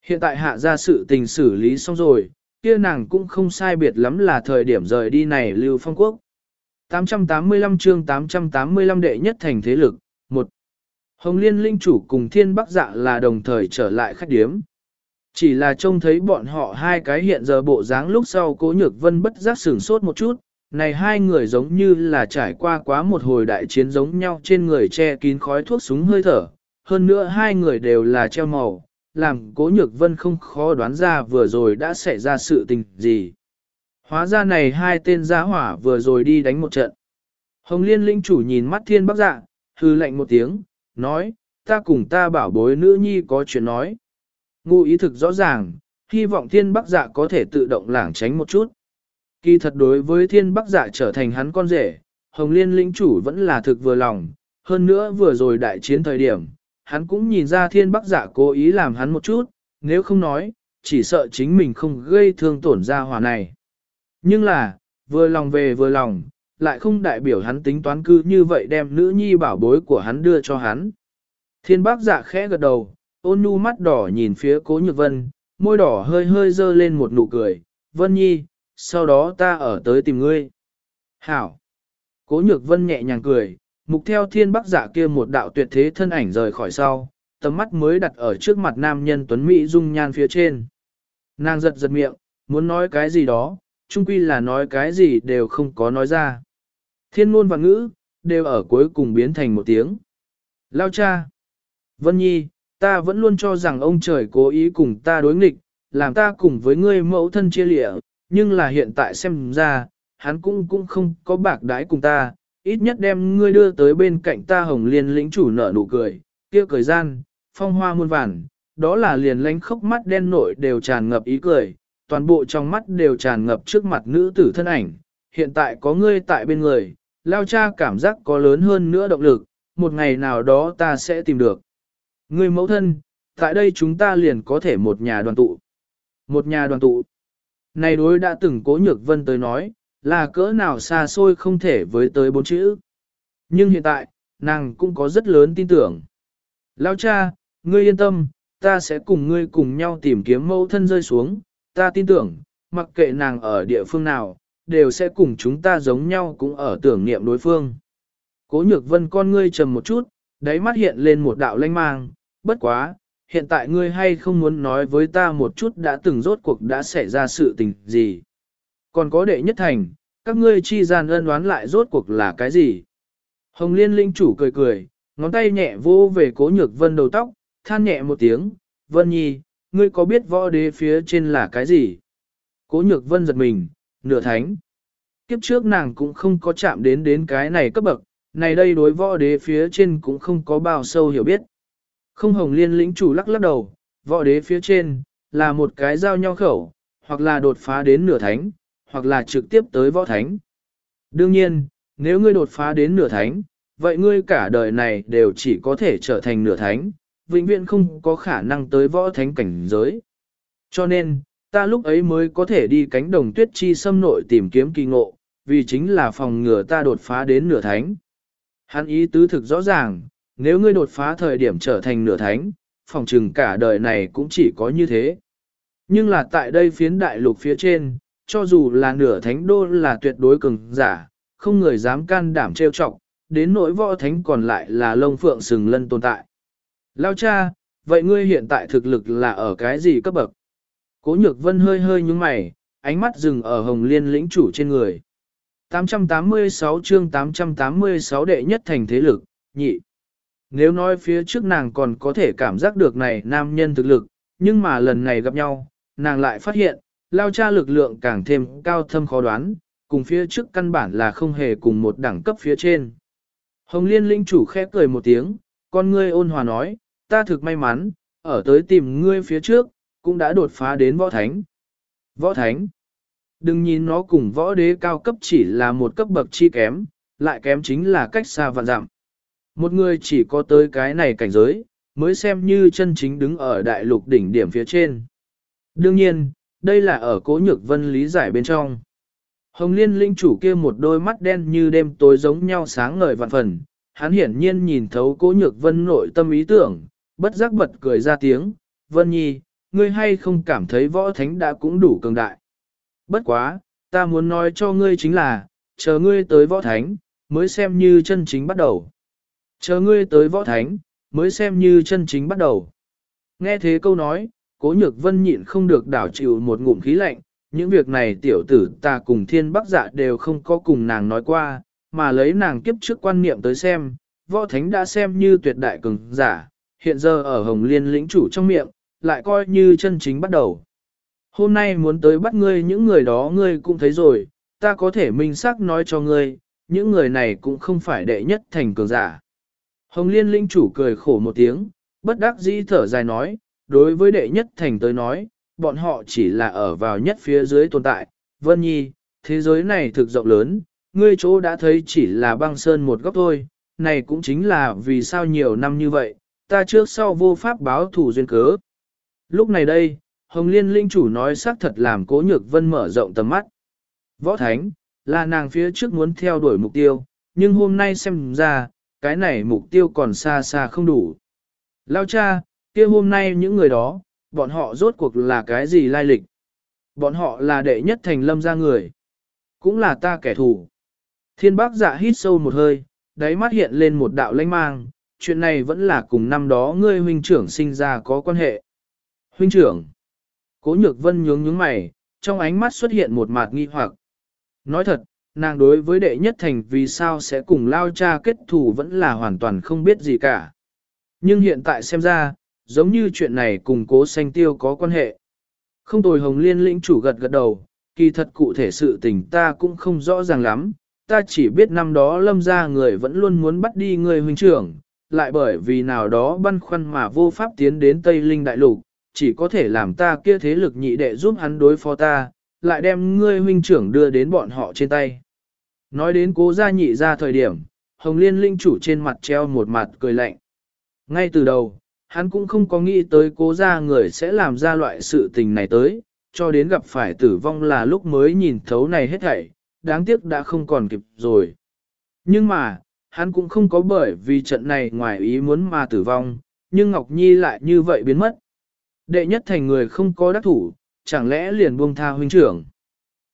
Hiện tại hạ ra sự tình xử lý xong rồi, kia nàng cũng không sai biệt lắm là thời điểm rời đi này lưu phong quốc. 885 chương 885 đệ nhất thành thế lực, 1. Hồng Liên Linh chủ cùng Thiên Bắc Dạ là đồng thời trở lại khách điếm. Chỉ là trông thấy bọn họ hai cái hiện giờ bộ dáng lúc sau cố nhược vân bất giác sửng sốt một chút, này hai người giống như là trải qua quá một hồi đại chiến giống nhau trên người che kín khói thuốc súng hơi thở, hơn nữa hai người đều là treo màu, làm cố nhược vân không khó đoán ra vừa rồi đã xảy ra sự tình gì. Hóa ra này hai tên giá hỏa vừa rồi đi đánh một trận. Hồng Liên linh chủ nhìn mắt thiên bắc dạ, hư lệnh một tiếng, nói, ta cùng ta bảo bối nữ nhi có chuyện nói. Ngụ ý thực rõ ràng, hy vọng thiên bắc dạ có thể tự động lảng tránh một chút. Kỳ thật đối với thiên bắc dạ trở thành hắn con rể, Hồng Liên lĩnh chủ vẫn là thực vừa lòng, hơn nữa vừa rồi đại chiến thời điểm, hắn cũng nhìn ra thiên bắc dạ cố ý làm hắn một chút, nếu không nói, chỉ sợ chính mình không gây thương tổn ra hòa này. Nhưng là, vừa lòng về vừa lòng, lại không đại biểu hắn tính toán cư như vậy đem nữ nhi bảo bối của hắn đưa cho hắn. Thiên bác dạ khẽ gật đầu, ôn nhu mắt đỏ nhìn phía cố nhược vân, môi đỏ hơi hơi dơ lên một nụ cười, vân nhi, sau đó ta ở tới tìm ngươi. Hảo! Cố nhược vân nhẹ nhàng cười, mục theo thiên Bắc giả kia một đạo tuyệt thế thân ảnh rời khỏi sau, tầm mắt mới đặt ở trước mặt nam nhân tuấn Mỹ dung nhan phía trên. Nàng giật giật miệng, muốn nói cái gì đó, chung quy là nói cái gì đều không có nói ra. Thiên ngôn và ngữ, đều ở cuối cùng biến thành một tiếng. Lao cha! Vân Nhi, ta vẫn luôn cho rằng ông trời cố ý cùng ta đối nghịch, làm ta cùng với ngươi mẫu thân chia lịa, nhưng là hiện tại xem ra, hắn cũng cũng không có bạc đái cùng ta, ít nhất đem ngươi đưa tới bên cạnh ta hồng liên lĩnh chủ nở nụ cười, kia cười gian, phong hoa muôn vàn, đó là liền lánh khóc mắt đen nội đều tràn ngập ý cười, toàn bộ trong mắt đều tràn ngập trước mặt nữ tử thân ảnh, hiện tại có ngươi tại bên người, lao cha cảm giác có lớn hơn nữa động lực, một ngày nào đó ta sẽ tìm được người mẫu thân, tại đây chúng ta liền có thể một nhà đoàn tụ. Một nhà đoàn tụ. Này đối đã từng cố nhược vân tới nói, là cỡ nào xa xôi không thể với tới bốn chữ. Nhưng hiện tại, nàng cũng có rất lớn tin tưởng. Lao cha, ngươi yên tâm, ta sẽ cùng ngươi cùng nhau tìm kiếm mẫu thân rơi xuống, ta tin tưởng, mặc kệ nàng ở địa phương nào, đều sẽ cùng chúng ta giống nhau cũng ở tưởng niệm đối phương. Cố nhược vân con ngươi trầm một chút, đáy mắt hiện lên một đạo lanh mang, bất quá, hiện tại ngươi hay không muốn nói với ta một chút đã từng rốt cuộc đã xảy ra sự tình gì. Còn có đệ nhất thành, các ngươi chi gian ân đoán lại rốt cuộc là cái gì. Hồng liên linh chủ cười cười, ngón tay nhẹ vô về cố nhược vân đầu tóc, than nhẹ một tiếng, vân nhi, ngươi có biết võ đế phía trên là cái gì? Cố nhược vân giật mình, nửa thánh. Kiếp trước nàng cũng không có chạm đến đến cái này cấp bậc, này đây đối võ đế phía trên cũng không có bao sâu hiểu biết. Không hồng liên lĩnh chủ lắc lắc đầu, võ đế phía trên, là một cái giao nhau khẩu, hoặc là đột phá đến nửa thánh, hoặc là trực tiếp tới võ thánh. Đương nhiên, nếu ngươi đột phá đến nửa thánh, vậy ngươi cả đời này đều chỉ có thể trở thành nửa thánh, vĩnh viễn không có khả năng tới võ thánh cảnh giới. Cho nên, ta lúc ấy mới có thể đi cánh đồng tuyết chi xâm nội tìm kiếm kỳ ngộ, vì chính là phòng ngừa ta đột phá đến nửa thánh. Hắn ý tứ thực rõ ràng, nếu ngươi đột phá thời điểm trở thành nửa thánh, phòng trừng cả đời này cũng chỉ có như thế. Nhưng là tại đây phiến đại lục phía trên, cho dù là nửa thánh đô là tuyệt đối cường giả, không người dám can đảm trêu chọc, đến nỗi võ thánh còn lại là lông phượng sừng lân tồn tại. Lao cha, vậy ngươi hiện tại thực lực là ở cái gì cấp bậc? Cố nhược vân hơi hơi nhúng mày, ánh mắt dừng ở hồng liên lĩnh chủ trên người. 886 chương 886 đệ nhất thành thế lực, nhị. Nếu nói phía trước nàng còn có thể cảm giác được này nam nhân thực lực, nhưng mà lần này gặp nhau, nàng lại phát hiện, lao cha lực lượng càng thêm cao thâm khó đoán, cùng phía trước căn bản là không hề cùng một đẳng cấp phía trên. Hồng Liên linh chủ khẽ cười một tiếng, con ngươi ôn hòa nói, ta thực may mắn, ở tới tìm ngươi phía trước, cũng đã đột phá đến võ thánh. Võ thánh. Đừng nhìn nó cùng võ đế cao cấp chỉ là một cấp bậc chi kém, lại kém chính là cách xa vạn dặm. Một người chỉ có tới cái này cảnh giới, mới xem như chân chính đứng ở đại lục đỉnh điểm phía trên. Đương nhiên, đây là ở cố nhược vân lý giải bên trong. Hồng liên linh chủ kia một đôi mắt đen như đêm tối giống nhau sáng ngời vạn phần, hắn hiển nhiên nhìn thấu cố nhược vân nội tâm ý tưởng, bất giác bật cười ra tiếng, vân nhi, ngươi hay không cảm thấy võ thánh đã cũng đủ cường đại. Bất quá, ta muốn nói cho ngươi chính là, chờ ngươi tới võ thánh, mới xem như chân chính bắt đầu. Chờ ngươi tới võ thánh, mới xem như chân chính bắt đầu. Nghe thế câu nói, cố nhược vân nhịn không được đảo chịu một ngụm khí lạnh, những việc này tiểu tử ta cùng thiên bắc dạ đều không có cùng nàng nói qua, mà lấy nàng kiếp trước quan niệm tới xem, võ thánh đã xem như tuyệt đại cường giả, hiện giờ ở hồng liên lĩnh chủ trong miệng, lại coi như chân chính bắt đầu. Hôm nay muốn tới bắt ngươi những người đó ngươi cũng thấy rồi, ta có thể minh xác nói cho ngươi, những người này cũng không phải đệ nhất thành cường giả. Hồng liên linh chủ cười khổ một tiếng, bất đắc dĩ thở dài nói, đối với đệ nhất thành tới nói, bọn họ chỉ là ở vào nhất phía dưới tồn tại. Vân Nhi, thế giới này thực rộng lớn, ngươi chỗ đã thấy chỉ là băng sơn một góc thôi, này cũng chính là vì sao nhiều năm như vậy, ta trước sau vô pháp báo thủ duyên cớ. Lúc này đây, Hồng Liên Linh chủ nói xác thật làm cố nhược vân mở rộng tầm mắt. Võ Thánh, là nàng phía trước muốn theo đuổi mục tiêu, nhưng hôm nay xem ra, cái này mục tiêu còn xa xa không đủ. Lao cha, kia hôm nay những người đó, bọn họ rốt cuộc là cái gì lai lịch? Bọn họ là đệ nhất thành lâm ra người. Cũng là ta kẻ thù. Thiên bác dạ hít sâu một hơi, đáy mắt hiện lên một đạo lanh mang, chuyện này vẫn là cùng năm đó ngươi huynh trưởng sinh ra có quan hệ. Huynh trưởng. Cố nhược vân nhướng nhướng mày, trong ánh mắt xuất hiện một mạt nghi hoặc. Nói thật, nàng đối với đệ nhất thành vì sao sẽ cùng lao cha kết thù vẫn là hoàn toàn không biết gì cả. Nhưng hiện tại xem ra, giống như chuyện này cùng cố xanh tiêu có quan hệ. Không tồi hồng liên lĩnh chủ gật gật đầu, kỳ thật cụ thể sự tình ta cũng không rõ ràng lắm, ta chỉ biết năm đó lâm ra người vẫn luôn muốn bắt đi người huynh trưởng, lại bởi vì nào đó băn khoăn mà vô pháp tiến đến Tây Linh Đại Lục, chỉ có thể làm ta kia thế lực nhị đệ giúp hắn đối phó ta, lại đem ngươi huynh trưởng đưa đến bọn họ trên tay. Nói đến cố gia nhị ra thời điểm, Hồng Liên linh chủ trên mặt treo một mặt cười lạnh. Ngay từ đầu, hắn cũng không có nghĩ tới cố gia người sẽ làm ra loại sự tình này tới, cho đến gặp phải tử vong là lúc mới nhìn thấu này hết thảy, đáng tiếc đã không còn kịp rồi. Nhưng mà, hắn cũng không có bởi vì trận này ngoài ý muốn mà tử vong, nhưng Ngọc Nhi lại như vậy biến mất. Đệ nhất thành người không có đắc thủ, chẳng lẽ liền buông tha huynh trưởng.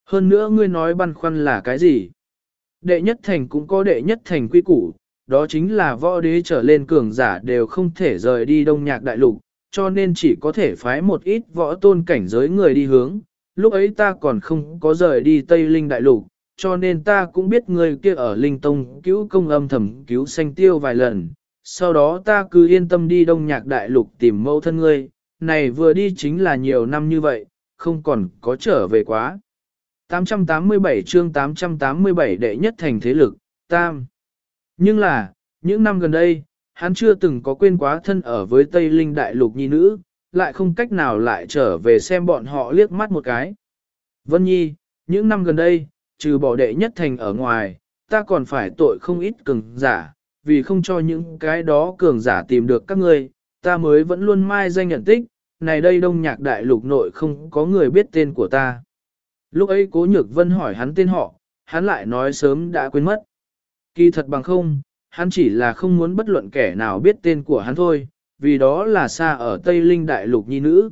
Hơn nữa ngươi nói băn khoăn là cái gì? Đệ nhất thành cũng có đệ nhất thành quy củ, đó chính là võ đế trở lên cường giả đều không thể rời đi đông nhạc đại lục, cho nên chỉ có thể phái một ít võ tôn cảnh giới người đi hướng. Lúc ấy ta còn không có rời đi Tây Linh đại lục, cho nên ta cũng biết người kia ở Linh Tông cứu công âm thầm cứu sanh tiêu vài lần. Sau đó ta cứ yên tâm đi đông nhạc đại lục tìm mẫu thân ngươi, này vừa đi chính là nhiều năm như vậy, không còn có trở về quá. 887 chương 887 đệ nhất thành thế lực, tam. Nhưng là, những năm gần đây, hắn chưa từng có quên quá thân ở với Tây Linh Đại Lục Nhi Nữ, lại không cách nào lại trở về xem bọn họ liếc mắt một cái. Vân Nhi, những năm gần đây, trừ bỏ đệ nhất thành ở ngoài, ta còn phải tội không ít cường giả, vì không cho những cái đó cường giả tìm được các ngươi, ta mới vẫn luôn mai danh nhận tích, này đây đông nhạc đại lục nội không có người biết tên của ta. Lúc ấy cố nhược vân hỏi hắn tên họ, hắn lại nói sớm đã quên mất. Kỳ thật bằng không, hắn chỉ là không muốn bất luận kẻ nào biết tên của hắn thôi, vì đó là xa ở Tây Linh đại lục nhi nữ.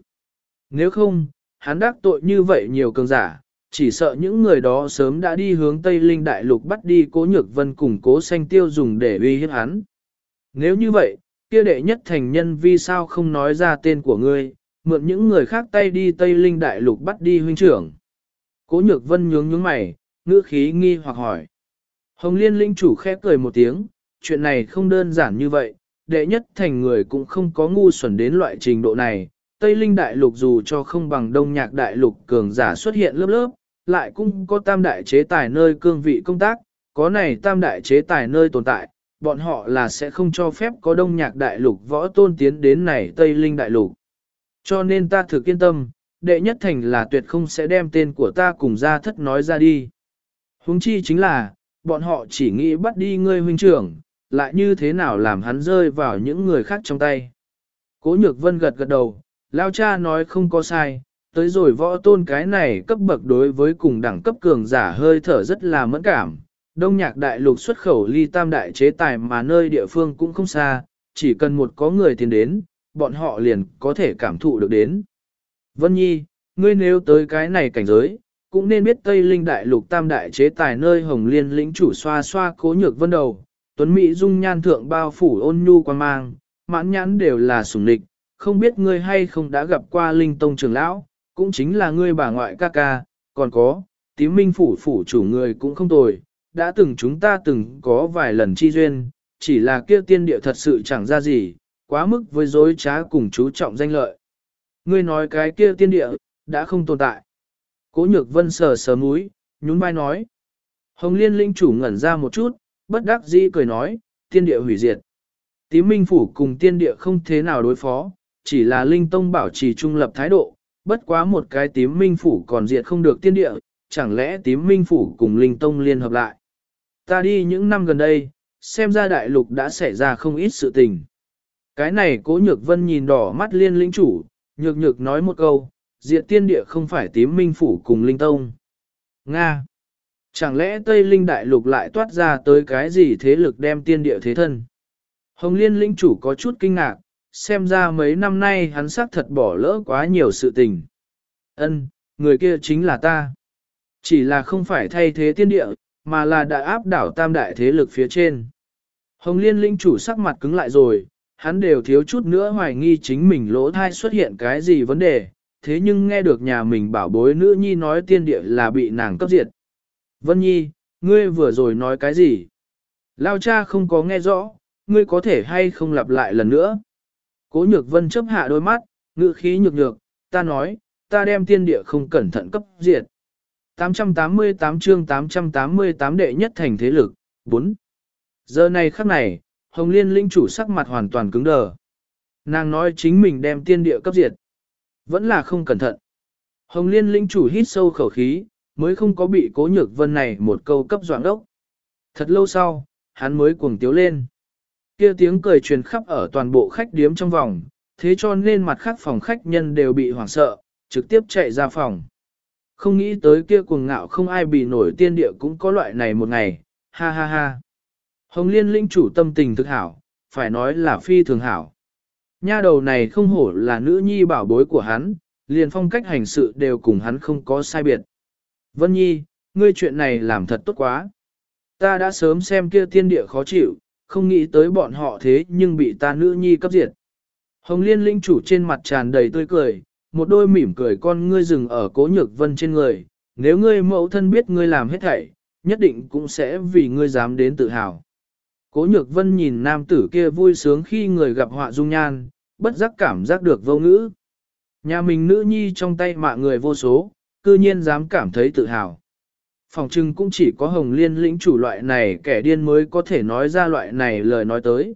Nếu không, hắn đắc tội như vậy nhiều cường giả, chỉ sợ những người đó sớm đã đi hướng Tây Linh đại lục bắt đi cố nhược vân cùng cố xanh tiêu dùng để uy hiếp hắn. Nếu như vậy, kia đệ nhất thành nhân vì sao không nói ra tên của ngươi, mượn những người khác tay đi Tây Linh Đại Lục bắt đi huynh trưởng. Cố nhược vân nhướng nhướng mày, ngữ khí nghi hoặc hỏi. Hồng Liên linh chủ khẽ cười một tiếng, chuyện này không đơn giản như vậy, đệ nhất thành người cũng không có ngu xuẩn đến loại trình độ này, Tây Linh Đại Lục dù cho không bằng Đông Nhạc Đại Lục cường giả xuất hiện lớp lớp, lại cũng có tam đại chế tài nơi cương vị công tác, có này tam đại chế tài nơi tồn tại, bọn họ là sẽ không cho phép có Đông Nhạc Đại Lục võ tôn tiến đến này Tây Linh Đại Lục. Cho nên ta thực yên tâm, đệ nhất thành là tuyệt không sẽ đem tên của ta cùng ra thất nói ra đi. Huống chi chính là, bọn họ chỉ nghĩ bắt đi ngươi huynh trưởng, lại như thế nào làm hắn rơi vào những người khác trong tay. Cố nhược vân gật gật đầu, lao cha nói không có sai, tới rồi võ tôn cái này cấp bậc đối với cùng đẳng cấp cường giả hơi thở rất là mẫn cảm. Đông nhạc đại lục xuất khẩu ly tam đại chế tài mà nơi địa phương cũng không xa, chỉ cần một có người tiến đến, bọn họ liền có thể cảm thụ được đến. Vân Nhi, ngươi nếu tới cái này cảnh giới, cũng nên biết Tây Linh Đại Lục Tam Đại chế tài nơi Hồng Liên lĩnh chủ xoa xoa cố nhược vân đầu, Tuấn Mỹ dung nhan thượng bao phủ ôn nhu quan mang, mãn nhãn đều là sủng lịch, không biết ngươi hay không đã gặp qua Linh Tông trưởng lão, cũng chính là ngươi bà ngoại ca ca, còn có, tím minh phủ phủ chủ người cũng không tồi, đã từng chúng ta từng có vài lần chi duyên, chỉ là kia tiên địa thật sự chẳng ra gì, quá mức với dối trá cùng chú trọng danh lợi. Ngươi nói cái kia tiên địa, đã không tồn tại. Cố nhược vân sờ sờ múi, nhún vai nói. Hồng liên linh chủ ngẩn ra một chút, bất đắc dĩ cười nói, tiên địa hủy diệt. Tím minh phủ cùng tiên địa không thế nào đối phó, chỉ là linh tông bảo trì trung lập thái độ, bất quá một cái tím minh phủ còn diệt không được tiên địa, chẳng lẽ tím minh phủ cùng linh tông liên hợp lại. Ta đi những năm gần đây, xem ra đại lục đã xảy ra không ít sự tình. Cái này cố nhược vân nhìn đỏ mắt liên linh chủ, nhược nhược nói một câu, diệt tiên địa không phải tím minh phủ cùng linh tông. Nga! Chẳng lẽ Tây Linh Đại Lục lại toát ra tới cái gì thế lực đem tiên địa thế thân? Hồng Liên linh chủ có chút kinh ngạc, xem ra mấy năm nay hắn xác thật bỏ lỡ quá nhiều sự tình. Ân, người kia chính là ta. Chỉ là không phải thay thế tiên địa, mà là đã áp đảo tam đại thế lực phía trên. Hồng Liên linh chủ sắc mặt cứng lại rồi, hắn đều thiếu chút nữa hoài nghi chính mình lỗ thai xuất hiện cái gì vấn đề, thế nhưng nghe được nhà mình bảo bối nữ nhi nói tiên địa là bị nàng cấp diệt. Vân Nhi, ngươi vừa rồi nói cái gì? Lao cha không có nghe rõ, ngươi có thể hay không lặp lại lần nữa? Cố nhược vân chấp hạ đôi mắt, ngữ khí nhược nhược, ta nói, ta đem tiên địa không cẩn thận cấp diệt. 888 chương 888 đệ nhất thành thế lực, 4. Giờ này khắc này, Hồng Liên linh chủ sắc mặt hoàn toàn cứng đờ. Nàng nói chính mình đem tiên địa cấp diệt. Vẫn là không cẩn thận. Hồng Liên linh chủ hít sâu khẩu khí, mới không có bị cố nhược vân này một câu cấp doạng đốc. Thật lâu sau, hắn mới cuồng tiếu lên. kia tiếng cười truyền khắp ở toàn bộ khách điếm trong vòng, thế cho nên mặt khác phòng khách nhân đều bị hoảng sợ, trực tiếp chạy ra phòng. Không nghĩ tới kia cuồng ngạo không ai bị nổi tiên địa cũng có loại này một ngày, ha ha ha. Hồng liên linh chủ tâm tình thực hảo, phải nói là phi thường hảo. Nha đầu này không hổ là nữ nhi bảo bối của hắn, liền phong cách hành sự đều cùng hắn không có sai biệt. Vân Nhi, ngươi chuyện này làm thật tốt quá. Ta đã sớm xem kia tiên địa khó chịu, không nghĩ tới bọn họ thế nhưng bị ta nữ nhi cấp diệt. Hồng liên linh chủ trên mặt tràn đầy tươi cười, một đôi mỉm cười con ngươi dừng ở cố nhược vân trên người. Nếu ngươi mẫu thân biết ngươi làm hết thảy, nhất định cũng sẽ vì ngươi dám đến tự hào. Cố nhược vân nhìn nam tử kia vui sướng khi người gặp họa dung nhan, bất giác cảm giác được vô ngữ. Nhà mình nữ nhi trong tay mạ người vô số, cư nhiên dám cảm thấy tự hào. Phòng trưng cũng chỉ có hồng liên lĩnh chủ loại này kẻ điên mới có thể nói ra loại này lời nói tới.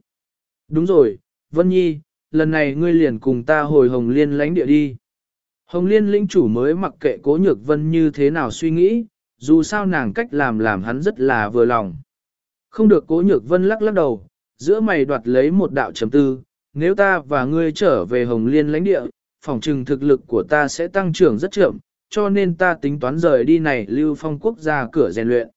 Đúng rồi, Vân Nhi, lần này ngươi liền cùng ta hồi hồng liên lãnh địa đi. Hồng liên lĩnh chủ mới mặc kệ cố nhược Vân như thế nào suy nghĩ, dù sao nàng cách làm làm hắn rất là vừa lòng. Không được cố nhược Vân lắc lắc đầu, giữa mày đoạt lấy một đạo chấm tư, nếu ta và ngươi trở về hồng liên lãnh địa, phòng trừng thực lực của ta sẽ tăng trưởng rất chậm, cho nên ta tính toán rời đi này lưu phong quốc ra cửa rèn luyện.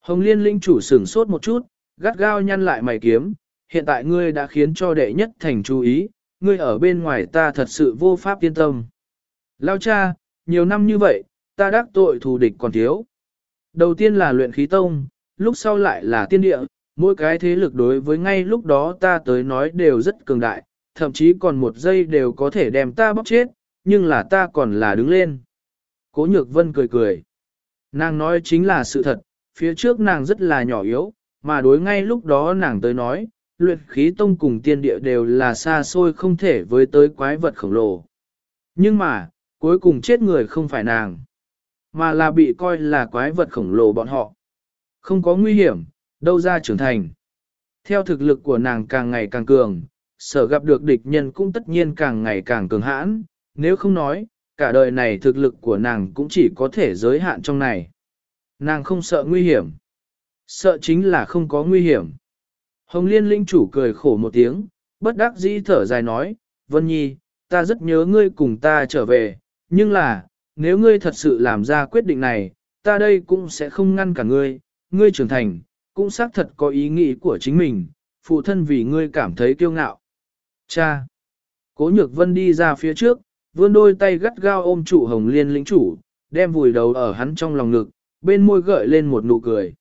Hồng liên linh chủ sửng sốt một chút, gắt gao nhăn lại mày kiếm, hiện tại ngươi đã khiến cho đệ nhất thành chú ý, ngươi ở bên ngoài ta thật sự vô pháp yên tâm. Lao cha, nhiều năm như vậy, ta đắc tội thù địch còn thiếu. Đầu tiên là luyện khí tông, lúc sau lại là tiên địa, mỗi cái thế lực đối với ngay lúc đó ta tới nói đều rất cường đại, thậm chí còn một giây đều có thể đem ta bóc chết, nhưng là ta còn là đứng lên. Cố nhược vân cười cười. Nàng nói chính là sự thật, phía trước nàng rất là nhỏ yếu, mà đối ngay lúc đó nàng tới nói, luyện khí tông cùng tiên địa đều là xa xôi không thể với tới quái vật khổng lồ. Nhưng mà, cuối cùng chết người không phải nàng, mà là bị coi là quái vật khổng lồ bọn họ. Không có nguy hiểm, đâu ra trưởng thành. Theo thực lực của nàng càng ngày càng cường, sở gặp được địch nhân cũng tất nhiên càng ngày càng cường hãn, nếu không nói, cả đời này thực lực của nàng cũng chỉ có thể giới hạn trong này. Nàng không sợ nguy hiểm. Sợ chính là không có nguy hiểm. Hồng Liên linh chủ cười khổ một tiếng, bất đắc dĩ thở dài nói, Vân Nhi, ta rất nhớ ngươi cùng ta trở về, nhưng là, nếu ngươi thật sự làm ra quyết định này, ta đây cũng sẽ không ngăn cả ngươi, ngươi trưởng thành, cũng xác thật có ý nghĩ của chính mình, phụ thân vì ngươi cảm thấy kiêu ngạo. Cha! Cố nhược vân đi ra phía trước, vươn đôi tay gắt gao ôm trụ hồng liên lĩnh chủ, đem vùi đầu ở hắn trong lòng ngực, bên môi gợi lên một nụ cười.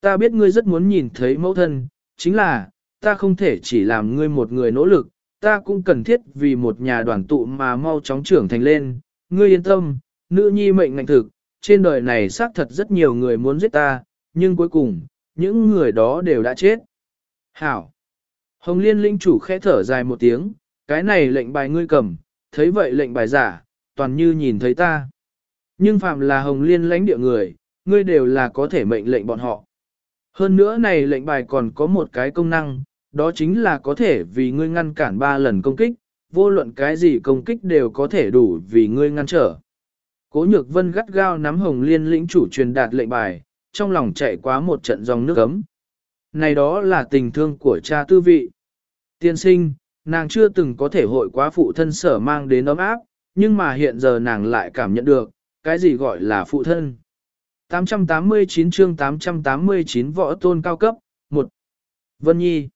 Ta biết ngươi rất muốn nhìn thấy mẫu thân, chính là, ta không thể chỉ làm ngươi một người nỗ lực, ta cũng cần thiết vì một nhà đoàn tụ mà mau chóng trưởng thành lên. Ngươi yên tâm, nữ nhi mệnh ngạnh thực, trên đời này xác thật rất nhiều người muốn giết ta, nhưng cuối cùng, những người đó đều đã chết. Hảo! Hồng Liên linh chủ khẽ thở dài một tiếng, cái này lệnh bài ngươi cầm, thấy vậy lệnh bài giả, toàn như nhìn thấy ta. Nhưng phạm là Hồng Liên lãnh địa người, ngươi đều là có thể mệnh lệnh bọn họ. Hơn nữa này lệnh bài còn có một cái công năng, đó chính là có thể vì ngươi ngăn cản ba lần công kích, vô luận cái gì công kích đều có thể đủ vì ngươi ngăn trở. Cố nhược vân gắt gao nắm hồng liên lĩnh chủ truyền đạt lệnh bài, trong lòng chạy quá một trận dòng nước ấm. Này đó là tình thương của cha tư vị. Tiên sinh, nàng chưa từng có thể hội quá phụ thân sở mang đến ấm áp, nhưng mà hiện giờ nàng lại cảm nhận được, cái gì gọi là phụ thân. 889 chương 889 võ tôn cao cấp, 1. Vân Nhi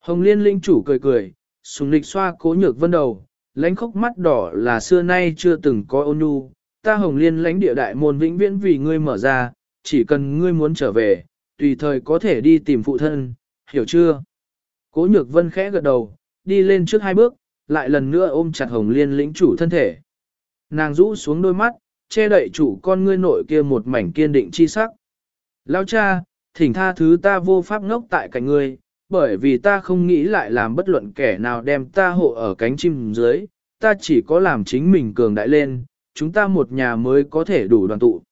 Hồng Liên linh chủ cười cười, sùng lịch xoa cố nhược vân đầu, lánh khóc mắt đỏ là xưa nay chưa từng có ôn nhu. Ta Hồng Liên lãnh địa đại môn vĩnh viễn vì ngươi mở ra, chỉ cần ngươi muốn trở về, tùy thời có thể đi tìm phụ thân, hiểu chưa? Cố nhược vân khẽ gật đầu, đi lên trước hai bước, lại lần nữa ôm chặt Hồng Liên lĩnh chủ thân thể. Nàng rũ xuống đôi mắt, che đậy chủ con ngươi nội kia một mảnh kiên định chi sắc. Lao cha, thỉnh tha thứ ta vô pháp ngốc tại cạnh ngươi, bởi vì ta không nghĩ lại làm bất luận kẻ nào đem ta hộ ở cánh chim dưới, ta chỉ có làm chính mình cường đại lên, chúng ta một nhà mới có thể đủ đoàn tụ.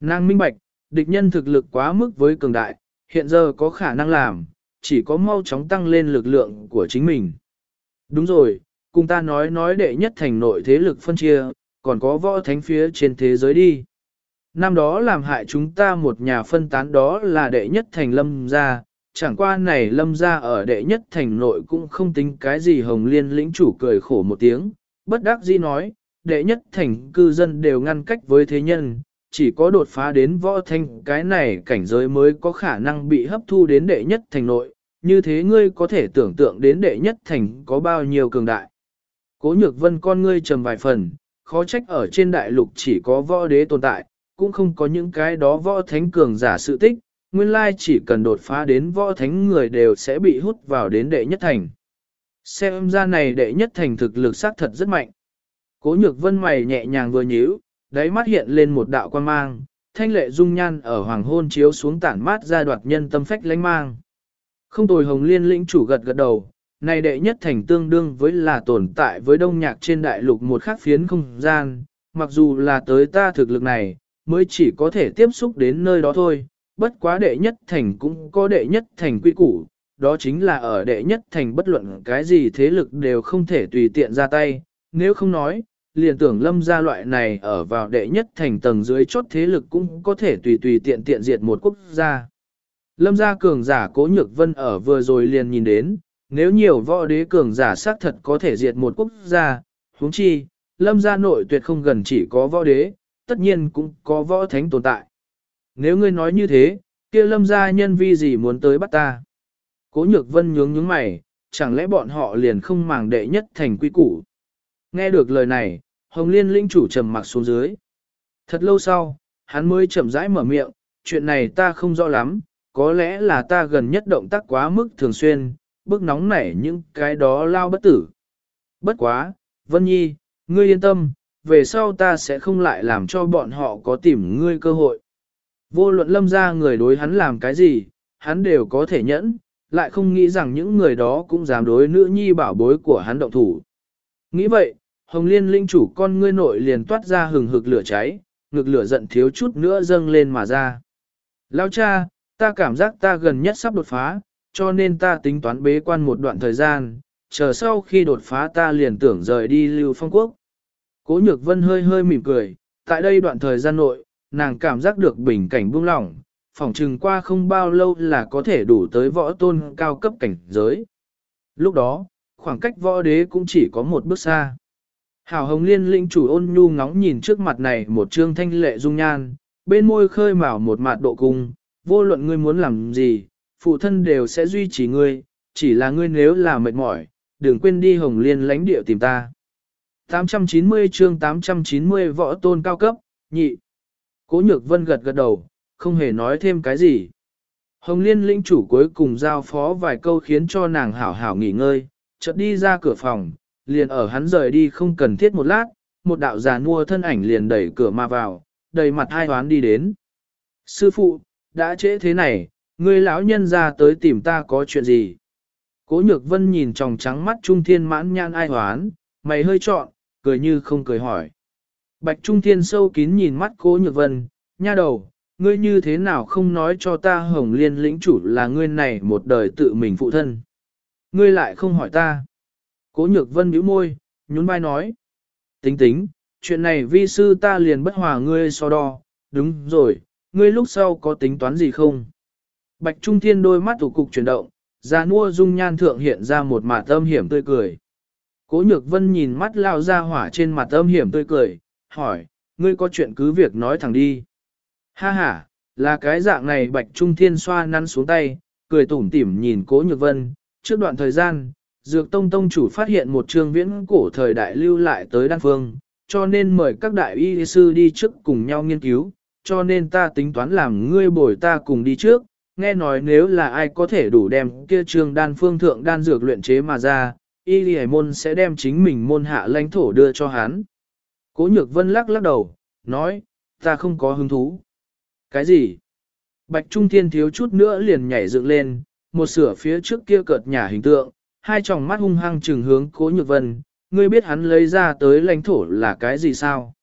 Nàng minh bạch, địch nhân thực lực quá mức với cường đại, hiện giờ có khả năng làm, chỉ có mau chóng tăng lên lực lượng của chính mình. Đúng rồi, cùng ta nói nói đệ nhất thành nội thế lực phân chia, còn có võ thánh phía trên thế giới đi. Năm đó làm hại chúng ta một nhà phân tán đó là đệ nhất thành lâm gia, chẳng qua này lâm gia ở đệ nhất thành nội cũng không tính cái gì hồng liên lĩnh chủ cười khổ một tiếng, bất đắc dĩ nói, đệ nhất thành cư dân đều ngăn cách với thế nhân, chỉ có đột phá đến võ thanh cái này cảnh giới mới có khả năng bị hấp thu đến đệ nhất thành nội, như thế ngươi có thể tưởng tượng đến đệ nhất thành có bao nhiêu cường đại. Cố nhược vân con ngươi trầm vài phần, khó trách ở trên đại lục chỉ có võ đế tồn tại, cũng không có những cái đó võ thánh cường giả sự tích, nguyên lai chỉ cần đột phá đến võ thánh người đều sẽ bị hút vào đến đệ nhất thành. Xem ra này đệ nhất thành thực lực xác thật rất mạnh. Cố nhược vân mày nhẹ nhàng vừa nhíu, đáy mắt hiện lên một đạo quan mang, thanh lệ dung nhan ở hoàng hôn chiếu xuống tản mát ra đoạt nhân tâm phách lánh mang. Không tồi hồng liên lĩnh chủ gật gật đầu, này đệ nhất thành tương đương với là tồn tại với đông nhạc trên đại lục một khắc phiến không gian, mặc dù là tới ta thực lực này, mới chỉ có thể tiếp xúc đến nơi đó thôi, bất quá đệ nhất thành cũng có đệ nhất thành quy củ, đó chính là ở đệ nhất thành bất luận cái gì thế lực đều không thể tùy tiện ra tay, nếu không nói, liền tưởng lâm gia loại này ở vào đệ nhất thành tầng dưới chốt thế lực cũng có thể tùy tùy tiện tiện diệt một quốc gia. Lâm gia cường giả cố nhược vân ở vừa rồi liền nhìn đến, nếu nhiều võ đế cường giả xác thật có thể diệt một quốc gia, huống chi, lâm gia nội tuyệt không gần chỉ có võ đế, tất nhiên cũng có võ thánh tồn tại. Nếu ngươi nói như thế, kia lâm gia nhân vi gì muốn tới bắt ta? Cố nhược vân nhướng nhướng mày, chẳng lẽ bọn họ liền không màng đệ nhất thành quy củ? Nghe được lời này, Hồng Liên linh chủ trầm mặc xuống dưới. Thật lâu sau, hắn mới chậm rãi mở miệng, chuyện này ta không rõ lắm, có lẽ là ta gần nhất động tác quá mức thường xuyên, bức nóng nảy những cái đó lao bất tử. Bất quá, Vân Nhi, ngươi yên tâm, về sau ta sẽ không lại làm cho bọn họ có tìm ngươi cơ hội. Vô luận lâm ra người đối hắn làm cái gì, hắn đều có thể nhẫn, lại không nghĩ rằng những người đó cũng dám đối nữ nhi bảo bối của hắn động thủ. Nghĩ vậy, Hồng Liên linh chủ con ngươi nội liền toát ra hừng hực lửa cháy, ngực lửa giận thiếu chút nữa dâng lên mà ra. Lao cha, ta cảm giác ta gần nhất sắp đột phá, cho nên ta tính toán bế quan một đoạn thời gian, chờ sau khi đột phá ta liền tưởng rời đi lưu phong quốc. Cố nhược vân hơi hơi mỉm cười, tại đây đoạn thời gian nội, nàng cảm giác được bình cảnh buông lỏng, phỏng trừng qua không bao lâu là có thể đủ tới võ tôn cao cấp cảnh giới. Lúc đó, khoảng cách võ đế cũng chỉ có một bước xa. Hảo hồng liên linh chủ ôn nhu ngóng nhìn trước mặt này một trương thanh lệ dung nhan, bên môi khơi mào một mạt độ cung, vô luận ngươi muốn làm gì, phụ thân đều sẽ duy trì ngươi, chỉ là ngươi nếu là mệt mỏi, đừng quên đi hồng liên lãnh địa tìm ta. 890 chương 890 võ tôn cao cấp, nhị. Cố nhược vân gật gật đầu, không hề nói thêm cái gì. Hồng liên lĩnh chủ cuối cùng giao phó vài câu khiến cho nàng hảo hảo nghỉ ngơi, chợt đi ra cửa phòng, liền ở hắn rời đi không cần thiết một lát, một đạo già nua thân ảnh liền đẩy cửa mà vào, đầy mặt hai hoán đi đến. Sư phụ, đã trễ thế này, người lão nhân ra tới tìm ta có chuyện gì? Cố nhược vân nhìn tròng trắng mắt trung thiên mãn nhan ai hoán, mày hơi trọn, cười như không cười hỏi. Bạch trung thiên sâu kín nhìn mắt cố nhược vân, nha đầu, ngươi như thế nào không nói cho ta hồng liên lĩnh chủ là ngươi này một đời tự mình phụ thân. Ngươi lại không hỏi ta. Cố nhược vân bĩu môi, nhún vai nói. Tính tính, chuyện này vi sư ta liền bất hòa ngươi so đo, đúng rồi, ngươi lúc sau có tính toán gì không? Bạch Trung Thiên đôi mắt thủ cục chuyển động, ra mua dung nhan thượng hiện ra một mặt âm hiểm tươi cười. Cố nhược vân nhìn mắt lao ra hỏa trên mặt âm hiểm tươi cười, hỏi, ngươi có chuyện cứ việc nói thẳng đi. Ha ha, là cái dạng này Bạch Trung Thiên xoa nắn xuống tay, cười tủm tỉm nhìn cố nhược vân, trước đoạn thời gian, Dược Tông Tông chủ phát hiện một trường viễn cổ thời đại lưu lại tới đan phương, cho nên mời các đại y sư đi trước cùng nhau nghiên cứu, cho nên ta tính toán làm ngươi bồi ta cùng đi trước, nghe nói nếu là ai có thể đủ đem kia trường đan phương thượng đan dược luyện chế mà ra, y lì môn sẽ đem chính mình môn hạ lãnh thổ đưa cho hắn. Cố nhược vân lắc lắc đầu, nói, ta không có hứng thú. Cái gì? Bạch Trung Thiên thiếu chút nữa liền nhảy dựng lên, một sửa phía trước kia cợt nhà hình tượng, hai tròng mắt hung hăng trừng hướng cố nhược vân, ngươi biết hắn lấy ra tới lãnh thổ là cái gì sao?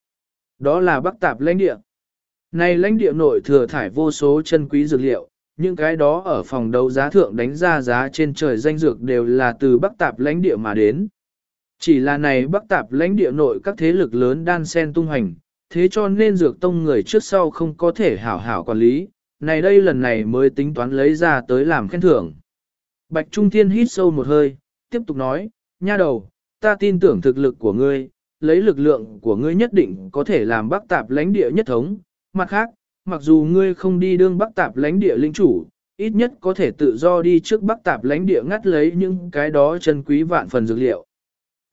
Đó là bắc tạp lãnh địa. Này lãnh địa nội thừa thải vô số chân quý dược liệu, những cái đó ở phòng đấu giá thượng đánh ra giá trên trời danh dược đều là từ bắc tạp lãnh địa mà đến. Chỉ là này bắc tạp lãnh địa nội các thế lực lớn đan sen tung hành, thế cho nên dược tông người trước sau không có thể hảo hảo quản lý, này đây lần này mới tính toán lấy ra tới làm khen thưởng. Bạch Trung Thiên hít sâu một hơi, tiếp tục nói, nha đầu, ta tin tưởng thực lực của ngươi, lấy lực lượng của ngươi nhất định có thể làm bắc tạp lãnh địa nhất thống. Mặt khác, mặc dù ngươi không đi đương bắc tạp lãnh địa linh chủ, ít nhất có thể tự do đi trước bắc tạp lãnh địa ngắt lấy những cái đó chân quý vạn phần dược liệu.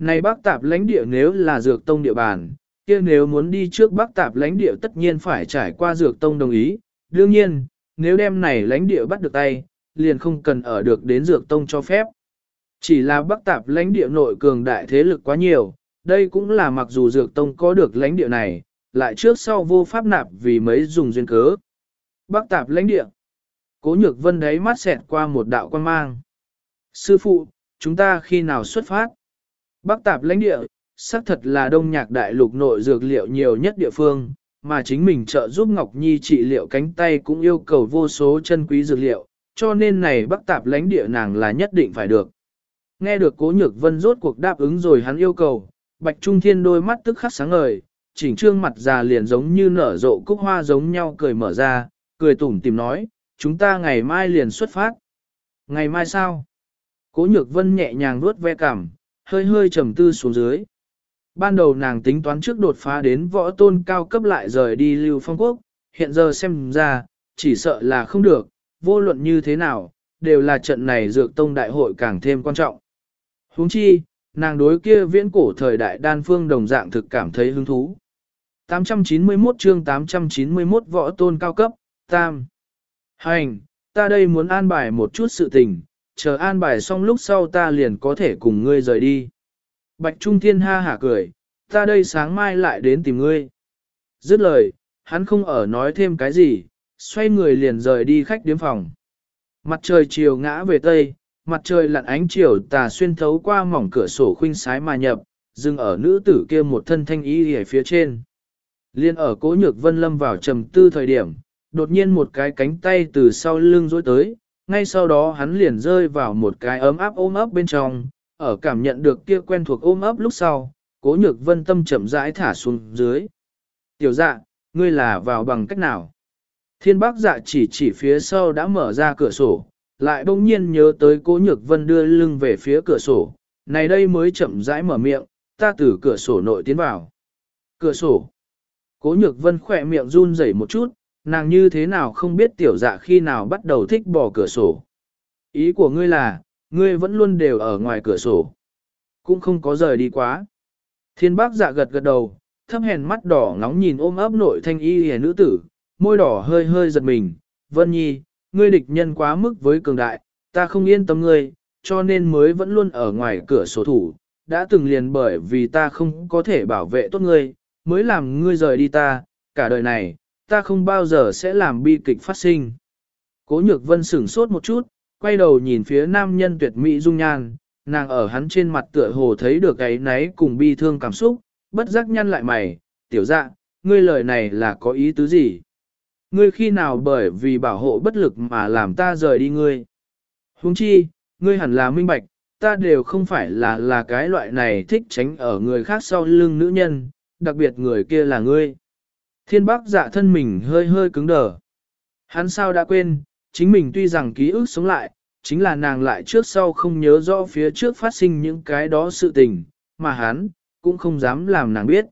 Này bắc tạp lãnh địa nếu là dược tông địa bàn, kia nếu muốn đi trước bắc tạp lãnh địa tất nhiên phải trải qua dược tông đồng ý. Đương nhiên, nếu đem này lãnh địa bắt được tay, liền không cần ở được đến dược tông cho phép. Chỉ là bắc tạp lãnh địa nội cường đại thế lực quá nhiều, đây cũng là mặc dù dược tông có được lãnh địa này, lại trước sau vô pháp nạp vì mấy dùng duyên cớ. Bắc tạp lãnh địa. Cố nhược vân đấy mắt xẹt qua một đạo quan mang. Sư phụ, chúng ta khi nào xuất phát? Bắc tạp lãnh địa, xác thật là đông nhạc đại lục nội dược liệu nhiều nhất địa phương, mà chính mình trợ giúp Ngọc Nhi trị liệu cánh tay cũng yêu cầu vô số chân quý dược liệu, cho nên này bắc tạp lãnh địa nàng là nhất định phải được. Nghe được cố nhược vân rốt cuộc đáp ứng rồi hắn yêu cầu, bạch trung thiên đôi mắt tức khắc sáng ngời, chỉnh trương mặt già liền giống như nở rộ cúc hoa giống nhau cười mở ra, cười tủm tìm nói, chúng ta ngày mai liền xuất phát. Ngày mai sao? Cố nhược vân nhẹ nhàng vuốt ve cảm, hơi hơi trầm tư xuống dưới. Ban đầu nàng tính toán trước đột phá đến võ tôn cao cấp lại rời đi lưu phong quốc, hiện giờ xem ra, chỉ sợ là không được, vô luận như thế nào, đều là trận này dược tông đại hội càng thêm quan trọng. huống chi, nàng đối kia viễn cổ thời đại đan phương đồng dạng thực cảm thấy hứng thú. 891 chương 891 võ tôn cao cấp, tam. Hành, ta đây muốn an bài một chút sự tình, chờ an bài xong lúc sau ta liền có thể cùng ngươi rời đi. Bạch Trung Thiên ha hả cười, ta đây sáng mai lại đến tìm ngươi. Dứt lời, hắn không ở nói thêm cái gì, xoay người liền rời đi khách điếm phòng. Mặt trời chiều ngã về tây, mặt trời lặn ánh chiều tà xuyên thấu qua mỏng cửa sổ khuynh sái mà nhập, dừng ở nữ tử kia một thân thanh ý ở phía trên. Liên ở cố nhược vân lâm vào trầm tư thời điểm, đột nhiên một cái cánh tay từ sau lưng dối tới, ngay sau đó hắn liền rơi vào một cái ấm áp ôm ấp bên trong, ở cảm nhận được kia quen thuộc ôm ấp lúc sau, cố nhược vân tâm chậm rãi thả xuống dưới. Tiểu dạ, ngươi là vào bằng cách nào? Thiên bác dạ chỉ chỉ phía sau đã mở ra cửa sổ, lại bỗng nhiên nhớ tới cố nhược vân đưa lưng về phía cửa sổ, này đây mới chậm rãi mở miệng, ta từ cửa sổ nội tiến vào. Cửa sổ. Cố nhược vân khỏe miệng run rẩy một chút, nàng như thế nào không biết tiểu dạ khi nào bắt đầu thích bỏ cửa sổ. Ý của ngươi là, ngươi vẫn luôn đều ở ngoài cửa sổ. Cũng không có rời đi quá. Thiên bác dạ gật gật đầu, thấp hèn mắt đỏ ngóng nhìn ôm ấp nội thanh y hề nữ tử, môi đỏ hơi hơi giật mình. Vân Nhi, ngươi địch nhân quá mức với cường đại, ta không yên tâm ngươi, cho nên mới vẫn luôn ở ngoài cửa sổ thủ, đã từng liền bởi vì ta không có thể bảo vệ tốt ngươi, mới làm ngươi rời đi ta, cả đời này, ta không bao giờ sẽ làm bi kịch phát sinh. Cố nhược vân sửng sốt một chút, quay đầu nhìn phía nam nhân tuyệt mỹ dung nhan, nàng ở hắn trên mặt tựa hồ thấy được cái náy cùng bi thương cảm xúc, bất giác nhăn lại mày, tiểu dạ, ngươi lời này là có ý tứ gì? Ngươi khi nào bởi vì bảo hộ bất lực mà làm ta rời đi ngươi? Huống chi, ngươi hẳn là minh bạch, ta đều không phải là là cái loại này thích tránh ở người khác sau lưng nữ nhân, đặc biệt người kia là ngươi. Thiên bác dạ thân mình hơi hơi cứng đờ. Hắn sao đã quên, chính mình tuy rằng ký ức sống lại, chính là nàng lại trước sau không nhớ rõ phía trước phát sinh những cái đó sự tình, mà hắn, cũng không dám làm nàng biết.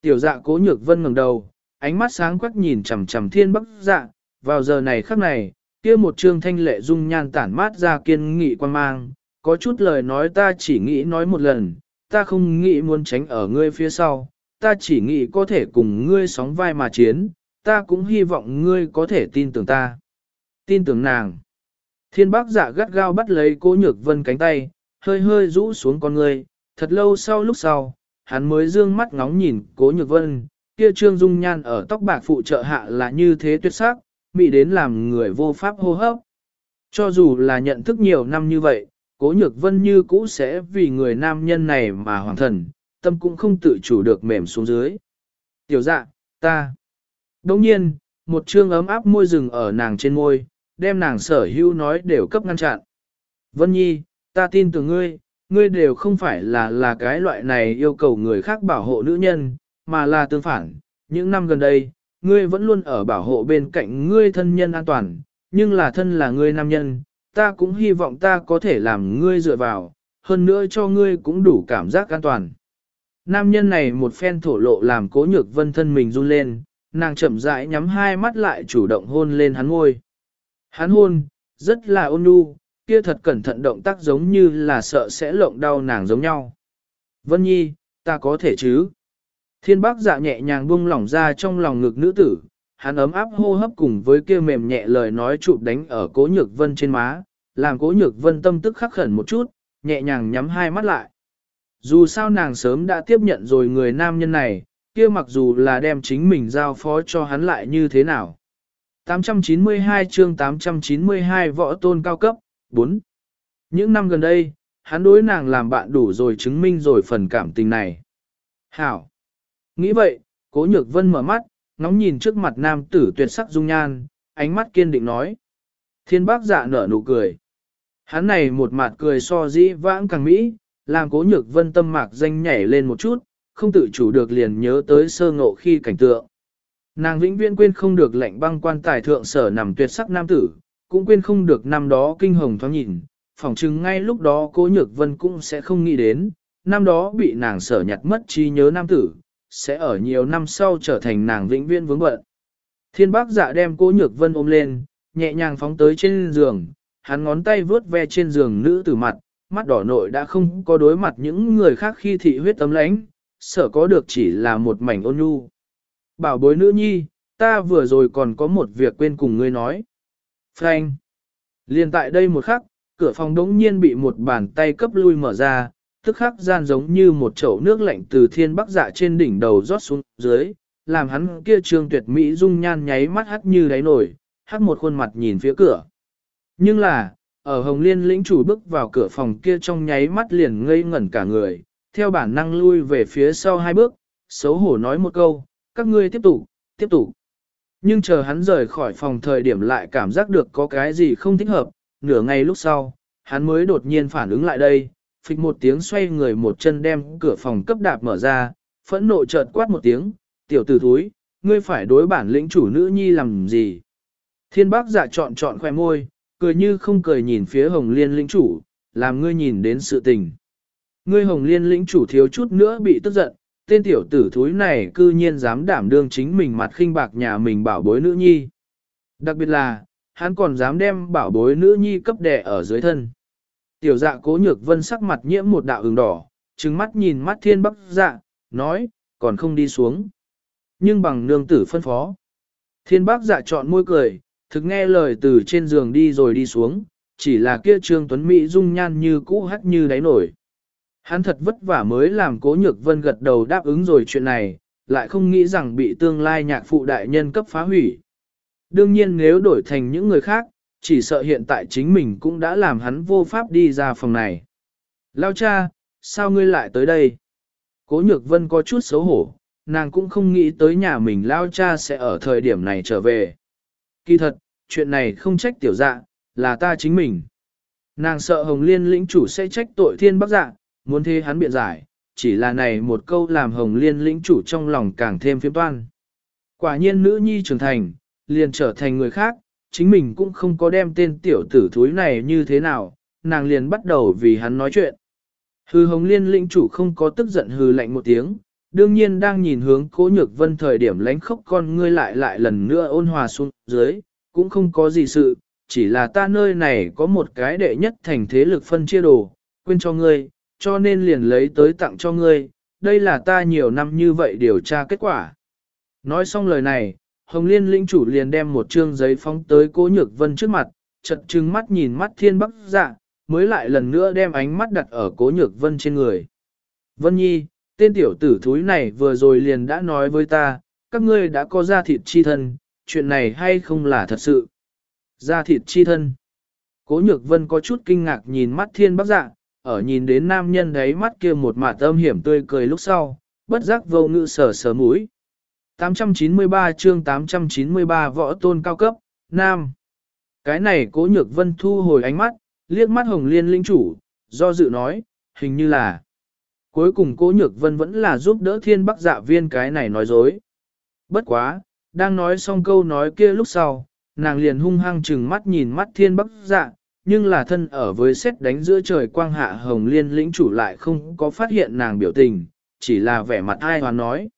Tiểu dạ cố nhược vân ngẩng đầu, ánh mắt sáng quắc nhìn chằm chằm thiên bắc dạ, vào giờ này khắc này, kia một trương thanh lệ dung nhan tản mát ra kiên nghị quan mang, có chút lời nói ta chỉ nghĩ nói một lần, ta không nghĩ muốn tránh ở ngươi phía sau, ta chỉ nghĩ có thể cùng ngươi sóng vai mà chiến, ta cũng hy vọng ngươi có thể tin tưởng ta. Tin tưởng nàng. Thiên bác giả gắt gao bắt lấy cố nhược vân cánh tay, hơi hơi rũ xuống con ngươi, thật lâu sau lúc sau, hắn mới dương mắt ngóng nhìn cố nhược vân, kia trương dung nhan ở tóc bạc phụ trợ hạ là như thế tuyệt sắc, bị đến làm người vô pháp hô hấp. Cho dù là nhận thức nhiều năm như vậy, cố nhược vân như cũ sẽ vì người nam nhân này mà hoàng thần, tâm cũng không tự chủ được mềm xuống dưới. Tiểu dạ, ta. Đồng nhiên, một trương ấm áp môi rừng ở nàng trên môi, đem nàng sở hữu nói đều cấp ngăn chặn. Vân Nhi, ta tin tưởng ngươi, ngươi đều không phải là là cái loại này yêu cầu người khác bảo hộ nữ nhân, mà là tương phản. Những năm gần đây, ngươi vẫn luôn ở bảo hộ bên cạnh ngươi thân nhân an toàn, nhưng là thân là ngươi nam nhân, ta cũng hy vọng ta có thể làm ngươi dựa vào, hơn nữa cho ngươi cũng đủ cảm giác an toàn. Nam nhân này một phen thổ lộ làm cố nhược vân thân mình run lên, nàng chậm rãi nhắm hai mắt lại chủ động hôn lên hắn ngôi. Hắn hôn, rất là ôn nhu, kia thật cẩn thận động tác giống như là sợ sẽ lộng đau nàng giống nhau. Vân Nhi, ta có thể chứ? Thiên bác dạ nhẹ nhàng buông lỏng ra trong lòng ngực nữ tử, hắn ấm áp hô hấp cùng với kia mềm nhẹ lời nói chụp đánh ở cố nhược vân trên má, làm cố nhược vân tâm tức khắc khẩn một chút, nhẹ nhàng nhắm hai mắt lại. Dù sao nàng sớm đã tiếp nhận rồi người nam nhân này, kia mặc dù là đem chính mình giao phó cho hắn lại như thế nào. 892 chương 892 võ tôn cao cấp, 4. Những năm gần đây, hắn đối nàng làm bạn đủ rồi chứng minh rồi phần cảm tình này. Hảo. Nghĩ vậy, cố nhược vân mở mắt, ngóng nhìn trước mặt nam tử tuyệt sắc dung nhan, ánh mắt kiên định nói. Thiên bác dạ nở nụ cười. Hắn này một mặt cười so dĩ vãng càng mỹ, làm cố nhược vân tâm mạc danh nhảy lên một chút, không tự chủ được liền nhớ tới sơ ngộ khi cảnh tượng. Nàng vĩnh viễn quên không được lệnh băng quan tài thượng sở nằm tuyệt sắc nam tử, cũng quên không được năm đó kinh hồng thoáng nhìn, phỏng chừng ngay lúc đó cố nhược vân cũng sẽ không nghĩ đến, năm đó bị nàng sở nhặt mất trí nhớ nam tử, sẽ ở nhiều năm sau trở thành nàng vĩnh viễn vướng bận. Thiên bác dạ đem cố nhược vân ôm lên, nhẹ nhàng phóng tới trên giường, hắn ngón tay vướt ve trên giường nữ tử mặt, mắt đỏ nội đã không có đối mặt những người khác khi thị huyết tấm lánh, sợ có được chỉ là một mảnh ôn nhu. Bảo bối nữ nhi, ta vừa rồi còn có một việc quên cùng ngươi nói. Frank. Liên tại đây một khắc, cửa phòng đống nhiên bị một bàn tay cấp lui mở ra, tức khắc gian giống như một chậu nước lạnh từ thiên bắc dạ trên đỉnh đầu rót xuống dưới, làm hắn kia trương tuyệt mỹ dung nhan nháy mắt hắt như đáy nổi, hắt một khuôn mặt nhìn phía cửa. Nhưng là, ở Hồng Liên lĩnh chủ bước vào cửa phòng kia trong nháy mắt liền ngây ngẩn cả người, theo bản năng lui về phía sau hai bước, xấu hổ nói một câu, các ngươi tiếp tục, tiếp tục. Nhưng chờ hắn rời khỏi phòng thời điểm lại cảm giác được có cái gì không thích hợp, nửa ngày lúc sau, hắn mới đột nhiên phản ứng lại đây, phịch một tiếng xoay người một chân đem cửa phòng cấp đạp mở ra, phẫn nộ chợt quát một tiếng, tiểu tử thúi, ngươi phải đối bản lĩnh chủ nữ nhi làm gì. Thiên bác giả chọn chọn khoe môi, cười như không cười nhìn phía hồng liên lĩnh chủ, làm ngươi nhìn đến sự tình. Ngươi hồng liên lĩnh chủ thiếu chút nữa bị tức giận, tên tiểu tử thúi này cư nhiên dám đảm đương chính mình mặt khinh bạc nhà mình bảo bối nữ nhi. Đặc biệt là, hắn còn dám đem bảo bối nữ nhi cấp đẻ ở dưới thân. Tiểu dạ cố nhược vân sắc mặt nhiễm một đạo ửng đỏ, trừng mắt nhìn mắt thiên bắc dạ, nói, còn không đi xuống. Nhưng bằng nương tử phân phó. Thiên bắc dạ chọn môi cười, thực nghe lời từ trên giường đi rồi đi xuống, chỉ là kia trương tuấn Mỹ dung nhan như cũ hắt như đáy nổi. Hắn thật vất vả mới làm cố nhược vân gật đầu đáp ứng rồi chuyện này, lại không nghĩ rằng bị tương lai nhạc phụ đại nhân cấp phá hủy. Đương nhiên nếu đổi thành những người khác, chỉ sợ hiện tại chính mình cũng đã làm hắn vô pháp đi ra phòng này. Lao cha, sao ngươi lại tới đây? Cố nhược vân có chút xấu hổ, nàng cũng không nghĩ tới nhà mình Lao cha sẽ ở thời điểm này trở về. Kỳ thật, chuyện này không trách tiểu dạ, là ta chính mình. Nàng sợ Hồng Liên lĩnh chủ sẽ trách tội thiên bắc dạ, muốn thế hắn biện giải, chỉ là này một câu làm Hồng Liên lĩnh chủ trong lòng càng thêm phiếm toan. Quả nhiên nữ nhi trưởng thành, liền trở thành người khác, chính mình cũng không có đem tên tiểu tử thúi này như thế nào, nàng liền bắt đầu vì hắn nói chuyện. Hư hồng liên lĩnh chủ không có tức giận hư lạnh một tiếng, đương nhiên đang nhìn hướng cố nhược vân thời điểm lánh khóc con ngươi lại lại lần nữa ôn hòa xuống dưới, cũng không có gì sự, chỉ là ta nơi này có một cái đệ nhất thành thế lực phân chia đồ, quên cho ngươi, cho nên liền lấy tới tặng cho ngươi, đây là ta nhiều năm như vậy điều tra kết quả. Nói xong lời này, Hồng Liên lĩnh chủ liền đem một trương giấy phóng tới cố nhược vân trước mặt, chật trừng mắt nhìn mắt thiên bắc dạ, mới lại lần nữa đem ánh mắt đặt ở cố nhược vân trên người. Vân Nhi, tên tiểu tử thúi này vừa rồi liền đã nói với ta, các ngươi đã có ra thịt chi thân, chuyện này hay không là thật sự. Ra thịt chi thân. Cố nhược vân có chút kinh ngạc nhìn mắt thiên bác dạ, ở nhìn đến nam nhân đấy mắt kia một mạt tâm hiểm tươi cười lúc sau, bất giác vô ngự sở sở mũi. 893 chương 893 võ tôn cao cấp, Nam. Cái này cố nhược vân thu hồi ánh mắt, liếc mắt hồng liên linh chủ, do dự nói, hình như là. Cuối cùng cố nhược vân vẫn là giúp đỡ thiên bắc dạ viên cái này nói dối. Bất quá, đang nói xong câu nói kia lúc sau, nàng liền hung hăng chừng mắt nhìn mắt thiên bắc dạ, nhưng là thân ở với xét đánh giữa trời quang hạ hồng liên lĩnh chủ lại không có phát hiện nàng biểu tình, chỉ là vẻ mặt ai hoàn nói.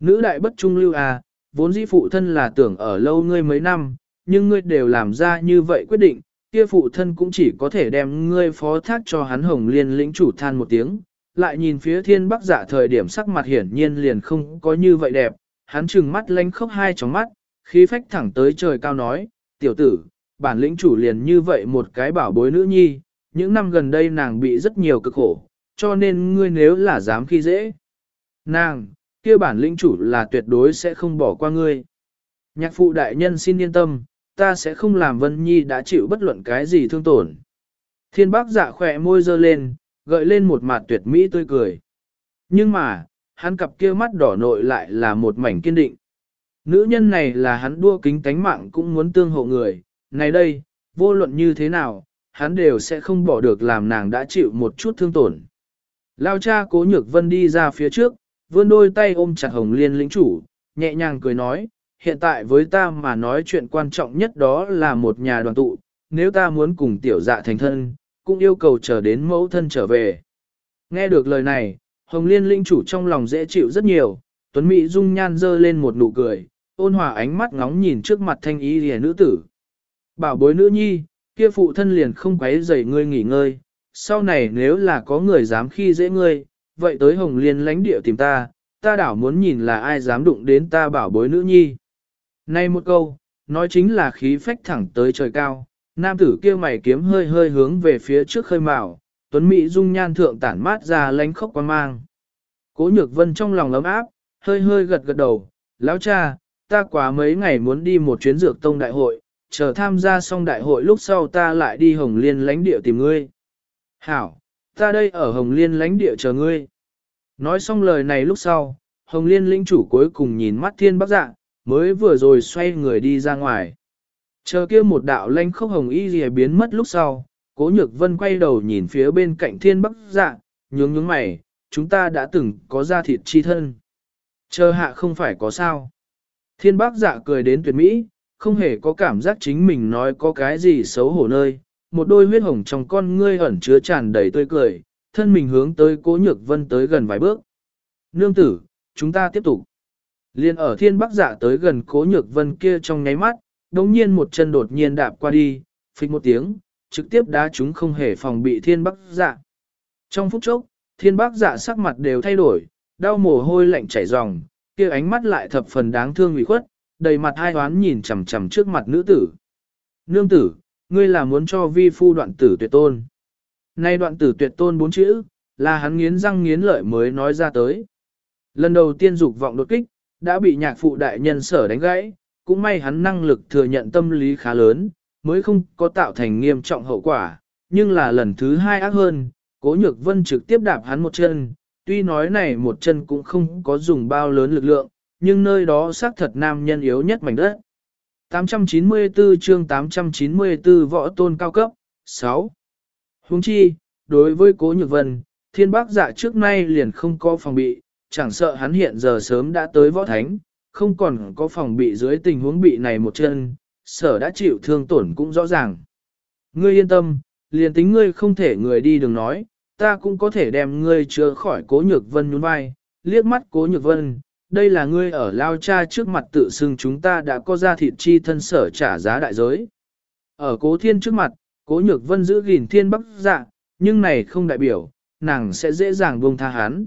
Nữ đại bất trung lưu à, vốn dĩ phụ thân là tưởng ở lâu ngươi mấy năm, nhưng ngươi đều làm ra như vậy quyết định, kia phụ thân cũng chỉ có thể đem ngươi phó thác cho hắn hồng liên lĩnh chủ than một tiếng, lại nhìn phía thiên bắc giả thời điểm sắc mặt hiển nhiên liền không có như vậy đẹp, hắn trừng mắt lánh khóc hai tróng mắt, khí phách thẳng tới trời cao nói, tiểu tử, bản lĩnh chủ liền như vậy một cái bảo bối nữ nhi, những năm gần đây nàng bị rất nhiều cực khổ, cho nên ngươi nếu là dám khi dễ. Nàng, kia bản lĩnh chủ là tuyệt đối sẽ không bỏ qua ngươi. Nhạc phụ đại nhân xin yên tâm, ta sẽ không làm Vân Nhi đã chịu bất luận cái gì thương tổn. Thiên bác dạ khỏe môi dơ lên, gợi lên một mặt tuyệt mỹ tươi cười. Nhưng mà, hắn cặp kia mắt đỏ nội lại là một mảnh kiên định. Nữ nhân này là hắn đua kính tánh mạng cũng muốn tương hộ người, này đây, vô luận như thế nào, hắn đều sẽ không bỏ được làm nàng đã chịu một chút thương tổn. Lao cha cố nhược vân đi ra phía trước, vươn đôi tay ôm chặt hồng liên lĩnh chủ, nhẹ nhàng cười nói, hiện tại với ta mà nói chuyện quan trọng nhất đó là một nhà đoàn tụ, nếu ta muốn cùng tiểu dạ thành thân, cũng yêu cầu chờ đến mẫu thân trở về. Nghe được lời này, hồng liên linh chủ trong lòng dễ chịu rất nhiều, tuấn mỹ dung nhan dơ lên một nụ cười, ôn hòa ánh mắt ngóng nhìn trước mặt thanh ý rìa nữ tử. Bảo bối nữ nhi, kia phụ thân liền không quấy rầy ngươi nghỉ ngơi, sau này nếu là có người dám khi dễ ngươi, vậy tới hồng liên lãnh địa tìm ta, ta đảo muốn nhìn là ai dám đụng đến ta bảo bối nữ nhi. Nay một câu, nói chính là khí phách thẳng tới trời cao, nam tử kia mày kiếm hơi hơi hướng về phía trước khơi mào, tuấn mỹ dung nhan thượng tản mát ra lánh khóc quan mang. Cố nhược vân trong lòng ấm áp, hơi hơi gật gật đầu, lão cha, ta quá mấy ngày muốn đi một chuyến dược tông đại hội, chờ tham gia xong đại hội lúc sau ta lại đi Hồng Liên Lánh địa tìm ngươi. Hảo, ta đây ở Hồng Liên Lánh địa chờ ngươi. Nói xong lời này lúc sau, Hồng Liên linh chủ cuối cùng nhìn mắt thiên bác dạ, mới vừa rồi xoay người đi ra ngoài. Chờ kia một đạo lanh khốc hồng y rìa biến mất lúc sau, cố nhược vân quay đầu nhìn phía bên cạnh thiên bắc dạ, nhướng nhướng mày, chúng ta đã từng có ra thịt chi thân. Chờ hạ không phải có sao. Thiên bác dạ cười đến tuyệt mỹ, không hề có cảm giác chính mình nói có cái gì xấu hổ nơi, một đôi huyết hồng trong con ngươi ẩn chứa tràn đầy tươi cười, thân mình hướng tới cố nhược vân tới gần vài bước. Nương tử, chúng ta tiếp tục. Liên ở thiên bắc dạ tới gần cố nhược vân kia trong nháy mắt, đồng nhiên một chân đột nhiên đạp qua đi, phịch một tiếng, trực tiếp đá chúng không hề phòng bị thiên bắc dạ. Trong phút chốc, thiên bắc dạ sắc mặt đều thay đổi, đau mồ hôi lạnh chảy ròng, kia ánh mắt lại thập phần đáng thương ủy khuất, đầy mặt hai hoán nhìn chằm chằm trước mặt nữ tử. Nương tử, ngươi là muốn cho vi phu đoạn tử tuyệt tôn. Nay đoạn tử tuyệt tôn bốn chữ, là hắn nghiến răng nghiến lợi mới nói ra tới. Lần đầu tiên dục vọng đột kích, đã bị nhạc phụ đại nhân sở đánh gãy, cũng may hắn năng lực thừa nhận tâm lý khá lớn, mới không có tạo thành nghiêm trọng hậu quả, nhưng là lần thứ hai ác hơn, cố nhược vân trực tiếp đạp hắn một chân, tuy nói này một chân cũng không có dùng bao lớn lực lượng, nhưng nơi đó xác thật nam nhân yếu nhất mảnh đất. 894 chương 894 võ tôn cao cấp, 6. Huống chi, đối với cố nhược vân, thiên bác dạ trước nay liền không có phòng bị, chẳng sợ hắn hiện giờ sớm đã tới võ thánh, không còn có phòng bị dưới tình huống bị này một chân, sở đã chịu thương tổn cũng rõ ràng. Ngươi yên tâm, liền tính ngươi không thể người đi đừng nói, ta cũng có thể đem ngươi chữa khỏi cố nhược vân nhún vai, liếc mắt cố nhược vân, đây là ngươi ở lao cha trước mặt tự xưng chúng ta đã có ra thịt chi thân sở trả giá đại giới. Ở cố thiên trước mặt, cố nhược vân giữ gìn thiên bắc dạ, nhưng này không đại biểu, nàng sẽ dễ dàng buông tha hắn.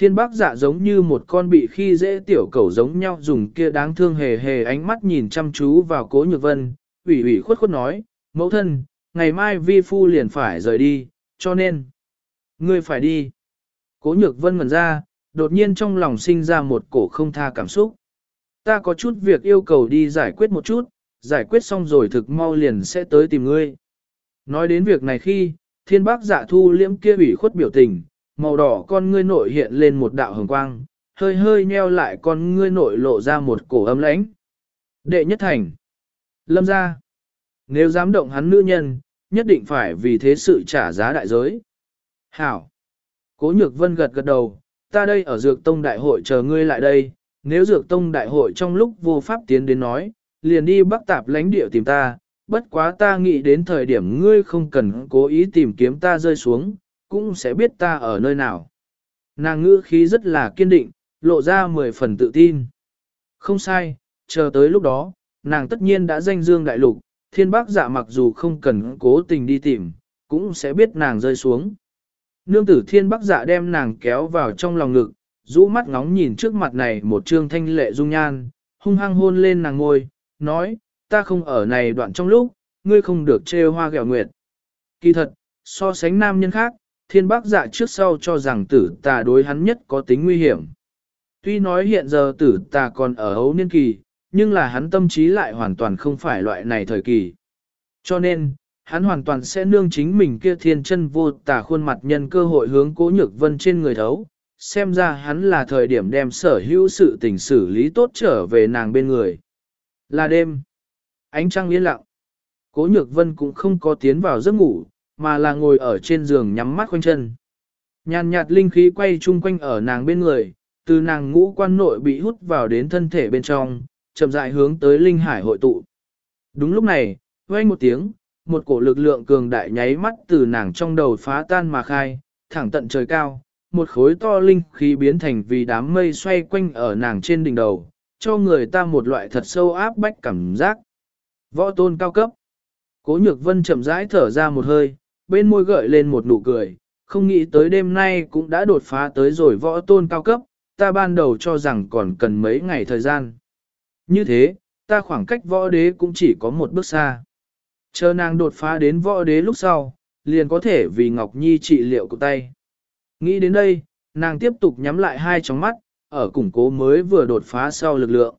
Thiên bác dạ giống như một con bị khi dễ tiểu cẩu giống nhau dùng kia đáng thương hề hề ánh mắt nhìn chăm chú vào cố nhược vân, ủy ủy khuất khuất nói, mẫu thân, ngày mai vi phu liền phải rời đi, cho nên, ngươi phải đi. Cố nhược vân ngần ra, đột nhiên trong lòng sinh ra một cổ không tha cảm xúc. Ta có chút việc yêu cầu đi giải quyết một chút, giải quyết xong rồi thực mau liền sẽ tới tìm ngươi. Nói đến việc này khi, thiên bác dạ thu liễm kia ủy khuất biểu tình, màu đỏ con ngươi nội hiện lên một đạo hồng quang, hơi hơi nheo lại con ngươi nội lộ ra một cổ ấm lãnh. Đệ nhất thành. Lâm ra. Nếu dám động hắn nữ nhân, nhất định phải vì thế sự trả giá đại giới. Hảo. Cố nhược vân gật gật đầu, ta đây ở dược tông đại hội chờ ngươi lại đây, nếu dược tông đại hội trong lúc vô pháp tiến đến nói, liền đi bắc tạp lãnh địa tìm ta, bất quá ta nghĩ đến thời điểm ngươi không cần cố ý tìm kiếm ta rơi xuống, cũng sẽ biết ta ở nơi nào. Nàng ngữ khí rất là kiên định, lộ ra mười phần tự tin. Không sai, chờ tới lúc đó, nàng tất nhiên đã danh dương đại lục, thiên bác dạ mặc dù không cần cố tình đi tìm, cũng sẽ biết nàng rơi xuống. Nương tử thiên bác dạ đem nàng kéo vào trong lòng ngực, rũ mắt ngóng nhìn trước mặt này một trương thanh lệ dung nhan, hung hăng hôn lên nàng ngôi, nói, ta không ở này đoạn trong lúc, ngươi không được trêu hoa gẹo nguyệt. Kỳ thật, so sánh nam nhân khác, thiên bác dạ trước sau cho rằng tử tà đối hắn nhất có tính nguy hiểm. Tuy nói hiện giờ tử tà còn ở hấu niên kỳ, nhưng là hắn tâm trí lại hoàn toàn không phải loại này thời kỳ. Cho nên, hắn hoàn toàn sẽ nương chính mình kia thiên chân vô tà khuôn mặt nhân cơ hội hướng cố nhược vân trên người thấu, xem ra hắn là thời điểm đem sở hữu sự tình xử lý tốt trở về nàng bên người. Là đêm, ánh trăng yên lặng, cố nhược vân cũng không có tiến vào giấc ngủ, mà là ngồi ở trên giường nhắm mắt quanh chân. Nhàn nhạt linh khí quay chung quanh ở nàng bên người, từ nàng ngũ quan nội bị hút vào đến thân thể bên trong, chậm rãi hướng tới linh hải hội tụ. Đúng lúc này, vang một tiếng, một cổ lực lượng cường đại nháy mắt từ nàng trong đầu phá tan mà khai, thẳng tận trời cao, một khối to linh khí biến thành vì đám mây xoay quanh ở nàng trên đỉnh đầu, cho người ta một loại thật sâu áp bách cảm giác. Võ tôn cao cấp. Cố nhược vân chậm rãi thở ra một hơi, bên môi gợi lên một nụ cười, không nghĩ tới đêm nay cũng đã đột phá tới rồi võ tôn cao cấp, ta ban đầu cho rằng còn cần mấy ngày thời gian. Như thế, ta khoảng cách võ đế cũng chỉ có một bước xa. Chờ nàng đột phá đến võ đế lúc sau, liền có thể vì Ngọc Nhi trị liệu của tay. Nghĩ đến đây, nàng tiếp tục nhắm lại hai tròng mắt, ở củng cố mới vừa đột phá sau lực lượng.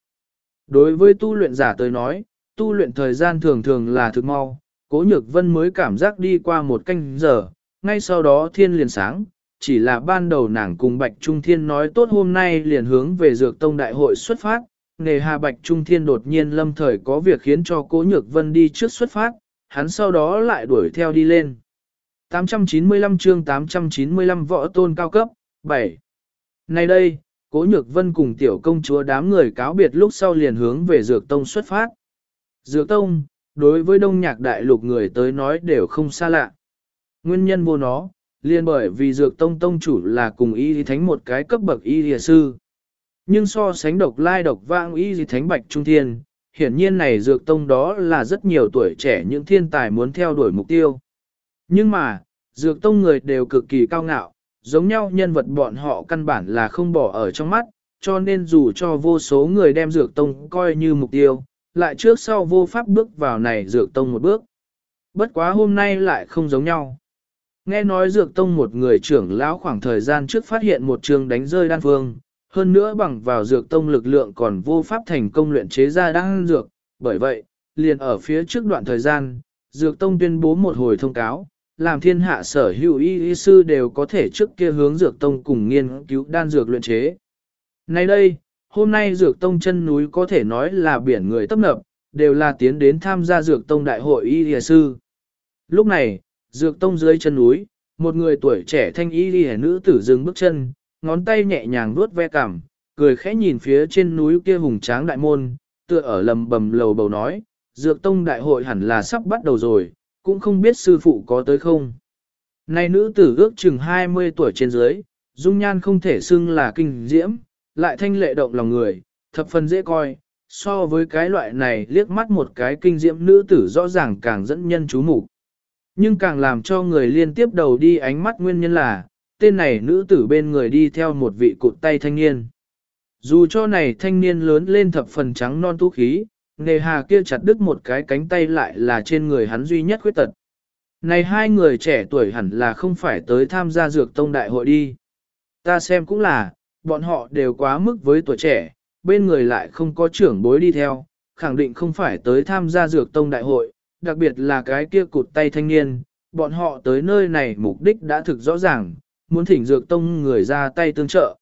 Đối với tu luyện giả tới nói, tu luyện thời gian thường thường là thực mau, cố nhược vân mới cảm giác đi qua một canh giờ, ngay sau đó thiên liền sáng, chỉ là ban đầu nàng cùng Bạch Trung Thiên nói tốt hôm nay liền hướng về Dược Tông Đại hội xuất phát, nề hà Bạch Trung Thiên đột nhiên lâm thời có việc khiến cho Cố Nhược Vân đi trước xuất phát, hắn sau đó lại đuổi theo đi lên. 895 chương 895 võ tôn cao cấp, 7. Nay đây, Cố Nhược Vân cùng tiểu công chúa đám người cáo biệt lúc sau liền hướng về Dược Tông xuất phát. Dược Tông, đối với đông nhạc đại lục người tới nói đều không xa lạ. Nguyên nhân vô nó, liên bởi vì Dược Tông Tông chủ là cùng y thánh một cái cấp bậc y sư. Nhưng so sánh độc lai độc vang y thánh bạch trung thiên, hiển nhiên này Dược Tông đó là rất nhiều tuổi trẻ những thiên tài muốn theo đuổi mục tiêu. Nhưng mà, Dược Tông người đều cực kỳ cao ngạo, giống nhau nhân vật bọn họ căn bản là không bỏ ở trong mắt, cho nên dù cho vô số người đem Dược Tông coi như mục tiêu, lại trước sau vô pháp bước vào này Dược Tông một bước. Bất quá hôm nay lại không giống nhau. Nghe nói Dược Tông một người trưởng lão khoảng thời gian trước phát hiện một trường đánh rơi đan phương, hơn nữa bằng vào Dược Tông lực lượng còn vô pháp thành công luyện chế ra đan dược, bởi vậy, liền ở phía trước đoạn thời gian, Dược Tông tuyên bố một hồi thông cáo, làm thiên hạ sở hữu y y sư đều có thể trước kia hướng Dược Tông cùng nghiên cứu đan dược luyện chế. Nay đây, hôm nay Dược Tông chân núi có thể nói là biển người tấp nập, đều là tiến đến tham gia Dược Tông đại hội y lìa sư. Lúc này, Dược Tông dưới chân núi, một người tuổi trẻ thanh y lìa nữ tử dừng bước chân, ngón tay nhẹ nhàng vuốt ve cằm, cười khẽ nhìn phía trên núi kia hùng tráng đại môn, tựa ở lầm bầm lầu bầu nói, Dược Tông đại hội hẳn là sắp bắt đầu rồi, cũng không biết sư phụ có tới không. Này nữ tử ước chừng 20 tuổi trên dưới, dung nhan không thể xưng là kinh diễm, lại thanh lệ động lòng người, thập phần dễ coi, so với cái loại này liếc mắt một cái kinh diễm nữ tử rõ ràng càng dẫn nhân chú mục Nhưng càng làm cho người liên tiếp đầu đi ánh mắt nguyên nhân là, tên này nữ tử bên người đi theo một vị cụt tay thanh niên. Dù cho này thanh niên lớn lên thập phần trắng non tú khí, nề hà kia chặt đứt một cái cánh tay lại là trên người hắn duy nhất khuyết tật. Này hai người trẻ tuổi hẳn là không phải tới tham gia dược tông đại hội đi. Ta xem cũng là, bọn họ đều quá mức với tuổi trẻ, bên người lại không có trưởng bối đi theo, khẳng định không phải tới tham gia dược tông đại hội, đặc biệt là cái kia cụt tay thanh niên, bọn họ tới nơi này mục đích đã thực rõ ràng, muốn thỉnh dược tông người ra tay tương trợ.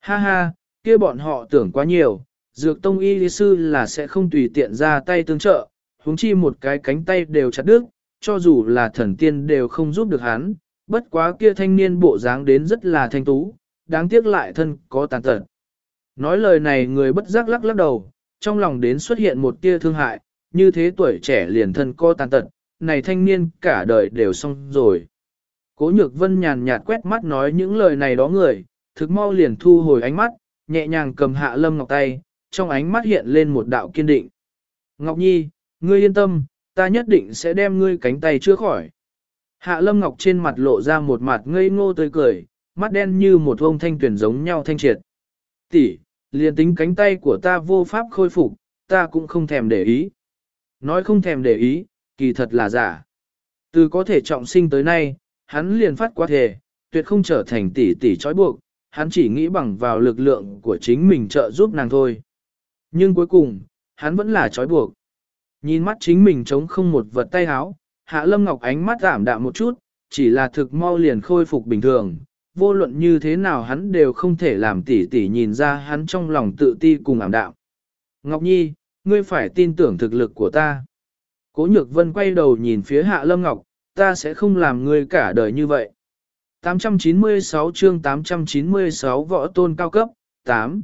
Ha ha, kia bọn họ tưởng quá nhiều, dược tông y lý sư là sẽ không tùy tiện ra tay tương trợ, huống chi một cái cánh tay đều chặt đứt, cho dù là thần tiên đều không giúp được hắn, bất quá kia thanh niên bộ dáng đến rất là thanh tú, đáng tiếc lại thân có tàn tật. Nói lời này người bất giác lắc lắc đầu, trong lòng đến xuất hiện một tia thương hại, như thế tuổi trẻ liền thân co tàn tật, này thanh niên cả đời đều xong rồi. Cố nhược vân nhàn nhạt quét mắt nói những lời này đó người, thực mau liền thu hồi ánh mắt, nhẹ nhàng cầm hạ lâm ngọc tay, trong ánh mắt hiện lên một đạo kiên định. Ngọc Nhi, ngươi yên tâm, ta nhất định sẽ đem ngươi cánh tay chữa khỏi. Hạ lâm ngọc trên mặt lộ ra một mặt ngây ngô tươi cười, mắt đen như một ông thanh tuyển giống nhau thanh triệt. Tỷ, liền tính cánh tay của ta vô pháp khôi phục, ta cũng không thèm để ý. Nói không thèm để ý, kỳ thật là giả. Từ có thể trọng sinh tới nay, hắn liền phát quá thể, tuyệt không trở thành tỷ tỷ trói buộc, hắn chỉ nghĩ bằng vào lực lượng của chính mình trợ giúp nàng thôi. Nhưng cuối cùng, hắn vẫn là trói buộc. Nhìn mắt chính mình chống không một vật tay háo, Hạ Lâm Ngọc ánh mắt giảm đạm một chút, chỉ là thực mau liền khôi phục bình thường. Vô luận như thế nào hắn đều không thể làm tỷ tỷ nhìn ra hắn trong lòng tự ti cùng ảm đạm. Ngọc Nhi, ngươi phải tin tưởng thực lực của ta. Cố Nhược Vân quay đầu nhìn phía Hạ Lâm Ngọc, ta sẽ không làm ngươi cả đời như vậy. 896 chương 896 võ tôn cao cấp, 8.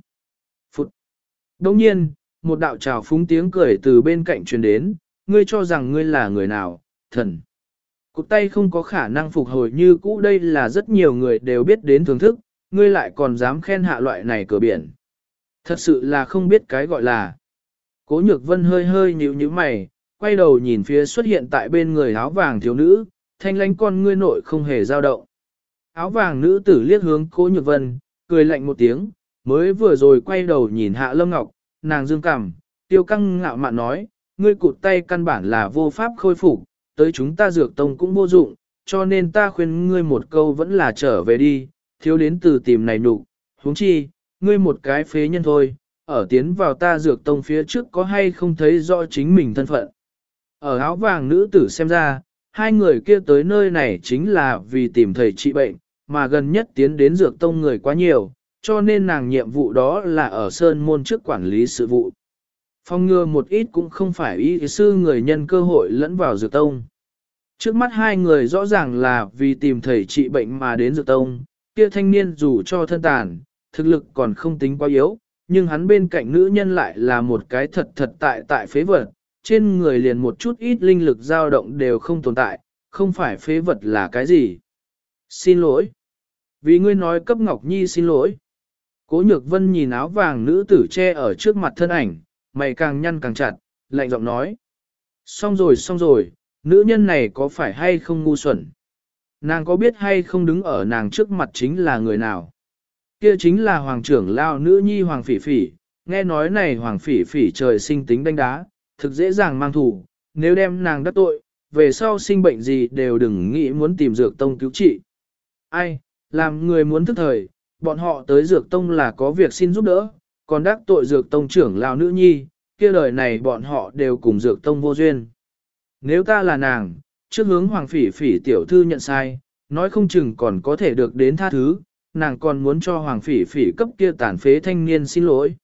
Phút. Đồng nhiên, một đạo trào phúng tiếng cười từ bên cạnh truyền đến, ngươi cho rằng ngươi là người nào, thần. Cụt tay không có khả năng phục hồi như cũ đây là rất nhiều người đều biết đến thưởng thức, ngươi lại còn dám khen hạ loại này cửa biển. Thật sự là không biết cái gọi là. Cố nhược vân hơi hơi nhíu nhíu mày, quay đầu nhìn phía xuất hiện tại bên người áo vàng thiếu nữ, thanh lánh con ngươi nội không hề dao động. Áo vàng nữ tử liếc hướng cố nhược vân, cười lạnh một tiếng, mới vừa rồi quay đầu nhìn hạ lâm ngọc, nàng dương cảm, tiêu căng ngạo mạn nói, ngươi cụt tay căn bản là vô pháp khôi phục, tới chúng ta dược tông cũng vô dụng, cho nên ta khuyên ngươi một câu vẫn là trở về đi, thiếu đến từ tìm này nụ, huống chi, ngươi một cái phế nhân thôi, ở tiến vào ta dược tông phía trước có hay không thấy rõ chính mình thân phận. Ở áo vàng nữ tử xem ra, hai người kia tới nơi này chính là vì tìm thầy trị bệnh, mà gần nhất tiến đến dược tông người quá nhiều, cho nên nàng nhiệm vụ đó là ở sơn môn trước quản lý sự vụ. Phong ngừa một ít cũng không phải ý sư người nhân cơ hội lẫn vào dược tông. Trước mắt hai người rõ ràng là vì tìm thầy trị bệnh mà đến dược tông, kia thanh niên dù cho thân tàn, thực lực còn không tính quá yếu, nhưng hắn bên cạnh nữ nhân lại là một cái thật thật tại tại phế vật, trên người liền một chút ít linh lực dao động đều không tồn tại, không phải phế vật là cái gì. Xin lỗi. Vì ngươi nói cấp Ngọc Nhi xin lỗi. Cố nhược vân nhìn áo vàng nữ tử che ở trước mặt thân ảnh, mày càng nhăn càng chặt, lạnh giọng nói. Xong rồi xong rồi, nữ nhân này có phải hay không ngu xuẩn? Nàng có biết hay không đứng ở nàng trước mặt chính là người nào? Kia chính là hoàng trưởng lao nữ nhi hoàng phỉ phỉ, nghe nói này hoàng phỉ phỉ trời sinh tính đánh đá, thực dễ dàng mang thủ, nếu đem nàng đắc tội, về sau sinh bệnh gì đều đừng nghĩ muốn tìm dược tông cứu trị. Ai, làm người muốn thức thời, bọn họ tới dược tông là có việc xin giúp đỡ, còn đắc tội dược tông trưởng lao nữ nhi, kia đời này bọn họ đều cùng dược tông vô duyên. Nếu ta là nàng, trước hướng hoàng phỉ phỉ tiểu thư nhận sai, nói không chừng còn có thể được đến tha thứ, nàng còn muốn cho hoàng phỉ phỉ cấp kia tàn phế thanh niên xin lỗi.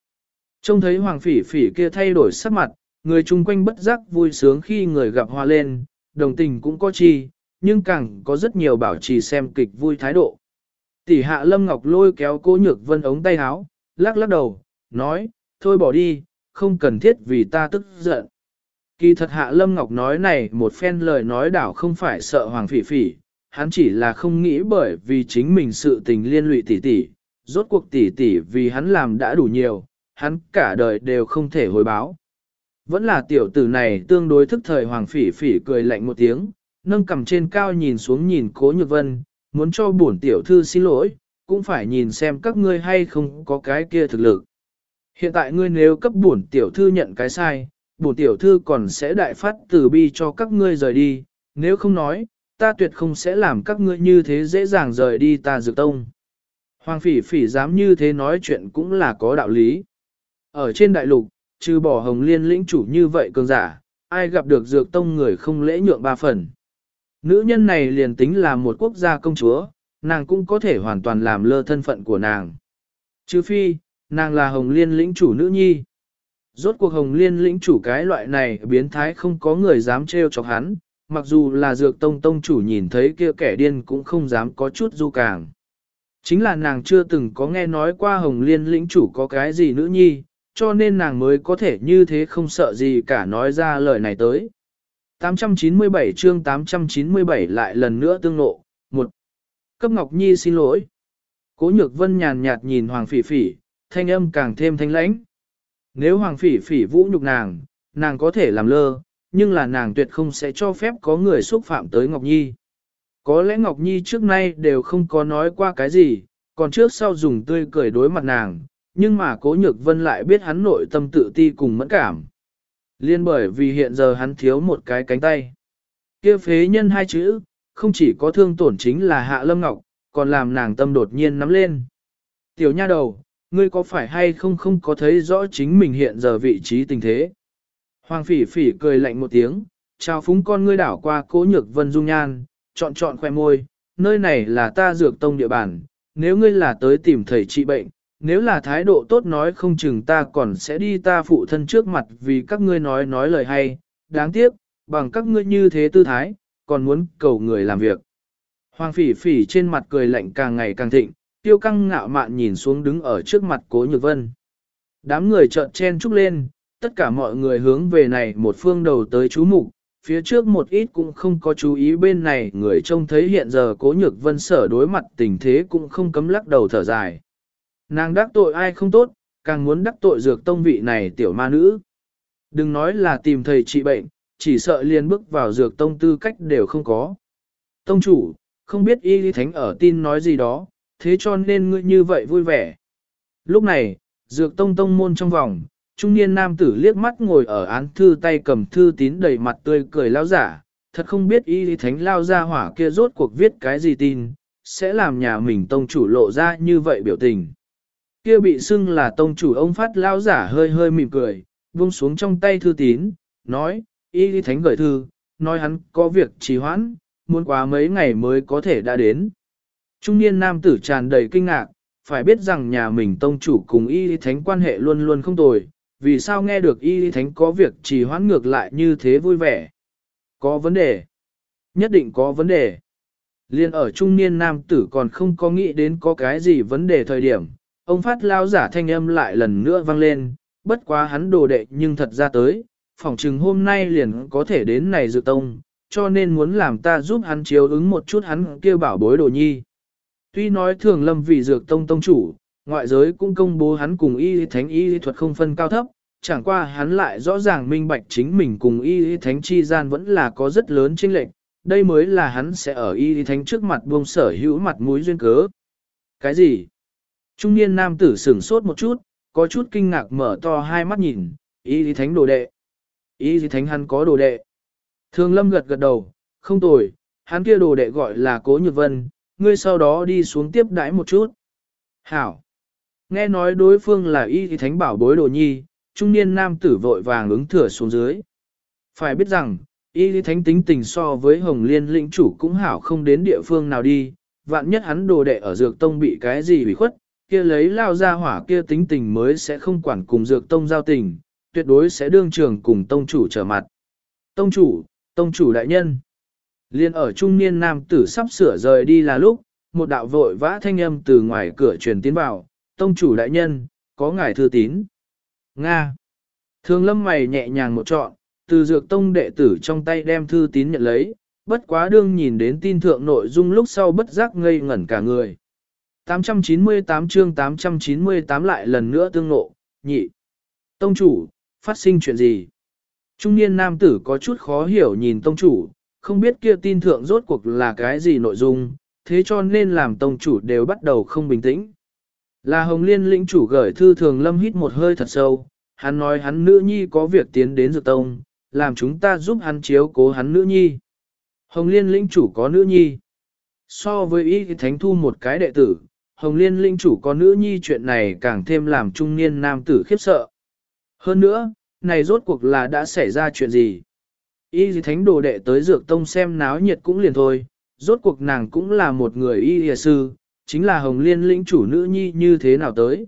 Trông thấy hoàng phỉ phỉ kia thay đổi sắc mặt, người chung quanh bất giác vui sướng khi người gặp hoa lên, đồng tình cũng có chi, nhưng càng có rất nhiều bảo trì xem kịch vui thái độ. Tỷ hạ Lâm Ngọc lôi kéo cô nhược vân ống tay áo, lắc lắc đầu, nói, thôi bỏ đi, không cần thiết vì ta tức giận. Kỳ thật hạ Lâm Ngọc nói này một phen lời nói đảo không phải sợ hoàng phỉ phỉ, hắn chỉ là không nghĩ bởi vì chính mình sự tình liên lụy tỷ tỷ, rốt cuộc tỷ tỷ vì hắn làm đã đủ nhiều, hắn cả đời đều không thể hồi báo. Vẫn là tiểu tử này tương đối thức thời hoàng phỉ phỉ cười lạnh một tiếng, nâng cầm trên cao nhìn xuống nhìn cố nhược vân, muốn cho bổn tiểu thư xin lỗi, cũng phải nhìn xem các ngươi hay không có cái kia thực lực. Hiện tại ngươi nếu cấp bổn tiểu thư nhận cái sai, bổn tiểu thư còn sẽ đại phát từ bi cho các ngươi rời đi, nếu không nói, ta tuyệt không sẽ làm các ngươi như thế dễ dàng rời đi ta dược tông. Hoàng phỉ phỉ dám như thế nói chuyện cũng là có đạo lý. Ở trên đại lục, trừ bỏ hồng liên lĩnh chủ như vậy cường giả, ai gặp được dược tông người không lễ nhượng ba phần. Nữ nhân này liền tính là một quốc gia công chúa, nàng cũng có thể hoàn toàn làm lơ thân phận của nàng. Chứ phi, nàng là hồng liên lĩnh chủ nữ nhi. Rốt cuộc hồng liên lĩnh chủ cái loại này biến thái không có người dám trêu chọc hắn, mặc dù là dược tông tông chủ nhìn thấy kia kẻ điên cũng không dám có chút du càng. Chính là nàng chưa từng có nghe nói qua hồng liên lĩnh chủ có cái gì nữ nhi, cho nên nàng mới có thể như thế không sợ gì cả nói ra lời này tới. 897 chương 897 lại lần nữa tương nộ. một Cấp Ngọc Nhi xin lỗi. Cố nhược vân nhàn nhạt nhìn Hoàng Phỉ Phỉ, thanh âm càng thêm thanh lãnh. Nếu Hoàng Phỉ Phỉ vũ nhục nàng, nàng có thể làm lơ, nhưng là nàng tuyệt không sẽ cho phép có người xúc phạm tới Ngọc Nhi. Có lẽ Ngọc Nhi trước nay đều không có nói qua cái gì, còn trước sau dùng tươi cười đối mặt nàng, nhưng mà cố nhược vân lại biết hắn nội tâm tự ti cùng mẫn cảm. Liên bởi vì hiện giờ hắn thiếu một cái cánh tay. kia phế nhân hai chữ, không chỉ có thương tổn chính là hạ lâm ngọc, còn làm nàng tâm đột nhiên nắm lên. Tiểu nha đầu, ngươi có phải hay không không có thấy rõ chính mình hiện giờ vị trí tình thế? Hoàng phỉ phỉ cười lạnh một tiếng, chào phúng con ngươi đảo qua cố nhược vân dung nhan, chọn chọn khoe môi, nơi này là ta dược tông địa bàn, nếu ngươi là tới tìm thầy trị bệnh, nếu là thái độ tốt nói không chừng ta còn sẽ đi ta phụ thân trước mặt vì các ngươi nói nói lời hay, đáng tiếc, bằng các ngươi như thế tư thái, còn muốn cầu người làm việc. Hoàng phỉ phỉ trên mặt cười lạnh càng ngày càng thịnh, tiêu căng ngạo mạn nhìn xuống đứng ở trước mặt cố nhược vân. Đám người trợn chen trúc lên, tất cả mọi người hướng về này một phương đầu tới chú mục phía trước một ít cũng không có chú ý bên này người trông thấy hiện giờ cố nhược vân sở đối mặt tình thế cũng không cấm lắc đầu thở dài. Nàng đắc tội ai không tốt, càng muốn đắc tội dược tông vị này tiểu ma nữ. Đừng nói là tìm thầy trị bệnh, chỉ sợ liền bước vào dược tông tư cách đều không có. Tông chủ, không biết y lý thánh ở tin nói gì đó, thế cho nên ngươi như vậy vui vẻ. Lúc này, dược tông tông môn trong vòng, trung niên nam tử liếc mắt ngồi ở án thư tay cầm thư tín đầy mặt tươi cười lao giả, thật không biết y lý thánh lao ra hỏa kia rốt cuộc viết cái gì tin, sẽ làm nhà mình tông chủ lộ ra như vậy biểu tình. Kia bị xưng là tông chủ ông phát lao giả hơi hơi mỉm cười, buông xuống trong tay thư tín, nói, y lý thánh gửi thư, nói hắn có việc trì hoãn, muốn quá mấy ngày mới có thể đã đến. Trung niên nam tử tràn đầy kinh ngạc, phải biết rằng nhà mình tông chủ cùng y thánh quan hệ luôn luôn không tồi, vì sao nghe được y thánh có việc trì hoãn ngược lại như thế vui vẻ. Có vấn đề. Nhất định có vấn đề. Liên ở trung niên nam tử còn không có nghĩ đến có cái gì vấn đề thời điểm, ông phát lao giả thanh âm lại lần nữa vang lên, bất quá hắn đồ đệ nhưng thật ra tới, phỏng chừng hôm nay liền có thể đến này dự tông, cho nên muốn làm ta giúp hắn chiếu ứng một chút hắn kêu bảo bối đồ nhi. Tuy nói thường lâm vì dược tông tông chủ, ngoại giới cũng công bố hắn cùng y thánh y thuật không phân cao thấp, chẳng qua hắn lại rõ ràng minh bạch chính mình cùng y thánh chi gian vẫn là có rất lớn chênh lệch, đây mới là hắn sẽ ở y thánh trước mặt buông sở hữu mặt mũi duyên cớ. Cái gì? Trung niên nam tử sửng sốt một chút, có chút kinh ngạc mở to hai mắt nhìn, y thánh đồ đệ. Y thánh hắn có đồ đệ. Thường lâm gật gật đầu, không tồi, hắn kia đồ đệ gọi là Cố Nhược Vân, ngươi sau đó đi xuống tiếp đãi một chút. Hảo. Nghe nói đối phương là y thì thánh bảo bối đồ nhi, trung niên nam tử vội vàng ứng thừa xuống dưới. Phải biết rằng, y lý thánh tính tình so với hồng liên lĩnh chủ cũng hảo không đến địa phương nào đi, vạn nhất hắn đồ đệ ở dược tông bị cái gì bị khuất, kia lấy lao ra hỏa kia tính tình mới sẽ không quản cùng dược tông giao tình, tuyệt đối sẽ đương trường cùng tông chủ trở mặt. Tông chủ, tông chủ đại nhân. Liên ở trung niên nam tử sắp sửa rời đi là lúc, một đạo vội vã thanh âm từ ngoài cửa truyền tiến vào, tông chủ đại nhân, có ngài thư tín. Nga. Thường lâm mày nhẹ nhàng một trọn, từ dược tông đệ tử trong tay đem thư tín nhận lấy, bất quá đương nhìn đến tin thượng nội dung lúc sau bất giác ngây ngẩn cả người. 898 chương 898 lại lần nữa tương nộ, nhị. Tông chủ, phát sinh chuyện gì? Trung niên nam tử có chút khó hiểu nhìn tông chủ, không biết kia tin thượng rốt cuộc là cái gì nội dung, thế cho nên làm tông chủ đều bắt đầu không bình tĩnh. Là Hồng Liên lĩnh chủ gửi thư thường lâm hít một hơi thật sâu, hắn nói hắn nữ nhi có việc tiến đến dược tông, làm chúng ta giúp hắn chiếu cố hắn nữ nhi. Hồng Liên lĩnh chủ có nữ nhi. So với ý thánh thu một cái đệ tử, Hồng Liên lĩnh chủ có nữ nhi chuyện này càng thêm làm trung niên nam tử khiếp sợ. Hơn nữa, này rốt cuộc là đã xảy ra chuyện gì? Y thánh đồ đệ tới dược tông xem náo nhiệt cũng liền thôi, rốt cuộc nàng cũng là một người y sư, chính là hồng liên lĩnh chủ nữ nhi như thế nào tới.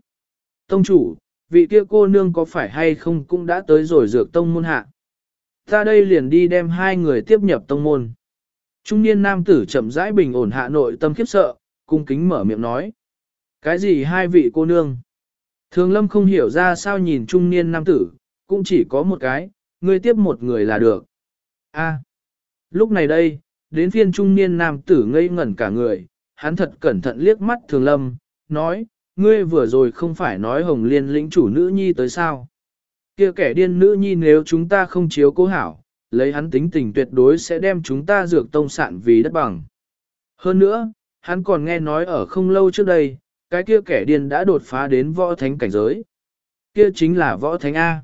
Tông chủ, vị kia cô nương có phải hay không cũng đã tới rồi dược tông môn hạ. Ta đây liền đi đem hai người tiếp nhập tông môn. Trung niên nam tử chậm rãi bình ổn hạ nội tâm khiếp sợ, cung kính mở miệng nói. Cái gì hai vị cô nương? Thường lâm không hiểu ra sao nhìn trung niên nam tử, cũng chỉ có một cái, ngươi tiếp một người là được. A. lúc này đây, đến phiên trung niên nam tử ngây ngẩn cả người, hắn thật cẩn thận liếc mắt thường lâm, nói, ngươi vừa rồi không phải nói hồng liên lĩnh chủ nữ nhi tới sao. kia kẻ điên nữ nhi nếu chúng ta không chiếu cố hảo, lấy hắn tính tình tuyệt đối sẽ đem chúng ta dược tông sạn vì đất bằng. Hơn nữa, hắn còn nghe nói ở không lâu trước đây, cái kia kẻ điên đã đột phá đến võ thánh cảnh giới. Kia chính là võ thánh A.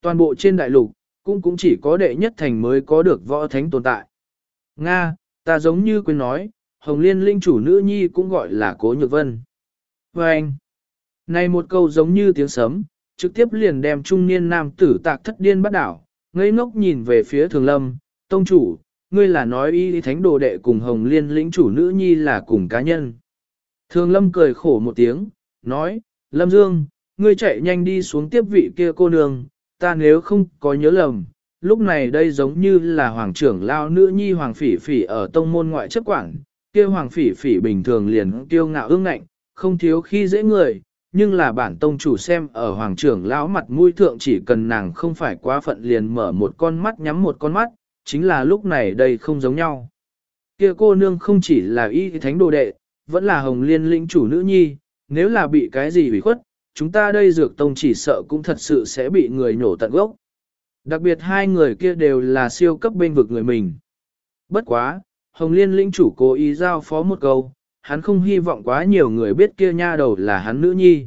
Toàn bộ trên đại lục, cũng cũng chỉ có đệ nhất thành mới có được võ thánh tồn tại. Nga, ta giống như quên nói, Hồng Liên linh chủ nữ nhi cũng gọi là Cố Nhược Vân. Và anh, này một câu giống như tiếng sấm, trực tiếp liền đem trung niên nam tử tạc thất điên bắt đảo, ngây ngốc nhìn về phía thường lâm, tông chủ, ngươi là nói y thánh đồ đệ cùng Hồng Liên lĩnh chủ nữ nhi là cùng cá nhân. Thường lâm cười khổ một tiếng, nói, Lâm Dương, ngươi chạy nhanh đi xuống tiếp vị kia cô nương, ta nếu không có nhớ lầm, lúc này đây giống như là hoàng trưởng lao nữ nhi hoàng phỉ phỉ ở tông môn ngoại chấp quản, kia hoàng phỉ phỉ bình thường liền kiêu ngạo ương ngạnh, không thiếu khi dễ người, nhưng là bản tông chủ xem ở hoàng trưởng lão mặt mũi thượng chỉ cần nàng không phải quá phận liền mở một con mắt nhắm một con mắt, chính là lúc này đây không giống nhau. Kia cô nương không chỉ là y thánh đồ đệ, vẫn là hồng liên lĩnh chủ nữ nhi, nếu là bị cái gì bị khuất, chúng ta đây dược tông chỉ sợ cũng thật sự sẽ bị người nhổ tận gốc. Đặc biệt hai người kia đều là siêu cấp bên vực người mình. Bất quá, Hồng Liên lĩnh chủ cố ý giao phó một câu, hắn không hy vọng quá nhiều người biết kia nha đầu là hắn nữ nhi.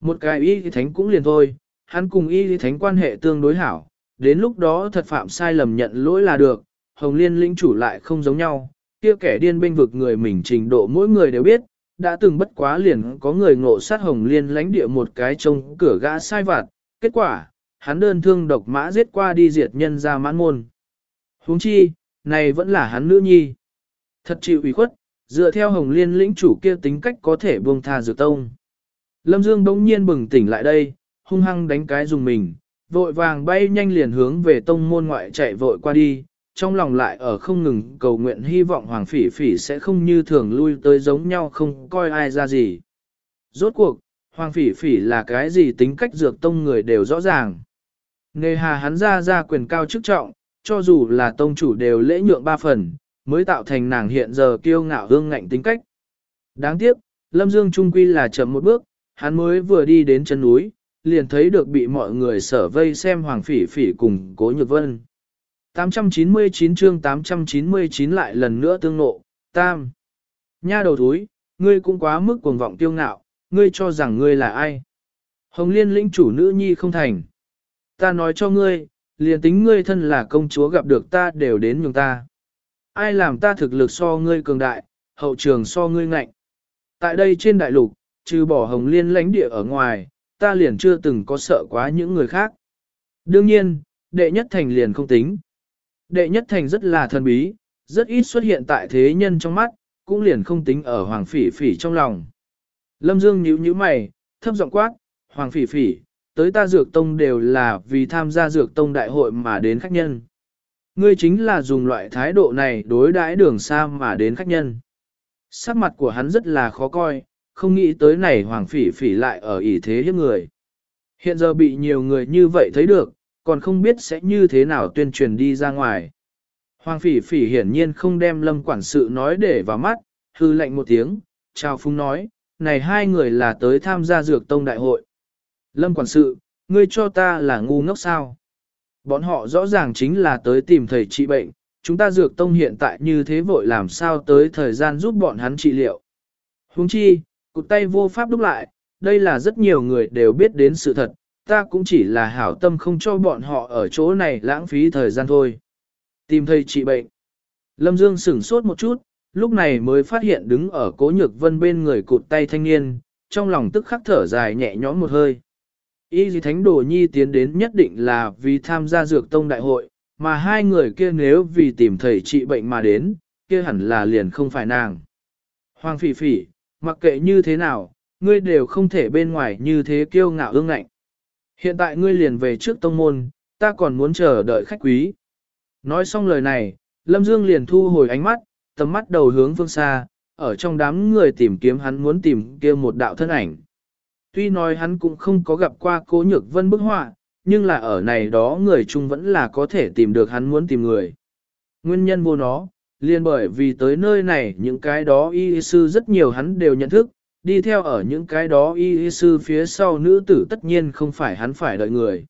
Một cái y thánh cũng liền thôi, hắn cùng y thánh quan hệ tương đối hảo, đến lúc đó thật phạm sai lầm nhận lỗi là được, Hồng Liên lĩnh chủ lại không giống nhau, kia kẻ điên bênh vực người mình trình độ mỗi người đều biết, đã từng bất quá liền có người ngộ sát hồng liên lánh địa một cái trông cửa gã sai vặt, kết quả, hắn đơn thương độc mã giết qua đi diệt nhân ra mãn môn. huống chi, này vẫn là hắn nữ nhi. Thật chịu ủy khuất, Dựa theo hồng liên lĩnh chủ kia tính cách có thể buông tha dược tông. Lâm Dương bỗng nhiên bừng tỉnh lại đây, hung hăng đánh cái dùng mình, vội vàng bay nhanh liền hướng về tông môn ngoại chạy vội qua đi, trong lòng lại ở không ngừng cầu nguyện hy vọng Hoàng Phỉ Phỉ sẽ không như thường lui tới giống nhau không coi ai ra gì. Rốt cuộc, Hoàng Phỉ Phỉ là cái gì tính cách dược tông người đều rõ ràng. Nề hà hắn ra ra quyền cao chức trọng, cho dù là tông chủ đều lễ nhượng ba phần, mới tạo thành nàng hiện giờ kiêu ngạo hương ngạnh tính cách. Đáng tiếc, Lâm Dương Trung Quy là chậm một bước, hắn mới vừa đi đến chân núi, liền thấy được bị mọi người sở vây xem Hoàng Phỉ Phỉ cùng Cố Nhược Vân. 899 chương 899 lại lần nữa tương nộ, tam. Nha đầu thúi, ngươi cũng quá mức cuồng vọng tiêu ngạo, ngươi cho rằng ngươi là ai? Hồng Liên lĩnh chủ nữ nhi không thành. Ta nói cho ngươi, liền tính ngươi thân là công chúa gặp được ta đều đến nhường ta. Ai làm ta thực lực so ngươi cường đại, hậu trường so ngươi ngạnh. Tại đây trên đại lục, trừ bỏ Hồng Liên lãnh địa ở ngoài, ta liền chưa từng có sợ quá những người khác. Đương nhiên, đệ nhất thành liền không tính. Đệ nhất thành rất là thần bí, rất ít xuất hiện tại thế nhân trong mắt, cũng liền không tính ở hoàng phỉ phỉ trong lòng. Lâm Dương nhíu nhíu mày, thấp giọng quát, hoàng phỉ phỉ, tới ta dược tông đều là vì tham gia dược tông đại hội mà đến khách nhân. Ngươi chính là dùng loại thái độ này đối đãi đường xa mà đến khách nhân. Sắc mặt của hắn rất là khó coi, không nghĩ tới này hoàng phỉ phỉ lại ở ỷ thế hiếp người. Hiện giờ bị nhiều người như vậy thấy được, còn không biết sẽ như thế nào tuyên truyền đi ra ngoài. Hoàng phỉ phỉ hiển nhiên không đem lâm quản sự nói để vào mắt, hư lệnh một tiếng, chào phung nói, này hai người là tới tham gia dược tông đại hội. Lâm quản sự, ngươi cho ta là ngu ngốc sao? Bọn họ rõ ràng chính là tới tìm thầy trị bệnh, chúng ta dược tông hiện tại như thế vội làm sao tới thời gian giúp bọn hắn trị liệu. Huống chi, cụt tay vô pháp đúc lại, đây là rất nhiều người đều biết đến sự thật, ta cũng chỉ là hảo tâm không cho bọn họ ở chỗ này lãng phí thời gian thôi. Tìm thầy trị bệnh. Lâm Dương sửng sốt một chút, lúc này mới phát hiện đứng ở cố nhược vân bên người cụt tay thanh niên, trong lòng tức khắc thở dài nhẹ nhõm một hơi. Y dì thánh đồ nhi tiến đến nhất định là vì tham gia dược tông đại hội, mà hai người kia nếu vì tìm thầy trị bệnh mà đến, kia hẳn là liền không phải nàng. Hoàng phỉ phỉ, mặc kệ như thế nào, ngươi đều không thể bên ngoài như thế kiêu ngạo ương ngạnh. Hiện tại ngươi liền về trước tông môn, ta còn muốn chờ đợi khách quý. Nói xong lời này, Lâm Dương liền thu hồi ánh mắt, tầm mắt đầu hướng phương xa, ở trong đám người tìm kiếm hắn muốn tìm kia một đạo thân ảnh. Tuy nói hắn cũng không có gặp qua cố nhược vân bức họa, nhưng là ở này đó người chung vẫn là có thể tìm được hắn muốn tìm người. Nguyên nhân vô nó, liền bởi vì tới nơi này những cái đó y sư rất nhiều hắn đều nhận thức, đi theo ở những cái đó y sư phía sau nữ tử tất nhiên không phải hắn phải đợi người.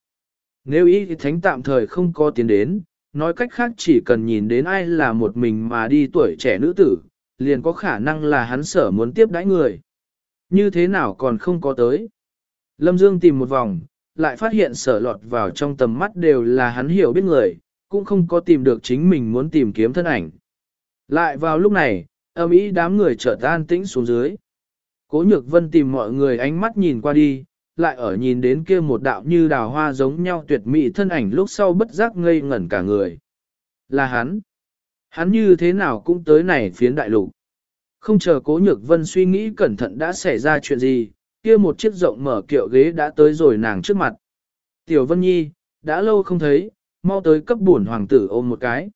Nếu y thánh tạm thời không có tiến đến, nói cách khác chỉ cần nhìn đến ai là một mình mà đi tuổi trẻ nữ tử, liền có khả năng là hắn sở muốn tiếp đãi người. Như thế nào còn không có tới. Lâm Dương tìm một vòng, lại phát hiện sở lọt vào trong tầm mắt đều là hắn hiểu biết người, cũng không có tìm được chính mình muốn tìm kiếm thân ảnh. Lại vào lúc này, âm ý đám người trở tan tĩnh xuống dưới. Cố nhược vân tìm mọi người ánh mắt nhìn qua đi, lại ở nhìn đến kia một đạo như đào hoa giống nhau tuyệt mỹ thân ảnh lúc sau bất giác ngây ngẩn cả người. Là hắn. Hắn như thế nào cũng tới này phiến đại lục. Không chờ cố nhược vân suy nghĩ cẩn thận đã xảy ra chuyện gì, kia một chiếc rộng mở kiệu ghế đã tới rồi nàng trước mặt. Tiểu Vân Nhi, đã lâu không thấy, mau tới cấp bổn hoàng tử ôm một cái.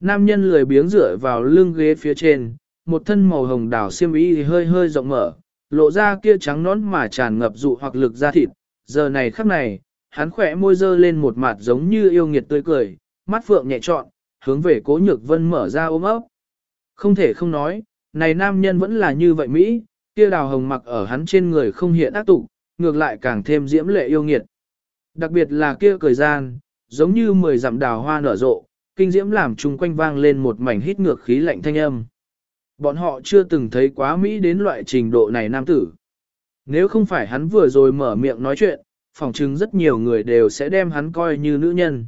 Nam nhân lười biếng dựa vào lưng ghế phía trên, một thân màu hồng đào xiêm y hơi hơi rộng mở, lộ ra kia trắng nón mà tràn ngập dụ hoặc lực ra thịt. Giờ này khắc này, hắn khỏe môi dơ lên một mặt giống như yêu nghiệt tươi cười, mắt phượng nhẹ trọn, hướng về cố nhược vân mở ra ôm ấp. Không thể không nói, này nam nhân vẫn là như vậy Mỹ, kia đào hồng mặc ở hắn trên người không hiện ác tụ, ngược lại càng thêm diễm lệ yêu nghiệt. Đặc biệt là kia cười gian, giống như mười dặm đào hoa nở rộ, kinh diễm làm chung quanh vang lên một mảnh hít ngược khí lạnh thanh âm. Bọn họ chưa từng thấy quá Mỹ đến loại trình độ này nam tử. Nếu không phải hắn vừa rồi mở miệng nói chuyện, phỏng chừng rất nhiều người đều sẽ đem hắn coi như nữ nhân.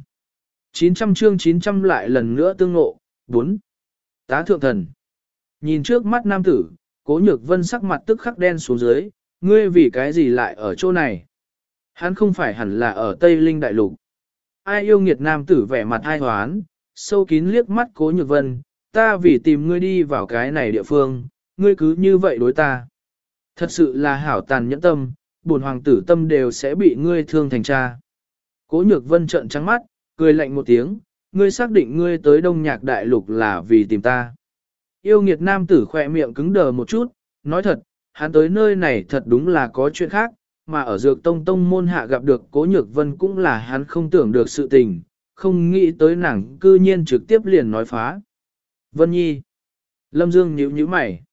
900 chương 900 lại lần nữa tương ngộ, 4. Tá thượng thần. Nhìn trước mắt nam tử, cố nhược vân sắc mặt tức khắc đen xuống dưới, ngươi vì cái gì lại ở chỗ này? Hắn không phải hẳn là ở Tây Linh Đại Lục. Ai yêu nghiệt nam tử vẻ mặt ai hoán, sâu kín liếc mắt cố nhược vân, ta vì tìm ngươi đi vào cái này địa phương, ngươi cứ như vậy đối ta. Thật sự là hảo tàn nhẫn tâm, bổn hoàng tử tâm đều sẽ bị ngươi thương thành cha. Cố nhược vân trợn trắng mắt, cười lạnh một tiếng, ngươi xác định ngươi tới đông nhạc đại lục là vì tìm ta. Yêu nghiệt nam tử khỏe miệng cứng đờ một chút, nói thật, hắn tới nơi này thật đúng là có chuyện khác, mà ở dược tông tông môn hạ gặp được cố nhược vân cũng là hắn không tưởng được sự tình, không nghĩ tới nàng cư nhiên trực tiếp liền nói phá. Vân Nhi. Lâm Dương nhíu nhíu mày.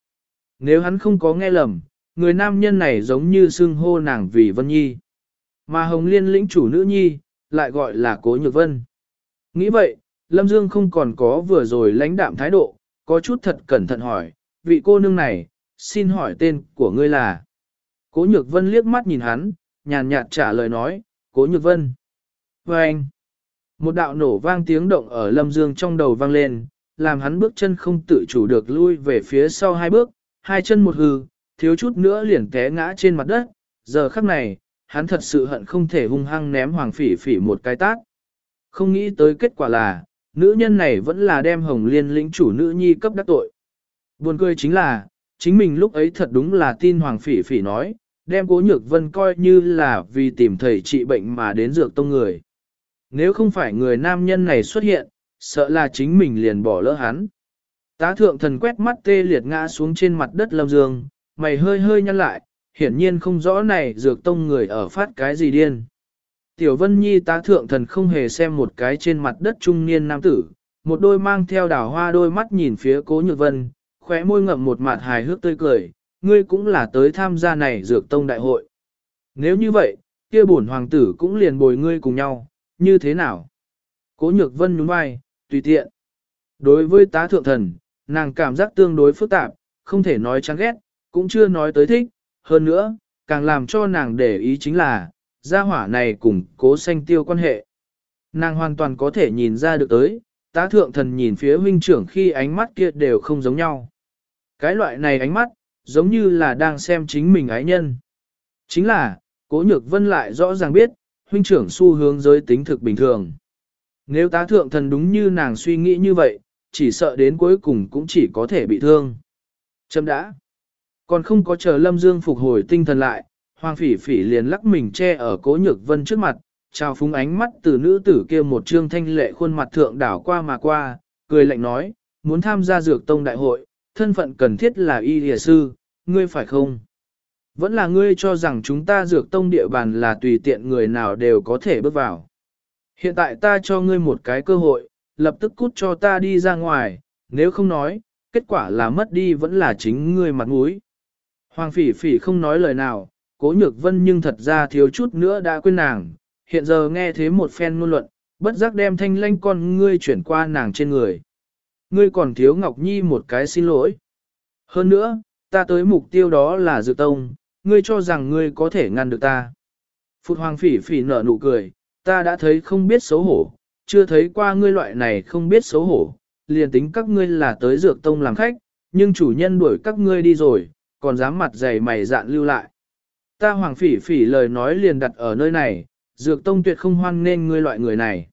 Nếu hắn không có nghe lầm, người nam nhân này giống như xưng hô nàng vì Vân Nhi. Mà Hồng Liên lĩnh chủ nữ nhi, lại gọi là Cố Nhược Vân. Nghĩ vậy, Lâm Dương không còn có vừa rồi lãnh đạm thái độ, có chút thật cẩn thận hỏi, vị cô nương này, xin hỏi tên của ngươi là. Cố Nhược Vân liếc mắt nhìn hắn, nhàn nhạt trả lời nói, Cố Nhược Vân. Và anh, một đạo nổ vang tiếng động ở Lâm Dương trong đầu vang lên, làm hắn bước chân không tự chủ được lui về phía sau hai bước, hai chân một hư, thiếu chút nữa liền té ngã trên mặt đất, giờ khắc này, hắn thật sự hận không thể hung hăng ném hoàng phỉ phỉ một cái tát. Không nghĩ tới kết quả là, nữ nhân này vẫn là đem hồng liên lĩnh chủ nữ nhi cấp đắc tội. Buồn cười chính là, chính mình lúc ấy thật đúng là tin hoàng phỉ phỉ nói, đem cố nhược vân coi như là vì tìm thầy trị bệnh mà đến dược tông người. Nếu không phải người nam nhân này xuất hiện, sợ là chính mình liền bỏ lỡ hắn. Tá thượng thần quét mắt tê liệt ngã xuống trên mặt đất lâm dương, mày hơi hơi nhăn lại, hiển nhiên không rõ này dược tông người ở phát cái gì điên. Tiểu Vân Nhi tá thượng thần không hề xem một cái trên mặt đất trung niên nam tử, một đôi mang theo đảo hoa đôi mắt nhìn phía cố nhược vân, khóe môi ngậm một mặt hài hước tươi cười, ngươi cũng là tới tham gia này dược tông đại hội. Nếu như vậy, kia bổn hoàng tử cũng liền bồi ngươi cùng nhau, như thế nào? Cố nhược vân nhún vai, tùy tiện. Đối với tá thượng thần, nàng cảm giác tương đối phức tạp, không thể nói chán ghét, cũng chưa nói tới thích, hơn nữa, càng làm cho nàng để ý chính là, gia hỏa này cùng cố sanh tiêu quan hệ. Nàng hoàn toàn có thể nhìn ra được tới, tá thượng thần nhìn phía huynh trưởng khi ánh mắt kia đều không giống nhau. Cái loại này ánh mắt, giống như là đang xem chính mình ái nhân. Chính là, cố nhược vân lại rõ ràng biết, huynh trưởng xu hướng giới tính thực bình thường. Nếu tá thượng thần đúng như nàng suy nghĩ như vậy, chỉ sợ đến cuối cùng cũng chỉ có thể bị thương. Chấm đã. Còn không có chờ Lâm Dương phục hồi tinh thần lại, Hoàng Phỉ Phỉ liền lắc mình che ở Cố Nhược Vân trước mặt, trao phúng ánh mắt từ nữ tử kia một trương thanh lệ khuôn mặt thượng đảo qua mà qua, cười lạnh nói, muốn tham gia dược tông đại hội, thân phận cần thiết là y lìa sư, ngươi phải không? Vẫn là ngươi cho rằng chúng ta dược tông địa bàn là tùy tiện người nào đều có thể bước vào. Hiện tại ta cho ngươi một cái cơ hội, lập tức cút cho ta đi ra ngoài, nếu không nói, kết quả là mất đi vẫn là chính ngươi mặt mũi. Hoàng phỉ phỉ không nói lời nào, cố nhược vân nhưng thật ra thiếu chút nữa đã quên nàng, hiện giờ nghe thế một phen ngôn luận, bất giác đem thanh lanh con ngươi chuyển qua nàng trên người. Ngươi còn thiếu Ngọc Nhi một cái xin lỗi. Hơn nữa, ta tới mục tiêu đó là dự tông, ngươi cho rằng ngươi có thể ngăn được ta. Phụt hoàng phỉ phỉ nở nụ cười, ta đã thấy không biết xấu hổ, chưa thấy qua ngươi loại này không biết xấu hổ, liền tính các ngươi là tới dược tông làm khách, nhưng chủ nhân đuổi các ngươi đi rồi, còn dám mặt dày mày dạn lưu lại. Ta hoàng phỉ phỉ lời nói liền đặt ở nơi này, dược tông tuyệt không hoan nên ngươi loại người này.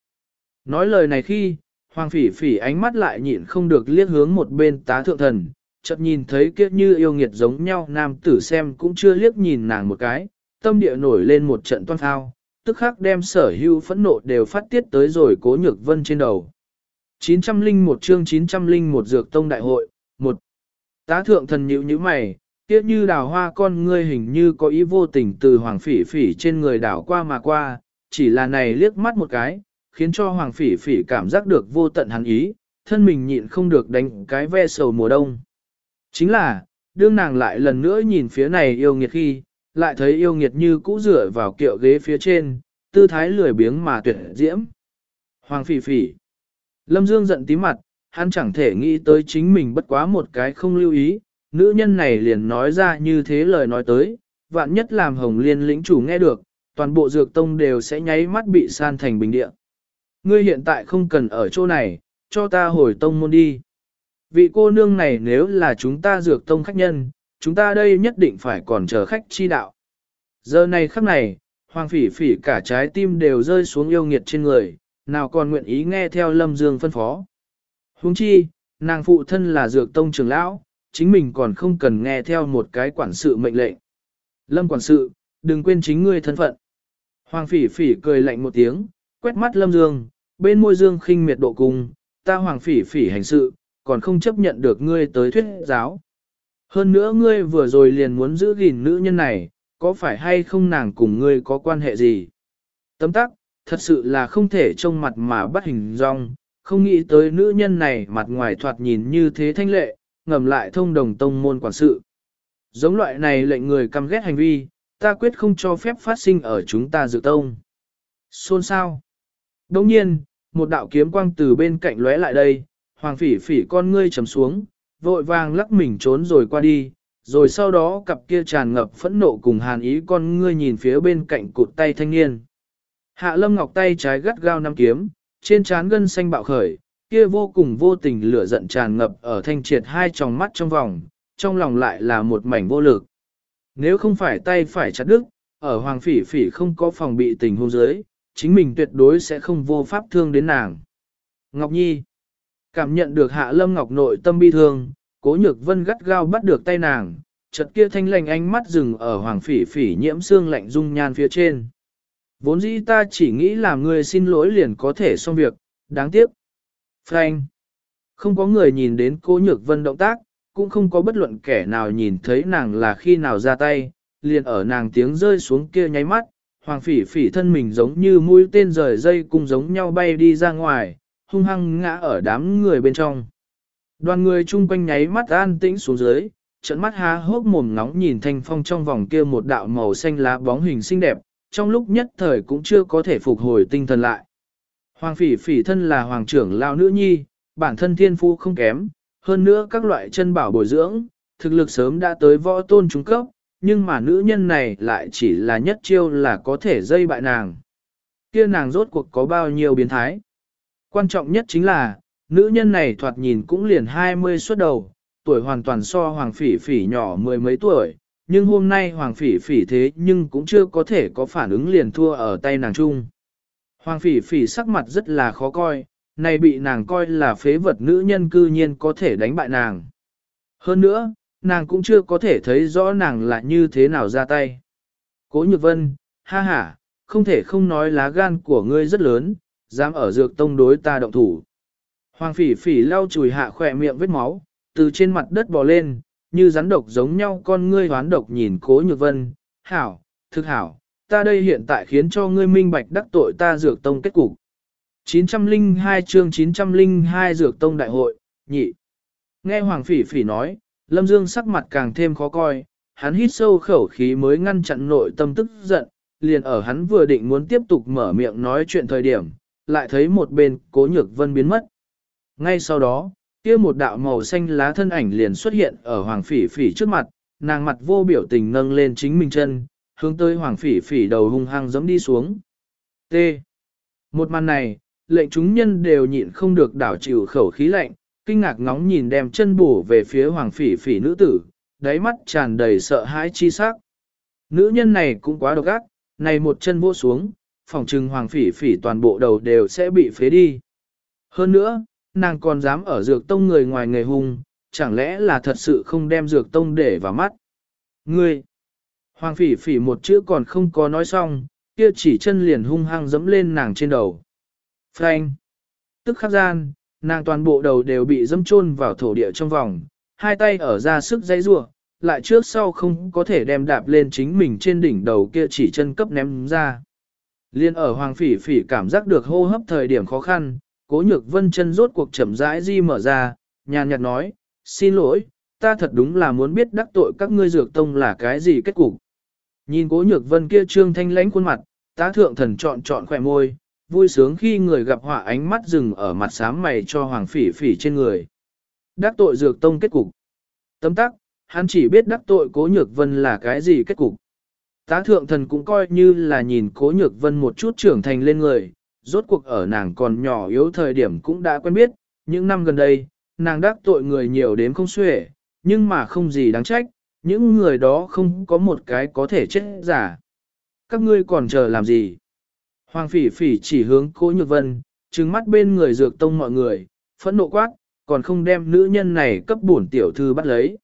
Nói lời này khi, hoàng phỉ phỉ ánh mắt lại nhịn không được liếc hướng một bên tá thượng thần, chợt nhìn thấy kiếp như yêu nghiệt giống nhau nam tử xem cũng chưa liếc nhìn nàng một cái, tâm địa nổi lên một trận toan thao, tức khắc đem sở hưu phẫn nộ đều phát tiết tới rồi cố nhược vân trên đầu. 901 chương 901 dược tông đại hội, một Tá thượng thần nhữ như mày, Tiếc như đào hoa con ngươi hình như có ý vô tình từ hoàng phỉ phỉ trên người đảo qua mà qua, chỉ là này liếc mắt một cái, khiến cho hoàng phỉ phỉ cảm giác được vô tận hắn ý, thân mình nhịn không được đánh cái ve sầu mùa đông. Chính là, đương nàng lại lần nữa nhìn phía này yêu nghiệt khi, lại thấy yêu nghiệt như cũ rửa vào kiệu ghế phía trên, tư thái lười biếng mà tuyệt diễm. Hoàng phỉ phỉ. Lâm Dương giận tí mặt, hắn chẳng thể nghĩ tới chính mình bất quá một cái không lưu ý, nữ nhân này liền nói ra như thế lời nói tới, vạn nhất làm hồng liên lĩnh chủ nghe được, toàn bộ dược tông đều sẽ nháy mắt bị san thành bình địa. Ngươi hiện tại không cần ở chỗ này, cho ta hồi tông môn đi. Vị cô nương này nếu là chúng ta dược tông khách nhân, chúng ta đây nhất định phải còn chờ khách chi đạo. Giờ này khắc này, hoàng phỉ phỉ cả trái tim đều rơi xuống yêu nghiệt trên người, nào còn nguyện ý nghe theo lâm dương phân phó. Huống chi, nàng phụ thân là dược tông trưởng lão, chính mình còn không cần nghe theo một cái quản sự mệnh lệnh. Lâm quản sự, đừng quên chính ngươi thân phận. Hoàng phỉ phỉ cười lạnh một tiếng, quét mắt Lâm Dương, bên môi Dương khinh miệt độ cùng, ta hoàng phỉ phỉ hành sự, còn không chấp nhận được ngươi tới thuyết giáo. Hơn nữa ngươi vừa rồi liền muốn giữ gìn nữ nhân này, có phải hay không nàng cùng ngươi có quan hệ gì? Tấm tắc, thật sự là không thể trông mặt mà bắt hình dong, không nghĩ tới nữ nhân này mặt ngoài thoạt nhìn như thế thanh lệ, ngầm lại thông đồng tông môn quản sự. Giống loại này lệnh người căm ghét hành vi, ta quyết không cho phép phát sinh ở chúng ta dự tông. Xôn sao? Đồng nhiên, một đạo kiếm quang từ bên cạnh lóe lại đây, hoàng phỉ phỉ con ngươi trầm xuống, vội vàng lắc mình trốn rồi qua đi, rồi sau đó cặp kia tràn ngập phẫn nộ cùng hàn ý con ngươi nhìn phía bên cạnh cụt tay thanh niên. Hạ lâm ngọc tay trái gắt gao nắm kiếm, trên trán gân xanh bạo khởi, kia vô cùng vô tình lửa giận tràn ngập ở thanh triệt hai tròng mắt trong vòng, trong lòng lại là một mảnh vô lực. Nếu không phải tay phải chặt đứt, ở hoàng phỉ phỉ không có phòng bị tình hôn giới, chính mình tuyệt đối sẽ không vô pháp thương đến nàng. Ngọc Nhi Cảm nhận được hạ lâm ngọc nội tâm bi thương, cố nhược vân gắt gao bắt được tay nàng, chợt kia thanh lành ánh mắt dừng ở hoàng phỉ phỉ nhiễm xương lạnh dung nhan phía trên. Vốn dĩ ta chỉ nghĩ là người xin lỗi liền có thể xong việc, đáng tiếc. Frank. Không có người nhìn đến cố nhược vân động tác, cũng không có bất luận kẻ nào nhìn thấy nàng là khi nào ra tay, liền ở nàng tiếng rơi xuống kia nháy mắt, hoàng phỉ phỉ thân mình giống như mũi tên rời dây cùng giống nhau bay đi ra ngoài, hung hăng ngã ở đám người bên trong. Đoàn người chung quanh nháy mắt an tĩnh xuống dưới, trận mắt há hốc mồm ngóng nhìn thanh phong trong vòng kia một đạo màu xanh lá bóng hình xinh đẹp, trong lúc nhất thời cũng chưa có thể phục hồi tinh thần lại. Hoàng phỉ phỉ thân là hoàng trưởng lao nữ nhi, bản thân thiên phu không kém, hơn nữa các loại chân bảo bồi dưỡng, thực lực sớm đã tới võ tôn trung cấp, nhưng mà nữ nhân này lại chỉ là nhất chiêu là có thể dây bại nàng. Kia nàng rốt cuộc có bao nhiêu biến thái. Quan trọng nhất chính là, nữ nhân này thoạt nhìn cũng liền 20 xuất đầu, tuổi hoàn toàn so hoàng phỉ phỉ nhỏ mười mấy tuổi, nhưng hôm nay hoàng phỉ phỉ thế nhưng cũng chưa có thể có phản ứng liền thua ở tay nàng chung. Hoàng phỉ phỉ sắc mặt rất là khó coi, này bị nàng coi là phế vật nữ nhân cư nhiên có thể đánh bại nàng. Hơn nữa, nàng cũng chưa có thể thấy rõ nàng là như thế nào ra tay. Cố nhược vân, ha ha, không thể không nói lá gan của ngươi rất lớn, dám ở dược tông đối ta động thủ. Hoàng phỉ phỉ lau chùi hạ khỏe miệng vết máu, từ trên mặt đất bò lên, như rắn độc giống nhau con ngươi hoán độc nhìn cố nhược vân, hảo, thực hảo, ta đây hiện tại khiến cho ngươi minh bạch đắc tội ta dược tông kết cục. 902 chương 902 dược tông đại hội, nhị. Nghe Hoàng Phỉ Phỉ nói, Lâm Dương sắc mặt càng thêm khó coi, hắn hít sâu khẩu khí mới ngăn chặn nội tâm tức giận, liền ở hắn vừa định muốn tiếp tục mở miệng nói chuyện thời điểm, lại thấy một bên cố nhược vân biến mất. Ngay sau đó, kia một đạo màu xanh lá thân ảnh liền xuất hiện ở Hoàng Phỉ Phỉ trước mặt, nàng mặt vô biểu tình nâng lên chính mình chân, hướng tới Hoàng Phỉ Phỉ đầu hung hăng giẫm đi xuống. T. Một màn này, lệnh chúng nhân đều nhịn không được đảo chịu khẩu khí lạnh, kinh ngạc ngóng nhìn đem chân bổ về phía Hoàng Phỉ Phỉ nữ tử, đáy mắt tràn đầy sợ hãi chi sắc. Nữ nhân này cũng quá độc ác, này một chân vô xuống, phòng trừng Hoàng Phỉ Phỉ toàn bộ đầu đều sẽ bị phế đi. Hơn nữa, nàng còn dám ở dược tông người ngoài nghề hung, chẳng lẽ là thật sự không đem dược tông để vào mắt. Ngươi! Hoàng phỉ phỉ một chữ còn không có nói xong, kia chỉ chân liền hung hăng dẫm lên nàng trên đầu. Frank! Tức khắc gian, nàng toàn bộ đầu đều bị dẫm chôn vào thổ địa trong vòng, hai tay ở ra sức dãy rua, lại trước sau không có thể đem đạp lên chính mình trên đỉnh đầu kia chỉ chân cấp ném ra. Liên ở hoàng phỉ phỉ cảm giác được hô hấp thời điểm khó khăn, cố nhược vân chân rốt cuộc chậm rãi di mở ra, nhàn nhạt nói, xin lỗi, ta thật đúng là muốn biết đắc tội các ngươi dược tông là cái gì kết cục. Nhìn cố nhược vân kia trương thanh lãnh khuôn mặt, tá thượng thần chọn chọn khỏe môi, vui sướng khi người gặp họa ánh mắt dừng ở mặt sám mày cho hoàng phỉ phỉ trên người. Đắc tội dược tông kết cục. Tấm tắc, hắn chỉ biết đắc tội cố nhược vân là cái gì kết cục. Tá thượng thần cũng coi như là nhìn cố nhược vân một chút trưởng thành lên người, rốt cuộc ở nàng còn nhỏ yếu thời điểm cũng đã quen biết, những năm gần đây, nàng đắc tội người nhiều đến không xuể, nhưng mà không gì đáng trách, những người đó không có một cái có thể chết giả. Các ngươi còn chờ làm gì? Hoàng phỉ phỉ chỉ hướng cố nhược vân, trừng mắt bên người dược tông mọi người, phẫn nộ quát, còn không đem nữ nhân này cấp bổn tiểu thư bắt lấy.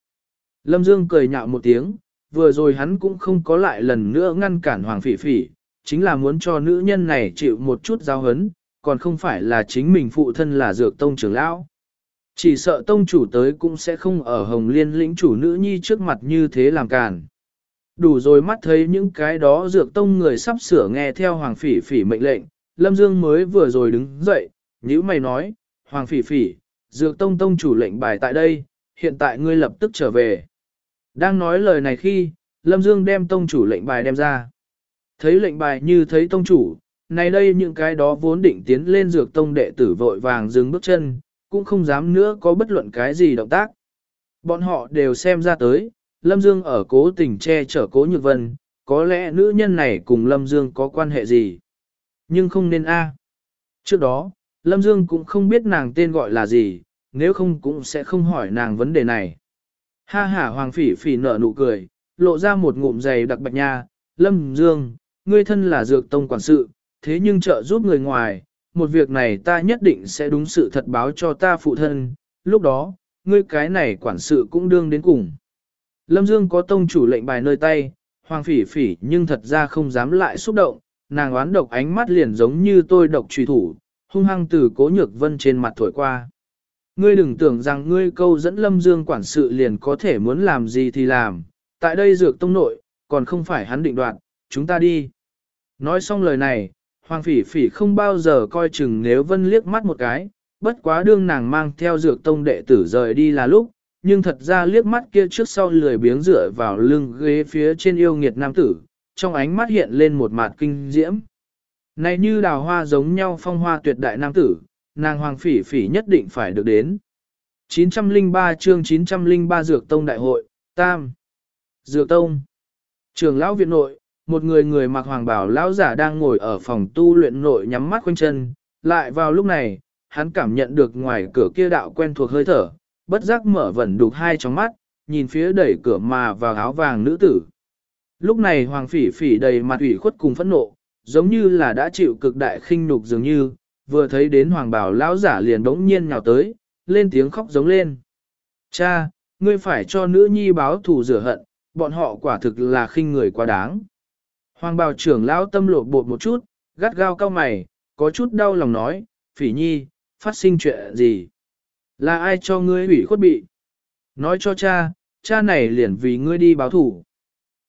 Lâm Dương cười nhạo một tiếng, vừa rồi hắn cũng không có lại lần nữa ngăn cản Hoàng Phỉ Phỉ, chính là muốn cho nữ nhân này chịu một chút giáo hấn, còn không phải là chính mình phụ thân là dược tông trưởng lão. Chỉ sợ tông chủ tới cũng sẽ không ở hồng liên lĩnh chủ nữ nhi trước mặt như thế làm càn. Đủ rồi mắt thấy những cái đó dược tông người sắp sửa nghe theo Hoàng Phỉ Phỉ mệnh lệnh, Lâm Dương mới vừa rồi đứng dậy, như mày nói, Hoàng Phỉ Phỉ, dược tông tông chủ lệnh bài tại đây, hiện tại ngươi lập tức trở về. Đang nói lời này khi, Lâm Dương đem tông chủ lệnh bài đem ra. Thấy lệnh bài như thấy tông chủ, này đây những cái đó vốn định tiến lên dược tông đệ tử vội vàng dừng bước chân, cũng không dám nữa có bất luận cái gì động tác. Bọn họ đều xem ra tới, Lâm Dương ở cố tình che chở cố nhược vân, có lẽ nữ nhân này cùng Lâm Dương có quan hệ gì. Nhưng không nên A. Trước đó, Lâm Dương cũng không biết nàng tên gọi là gì, nếu không cũng sẽ không hỏi nàng vấn đề này. Ha ha Hoàng Phỉ Phỉ nở nụ cười, lộ ra một ngụm dày đặc bạch nha, Lâm Dương, ngươi thân là dược tông quản sự, thế nhưng trợ giúp người ngoài, một việc này ta nhất định sẽ đúng sự thật báo cho ta phụ thân, lúc đó, ngươi cái này quản sự cũng đương đến cùng. Lâm Dương có tông chủ lệnh bài nơi tay, Hoàng Phỉ Phỉ nhưng thật ra không dám lại xúc động, nàng oán độc ánh mắt liền giống như tôi độc truy thủ, hung hăng từ cố nhược vân trên mặt thổi qua. Ngươi đừng tưởng rằng ngươi câu dẫn Lâm Dương quản sự liền có thể muốn làm gì thì làm, tại đây dược tông nội, còn không phải hắn định đoạt, chúng ta đi. Nói xong lời này, Hoàng Phỉ Phỉ không bao giờ coi chừng nếu Vân liếc mắt một cái, bất quá đương nàng mang theo dược tông đệ tử rời đi là lúc, nhưng thật ra liếc mắt kia trước sau lười biếng dựa vào lưng ghế phía trên yêu nghiệt nam tử, trong ánh mắt hiện lên một mặt kinh diễm. Này như đào hoa giống nhau phong hoa tuyệt đại nam tử, nàng Hoàng Phỉ Phỉ nhất định phải được đến. 903 chương 903 Dược Tông Đại hội, Tam. Dược Tông. Trường Lão Viện Nội, một người người mặc hoàng bảo lão giả đang ngồi ở phòng tu luyện nội nhắm mắt quanh chân, lại vào lúc này, hắn cảm nhận được ngoài cửa kia đạo quen thuộc hơi thở, bất giác mở vẩn đục hai tròng mắt, nhìn phía đẩy cửa mà vào áo vàng nữ tử. Lúc này hoàng phỉ phỉ đầy mặt ủy khuất cùng phẫn nộ, giống như là đã chịu cực đại khinh nhục dường như, vừa thấy đến hoàng bảo lão giả liền đống nhiên nhào tới, lên tiếng khóc giống lên. Cha, ngươi phải cho nữ nhi báo thù rửa hận, bọn họ quả thực là khinh người quá đáng. Hoàng bào trưởng lão tâm lộ bột một chút, gắt gao cao mày, có chút đau lòng nói, phỉ nhi, phát sinh chuyện gì? Là ai cho ngươi hủy khuất bị? Nói cho cha, cha này liền vì ngươi đi báo thủ.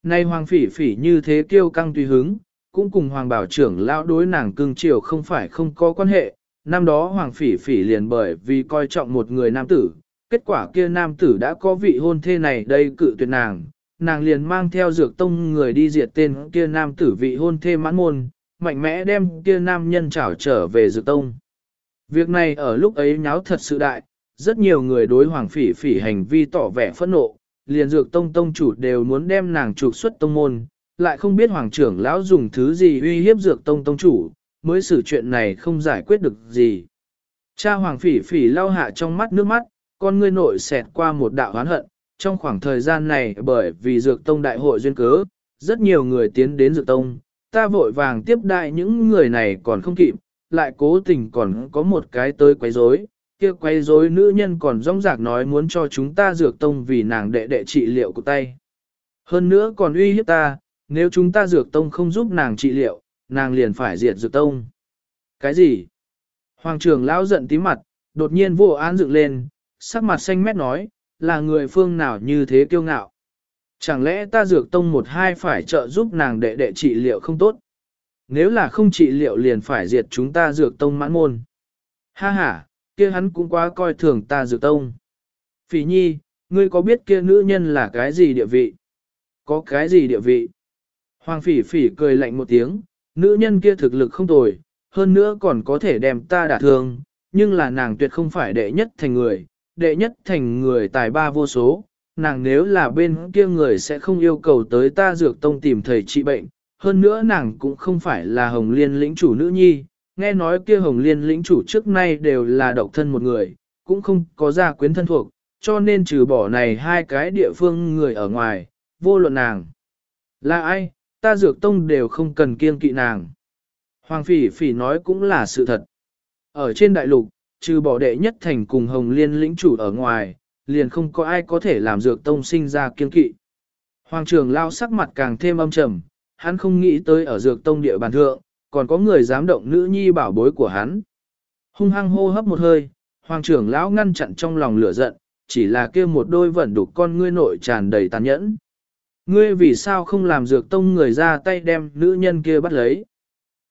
Nay hoàng phỉ phỉ như thế kiêu căng tùy hứng, cũng cùng hoàng bảo trưởng lão đối nàng cưng chiều không phải không có quan hệ. Năm đó hoàng phỉ phỉ liền bởi vì coi trọng một người nam tử, kết quả kia nam tử đã có vị hôn thê này đây cự tuyệt nàng, nàng liền mang theo dược tông người đi diệt tên kia nam tử vị hôn thê mãn môn, mạnh mẽ đem kia nam nhân trảo trở về dược tông. Việc này ở lúc ấy nháo thật sự đại, rất nhiều người đối hoàng phỉ phỉ hành vi tỏ vẻ phẫn nộ, liền dược tông tông chủ đều muốn đem nàng trục xuất tông môn, lại không biết hoàng trưởng lão dùng thứ gì uy hiếp dược tông tông chủ, mới xử chuyện này không giải quyết được gì. Cha hoàng phỉ phỉ lau hạ trong mắt nước mắt, con ngươi nội xẹt qua một đạo oán hận, trong khoảng thời gian này bởi vì dược tông đại hội duyên cớ, rất nhiều người tiến đến dược tông, ta vội vàng tiếp đại những người này còn không kịp, lại cố tình còn có một cái tới quấy rối, kia quấy rối nữ nhân còn rong rạc nói muốn cho chúng ta dược tông vì nàng đệ đệ trị liệu của tay. Hơn nữa còn uy hiếp ta, nếu chúng ta dược tông không giúp nàng trị liệu, nàng liền phải diệt dược tông. Cái gì? Hoàng trưởng lão giận tí mặt, đột nhiên vô án dựng lên, sắc mặt xanh mét nói, là người phương nào như thế kiêu ngạo. Chẳng lẽ ta dược tông một hai phải trợ giúp nàng đệ đệ trị liệu không tốt? Nếu là không trị liệu liền phải diệt chúng ta dược tông mãn môn. Ha ha, kia hắn cũng quá coi thường ta dược tông. Phỉ nhi, ngươi có biết kia nữ nhân là cái gì địa vị? Có cái gì địa vị? Hoàng phỉ phỉ cười lạnh một tiếng, nữ nhân kia thực lực không tồi, hơn nữa còn có thể đem ta đả thương, nhưng là nàng tuyệt không phải đệ nhất thành người, đệ nhất thành người tài ba vô số, nàng nếu là bên kia người sẽ không yêu cầu tới ta dược tông tìm thầy trị bệnh, hơn nữa nàng cũng không phải là hồng liên lĩnh chủ nữ nhi, nghe nói kia hồng liên lĩnh chủ trước nay đều là độc thân một người, cũng không có gia quyến thân thuộc, cho nên trừ bỏ này hai cái địa phương người ở ngoài, vô luận nàng. Là ai, ta dược tông đều không cần kiêng kỵ nàng. Hoàng phỉ phỉ nói cũng là sự thật. Ở trên đại lục, trừ bỏ đệ nhất thành cùng hồng liên lĩnh chủ ở ngoài, liền không có ai có thể làm dược tông sinh ra kiên kỵ. Hoàng trưởng lao sắc mặt càng thêm âm trầm, hắn không nghĩ tới ở dược tông địa bàn thượng, còn có người dám động nữ nhi bảo bối của hắn. Hung hăng hô hấp một hơi, hoàng trưởng lão ngăn chặn trong lòng lửa giận, chỉ là kia một đôi vẩn đục con ngươi nội tràn đầy tàn nhẫn. Ngươi vì sao không làm dược tông người ra tay đem nữ nhân kia bắt lấy?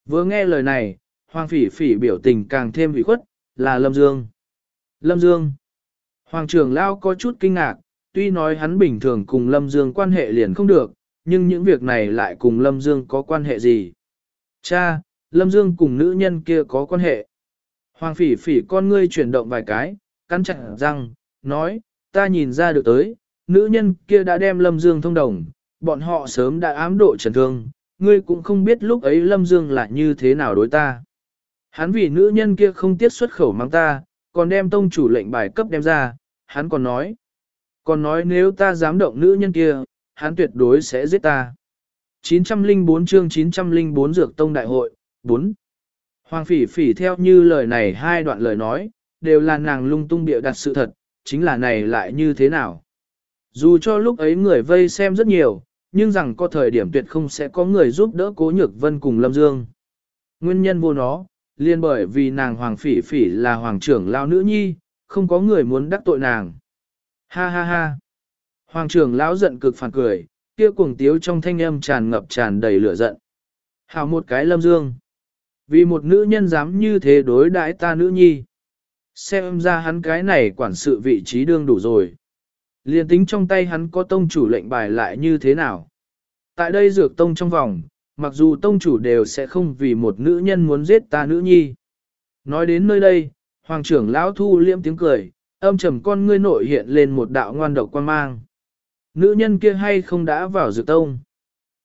Vừa nghe lời này, hoàng phỉ phỉ biểu tình càng thêm vị khuất, là Lâm Dương. Lâm Dương. Hoàng trưởng lao có chút kinh ngạc, tuy nói hắn bình thường cùng Lâm Dương quan hệ liền không được, nhưng những việc này lại cùng Lâm Dương có quan hệ gì? Cha, Lâm Dương cùng nữ nhân kia có quan hệ. Hoàng phỉ phỉ con ngươi chuyển động vài cái, cắn chặt răng, nói, ta nhìn ra được tới, nữ nhân kia đã đem Lâm Dương thông đồng, bọn họ sớm đã ám độ trần thương, ngươi cũng không biết lúc ấy Lâm Dương là như thế nào đối ta. Hắn vì nữ nhân kia không tiết xuất khẩu mang ta, còn đem tông chủ lệnh bài cấp đem ra, hắn còn nói. Còn nói nếu ta dám động nữ nhân kia, hắn tuyệt đối sẽ giết ta. 904 chương 904 Dược Tông Đại hội, 4. Hoàng phỉ phỉ theo như lời này hai đoạn lời nói, đều là nàng lung tung bịa đặt sự thật, chính là này lại như thế nào. Dù cho lúc ấy người vây xem rất nhiều, nhưng rằng có thời điểm tuyệt không sẽ có người giúp đỡ Cố Nhược Vân cùng Lâm Dương. Nguyên nhân vô nó, liên bởi vì nàng Hoàng Phỉ Phỉ là Hoàng trưởng lao nữ nhi, không có người muốn đắc tội nàng. Ha ha ha. Hoàng trưởng lão giận cực phản cười, kia cuồng tiếu trong thanh âm tràn ngập tràn đầy lửa giận. Hào một cái Lâm Dương. Vì một nữ nhân dám như thế đối đãi ta nữ nhi. Xem ra hắn cái này quản sự vị trí đương đủ rồi. Liên tính trong tay hắn có tông chủ lệnh bài lại như thế nào. Tại đây dược tông trong vòng, mặc dù tông chủ đều sẽ không vì một nữ nhân muốn giết ta nữ nhi. Nói đến nơi đây, hoàng trưởng lão thu liêm tiếng cười, âm trầm con ngươi nội hiện lên một đạo ngoan độc quan mang. Nữ nhân kia hay không đã vào dược tông?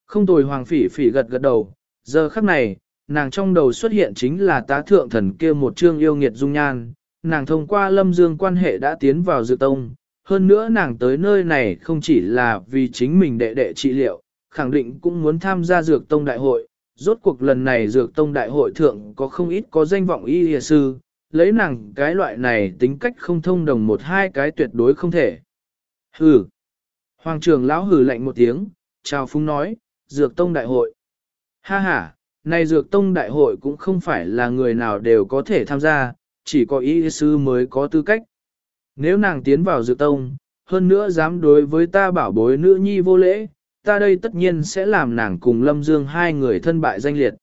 Không tồi hoàng phỉ phỉ gật gật đầu, giờ khắc này, nàng trong đầu xuất hiện chính là tá thượng thần kia một chương yêu nghiệt dung nhan, nàng thông qua lâm dương quan hệ đã tiến vào dược tông, hơn nữa nàng tới nơi này không chỉ là vì chính mình đệ đệ trị liệu, khẳng định cũng muốn tham gia dược tông đại hội, rốt cuộc lần này dược tông đại hội thượng có không ít có danh vọng y hìa sư, lấy nàng cái loại này tính cách không thông đồng một hai cái tuyệt đối không thể. Hừ. Hoàng trưởng lão hừ lạnh một tiếng, chào phúng nói, dược tông đại hội. Ha ha, này dược tông đại hội cũng không phải là người nào đều có thể tham gia, chỉ có y sư mới có tư cách. Nếu nàng tiến vào dự tông, hơn nữa dám đối với ta bảo bối nữ nhi vô lễ, ta đây tất nhiên sẽ làm nàng cùng Lâm Dương hai người thân bại danh liệt.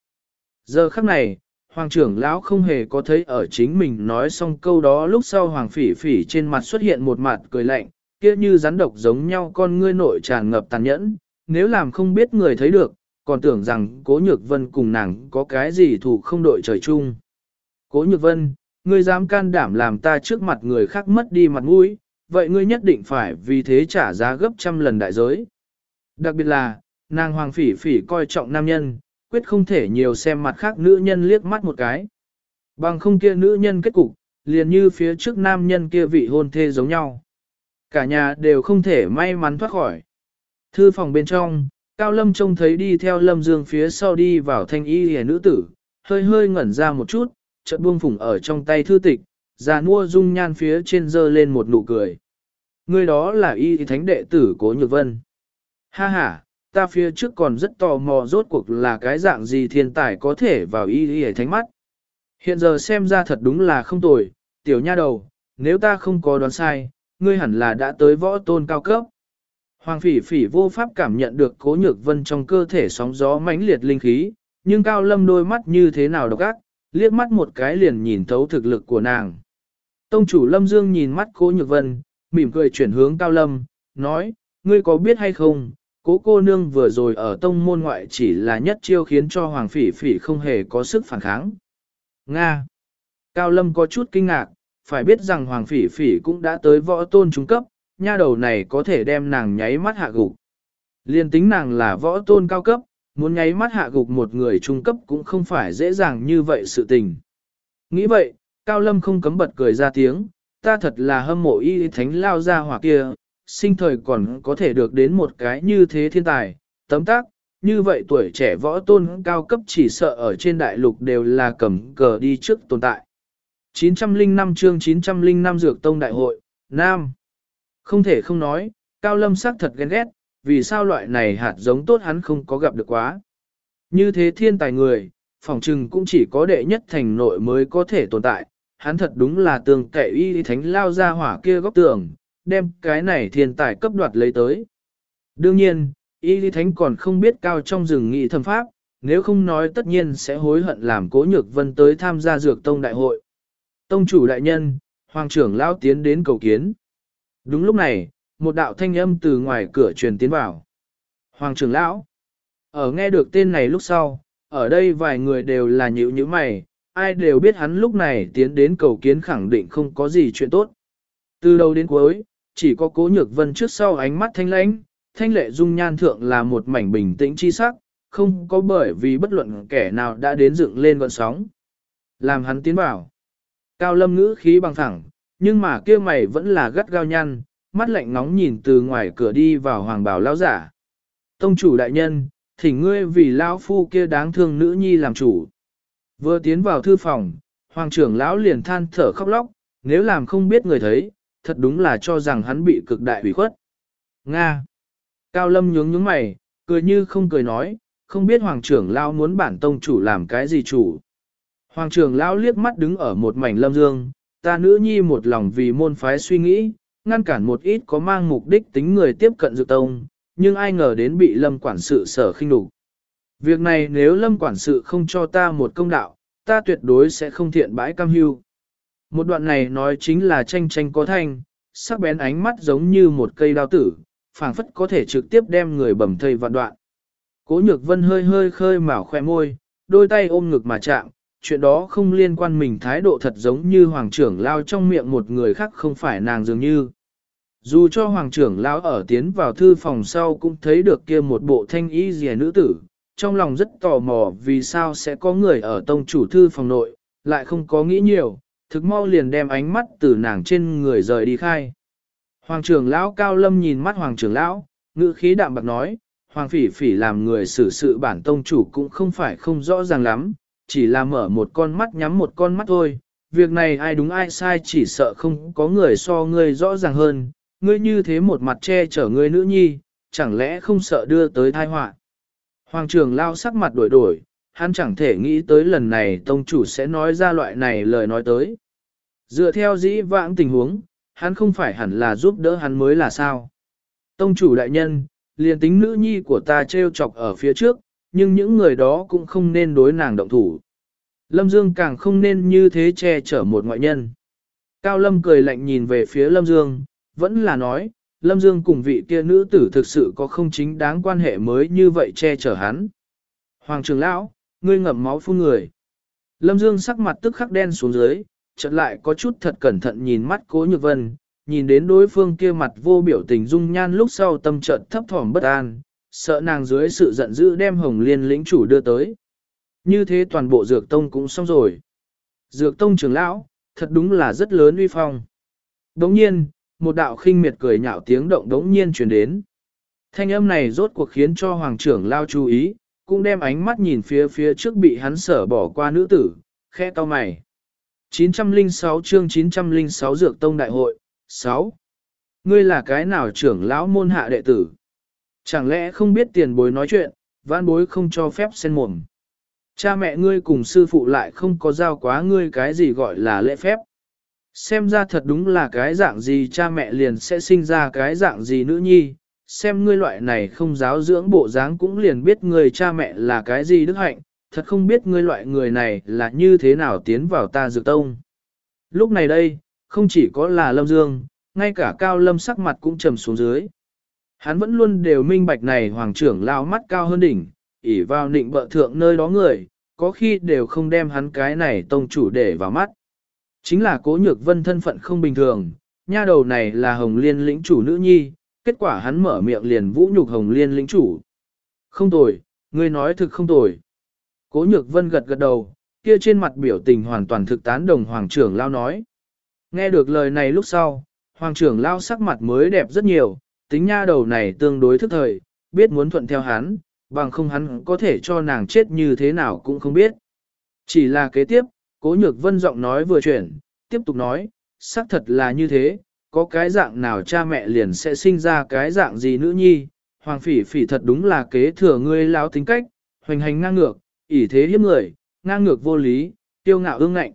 Giờ khắc này, Hoàng trưởng lão không hề có thấy ở chính mình nói xong câu đó lúc sau Hoàng phỉ phỉ trên mặt xuất hiện một mặt cười lạnh, kia như rắn độc giống nhau con ngươi nội tràn ngập tàn nhẫn, nếu làm không biết người thấy được, còn tưởng rằng Cố Nhược Vân cùng nàng có cái gì thủ không đội trời chung. Cố Nhược Vân, ngươi dám can đảm làm ta trước mặt người khác mất đi mặt mũi, vậy ngươi nhất định phải vì thế trả giá gấp trăm lần đại giới. Đặc biệt là, nàng hoàng phỉ phỉ coi trọng nam nhân, quyết không thể nhiều xem mặt khác nữ nhân liếc mắt một cái. Bằng không kia nữ nhân kết cục, liền như phía trước nam nhân kia vị hôn thê giống nhau. Cả nhà đều không thể may mắn thoát khỏi. Thư phòng bên trong, Cao Lâm trông thấy đi theo Lâm Dương phía sau đi vào thanh y hề nữ tử, hơi hơi ngẩn ra một chút, chợt buông phủng ở trong tay thư tịch, già mua dung nhan phía trên dơ lên một nụ cười. Người đó là y thánh đệ tử Cố Nhược Vân. Ha ha, ta phía trước còn rất tò mò rốt cuộc là cái dạng gì thiên tài có thể vào y y thánh mắt. Hiện giờ xem ra thật đúng là không tồi, tiểu nha đầu, nếu ta không có đoán sai, ngươi hẳn là đã tới võ tôn cao cấp. Hoàng phỉ phỉ vô pháp cảm nhận được cố nhược vân trong cơ thể sóng gió mãnh liệt linh khí, nhưng cao lâm đôi mắt như thế nào độc ác, liếc mắt một cái liền nhìn thấu thực lực của nàng. Tông chủ lâm dương nhìn mắt cố nhược vân, mỉm cười chuyển hướng cao lâm, nói, ngươi có biết hay không, cố cô nương vừa rồi ở tông môn ngoại chỉ là nhất chiêu khiến cho hoàng phỉ phỉ không hề có sức phản kháng. Nga Cao lâm có chút kinh ngạc, phải biết rằng hoàng phỉ phỉ cũng đã tới võ tôn trung cấp, nha đầu này có thể đem nàng nháy mắt hạ gục. Liên tính nàng là võ tôn cao cấp, muốn nháy mắt hạ gục một người trung cấp cũng không phải dễ dàng như vậy sự tình. Nghĩ vậy, Cao Lâm không cấm bật cười ra tiếng, ta thật là hâm mộ y thánh lao ra hỏa kia, sinh thời còn có thể được đến một cái như thế thiên tài, tấm tác, như vậy tuổi trẻ võ tôn cao cấp chỉ sợ ở trên đại lục đều là cầm cờ đi trước tồn tại. 905 chương 905 Dược Tông Đại hội, Nam. Không thể không nói, Cao Lâm sắc thật ghen ghét, vì sao loại này hạt giống tốt hắn không có gặp được quá. Như thế thiên tài người, phòng trừng cũng chỉ có đệ nhất thành nội mới có thể tồn tại, hắn thật đúng là tường kẻ y thánh lao ra hỏa kia góc tường, đem cái này thiên tài cấp đoạt lấy tới. Đương nhiên, y thánh còn không biết cao trong rừng nghị thâm pháp, nếu không nói tất nhiên sẽ hối hận làm cố nhược vân tới tham gia dược tông đại hội. Tông chủ đại nhân, hoàng trưởng lao tiến đến cầu kiến. Đúng lúc này, một đạo thanh âm từ ngoài cửa truyền tiến vào. Hoàng trưởng lão, ở nghe được tên này lúc sau, ở đây vài người đều là nhữ như mày, ai đều biết hắn lúc này tiến đến cầu kiến khẳng định không có gì chuyện tốt. Từ đầu đến cuối, chỉ có cố nhược vân trước sau ánh mắt thanh lãnh, thanh lệ dung nhan thượng là một mảnh bình tĩnh chi sắc, không có bởi vì bất luận kẻ nào đã đến dựng lên gọn sóng. Làm hắn tiến bảo. Cao lâm ngữ khí bằng thẳng, nhưng mà kia mày vẫn là gắt gao nhăn, mắt lạnh nóng nhìn từ ngoài cửa đi vào hoàng bảo lao giả. Tông chủ đại nhân, thỉnh ngươi vì lão phu kia đáng thương nữ nhi làm chủ. Vừa tiến vào thư phòng, hoàng trưởng lão liền than thở khóc lóc, nếu làm không biết người thấy, thật đúng là cho rằng hắn bị cực đại hủy khuất. Nga. Cao lâm nhướng nhướng mày, cười như không cười nói, không biết hoàng trưởng lão muốn bản tông chủ làm cái gì chủ. Hoàng trưởng lão liếc mắt đứng ở một mảnh lâm dương, ta nữ nhi một lòng vì môn phái suy nghĩ, ngăn cản một ít có mang mục đích tính người tiếp cận dược tông, nhưng ai ngờ đến bị lâm quản sự sở khinh đủ. Việc này nếu lâm quản sự không cho ta một công đạo, ta tuyệt đối sẽ không thiện bãi cam hưu. Một đoạn này nói chính là tranh tranh có thanh, sắc bén ánh mắt giống như một cây đao tử, phảng phất có thể trực tiếp đem người bầm thây vạn đoạn. Cố nhược vân hơi hơi khơi mào khoe môi, đôi tay ôm ngực mà chạm, chuyện đó không liên quan mình thái độ thật giống như hoàng trưởng lao trong miệng một người khác không phải nàng dường như. Dù cho hoàng trưởng lão ở tiến vào thư phòng sau cũng thấy được kia một bộ thanh y rìa nữ tử, trong lòng rất tò mò vì sao sẽ có người ở tông chủ thư phòng nội, lại không có nghĩ nhiều, thực mau liền đem ánh mắt từ nàng trên người rời đi khai. Hoàng trưởng lão cao lâm nhìn mắt hoàng trưởng lão, ngữ khí đạm bạc nói, hoàng phỉ phỉ làm người xử sự bản tông chủ cũng không phải không rõ ràng lắm, chỉ là mở một con mắt nhắm một con mắt thôi, việc này ai đúng ai sai chỉ sợ không có người so ngươi rõ ràng hơn, ngươi như thế một mặt che chở ngươi nữ nhi, chẳng lẽ không sợ đưa tới tai họa. Hoàng trưởng lao sắc mặt đổi đổi, hắn chẳng thể nghĩ tới lần này tông chủ sẽ nói ra loại này lời nói tới. Dựa theo dĩ vãng tình huống, hắn không phải hẳn là giúp đỡ hắn mới là sao. Tông chủ đại nhân, liền tính nữ nhi của ta treo chọc ở phía trước, nhưng những người đó cũng không nên đối nàng động thủ. Lâm Dương càng không nên như thế che chở một ngoại nhân. Cao Lâm cười lạnh nhìn về phía Lâm Dương, vẫn là nói, Lâm Dương cùng vị kia nữ tử thực sự có không chính đáng quan hệ mới như vậy che chở hắn. Hoàng trưởng lão, ngươi ngậm máu phun người. Lâm Dương sắc mặt tức khắc đen xuống dưới, chợt lại có chút thật cẩn thận nhìn mắt cố nhược vân, nhìn đến đối phương kia mặt vô biểu tình dung nhan lúc sau tâm trận thấp thỏm bất an, sợ nàng dưới sự giận dữ đem hồng liên lĩnh chủ đưa tới. Như thế toàn bộ dược tông cũng xong rồi. Dược tông trưởng lão, thật đúng là rất lớn uy phong. Đống nhiên, một đạo khinh miệt cười nhạo tiếng động đống nhiên truyền đến. Thanh âm này rốt cuộc khiến cho hoàng trưởng lao chú ý, cũng đem ánh mắt nhìn phía phía trước bị hắn sở bỏ qua nữ tử, khẽ to mày. 906 chương 906 Dược Tông Đại hội, 6. Ngươi là cái nào trưởng lão môn hạ đệ tử? Chẳng lẽ không biết tiền bối nói chuyện, vãn bối không cho phép sen mồm. Cha mẹ ngươi cùng sư phụ lại không có giao quá ngươi cái gì gọi là lễ phép. Xem ra thật đúng là cái dạng gì cha mẹ liền sẽ sinh ra cái dạng gì nữ nhi, xem ngươi loại này không giáo dưỡng bộ dáng cũng liền biết người cha mẹ là cái gì đức hạnh, thật không biết ngươi loại người này là như thế nào tiến vào ta dược tông. Lúc này đây, không chỉ có là Lâm Dương, ngay cả Cao Lâm sắc mặt cũng trầm xuống dưới. Hắn vẫn luôn đều minh bạch này hoàng trưởng lao mắt cao hơn đỉnh, ỉ vào nịnh bợ thượng nơi đó người, có khi đều không đem hắn cái này tông chủ để vào mắt. Chính là cố nhược vân thân phận không bình thường, nha đầu này là hồng liên lĩnh chủ nữ nhi, kết quả hắn mở miệng liền vũ nhục hồng liên lĩnh chủ. Không tồi, ngươi nói thực không tồi. Cố nhược vân gật gật đầu, kia trên mặt biểu tình hoàn toàn thực tán đồng hoàng trưởng lao nói. Nghe được lời này lúc sau, hoàng trưởng lao sắc mặt mới đẹp rất nhiều, tính nha đầu này tương đối thức thời, biết muốn thuận theo hắn, bằng không hắn có thể cho nàng chết như thế nào cũng không biết. Chỉ là kế tiếp, cố nhược vân giọng nói vừa chuyển, tiếp tục nói, xác thật là như thế, có cái dạng nào cha mẹ liền sẽ sinh ra cái dạng gì nữ nhi, hoàng phỉ phỉ thật đúng là kế thừa ngươi lão tính cách, hoành hành ngang ngược, ỷ thế hiếp người, ngang ngược vô lý, tiêu ngạo ương ngạnh.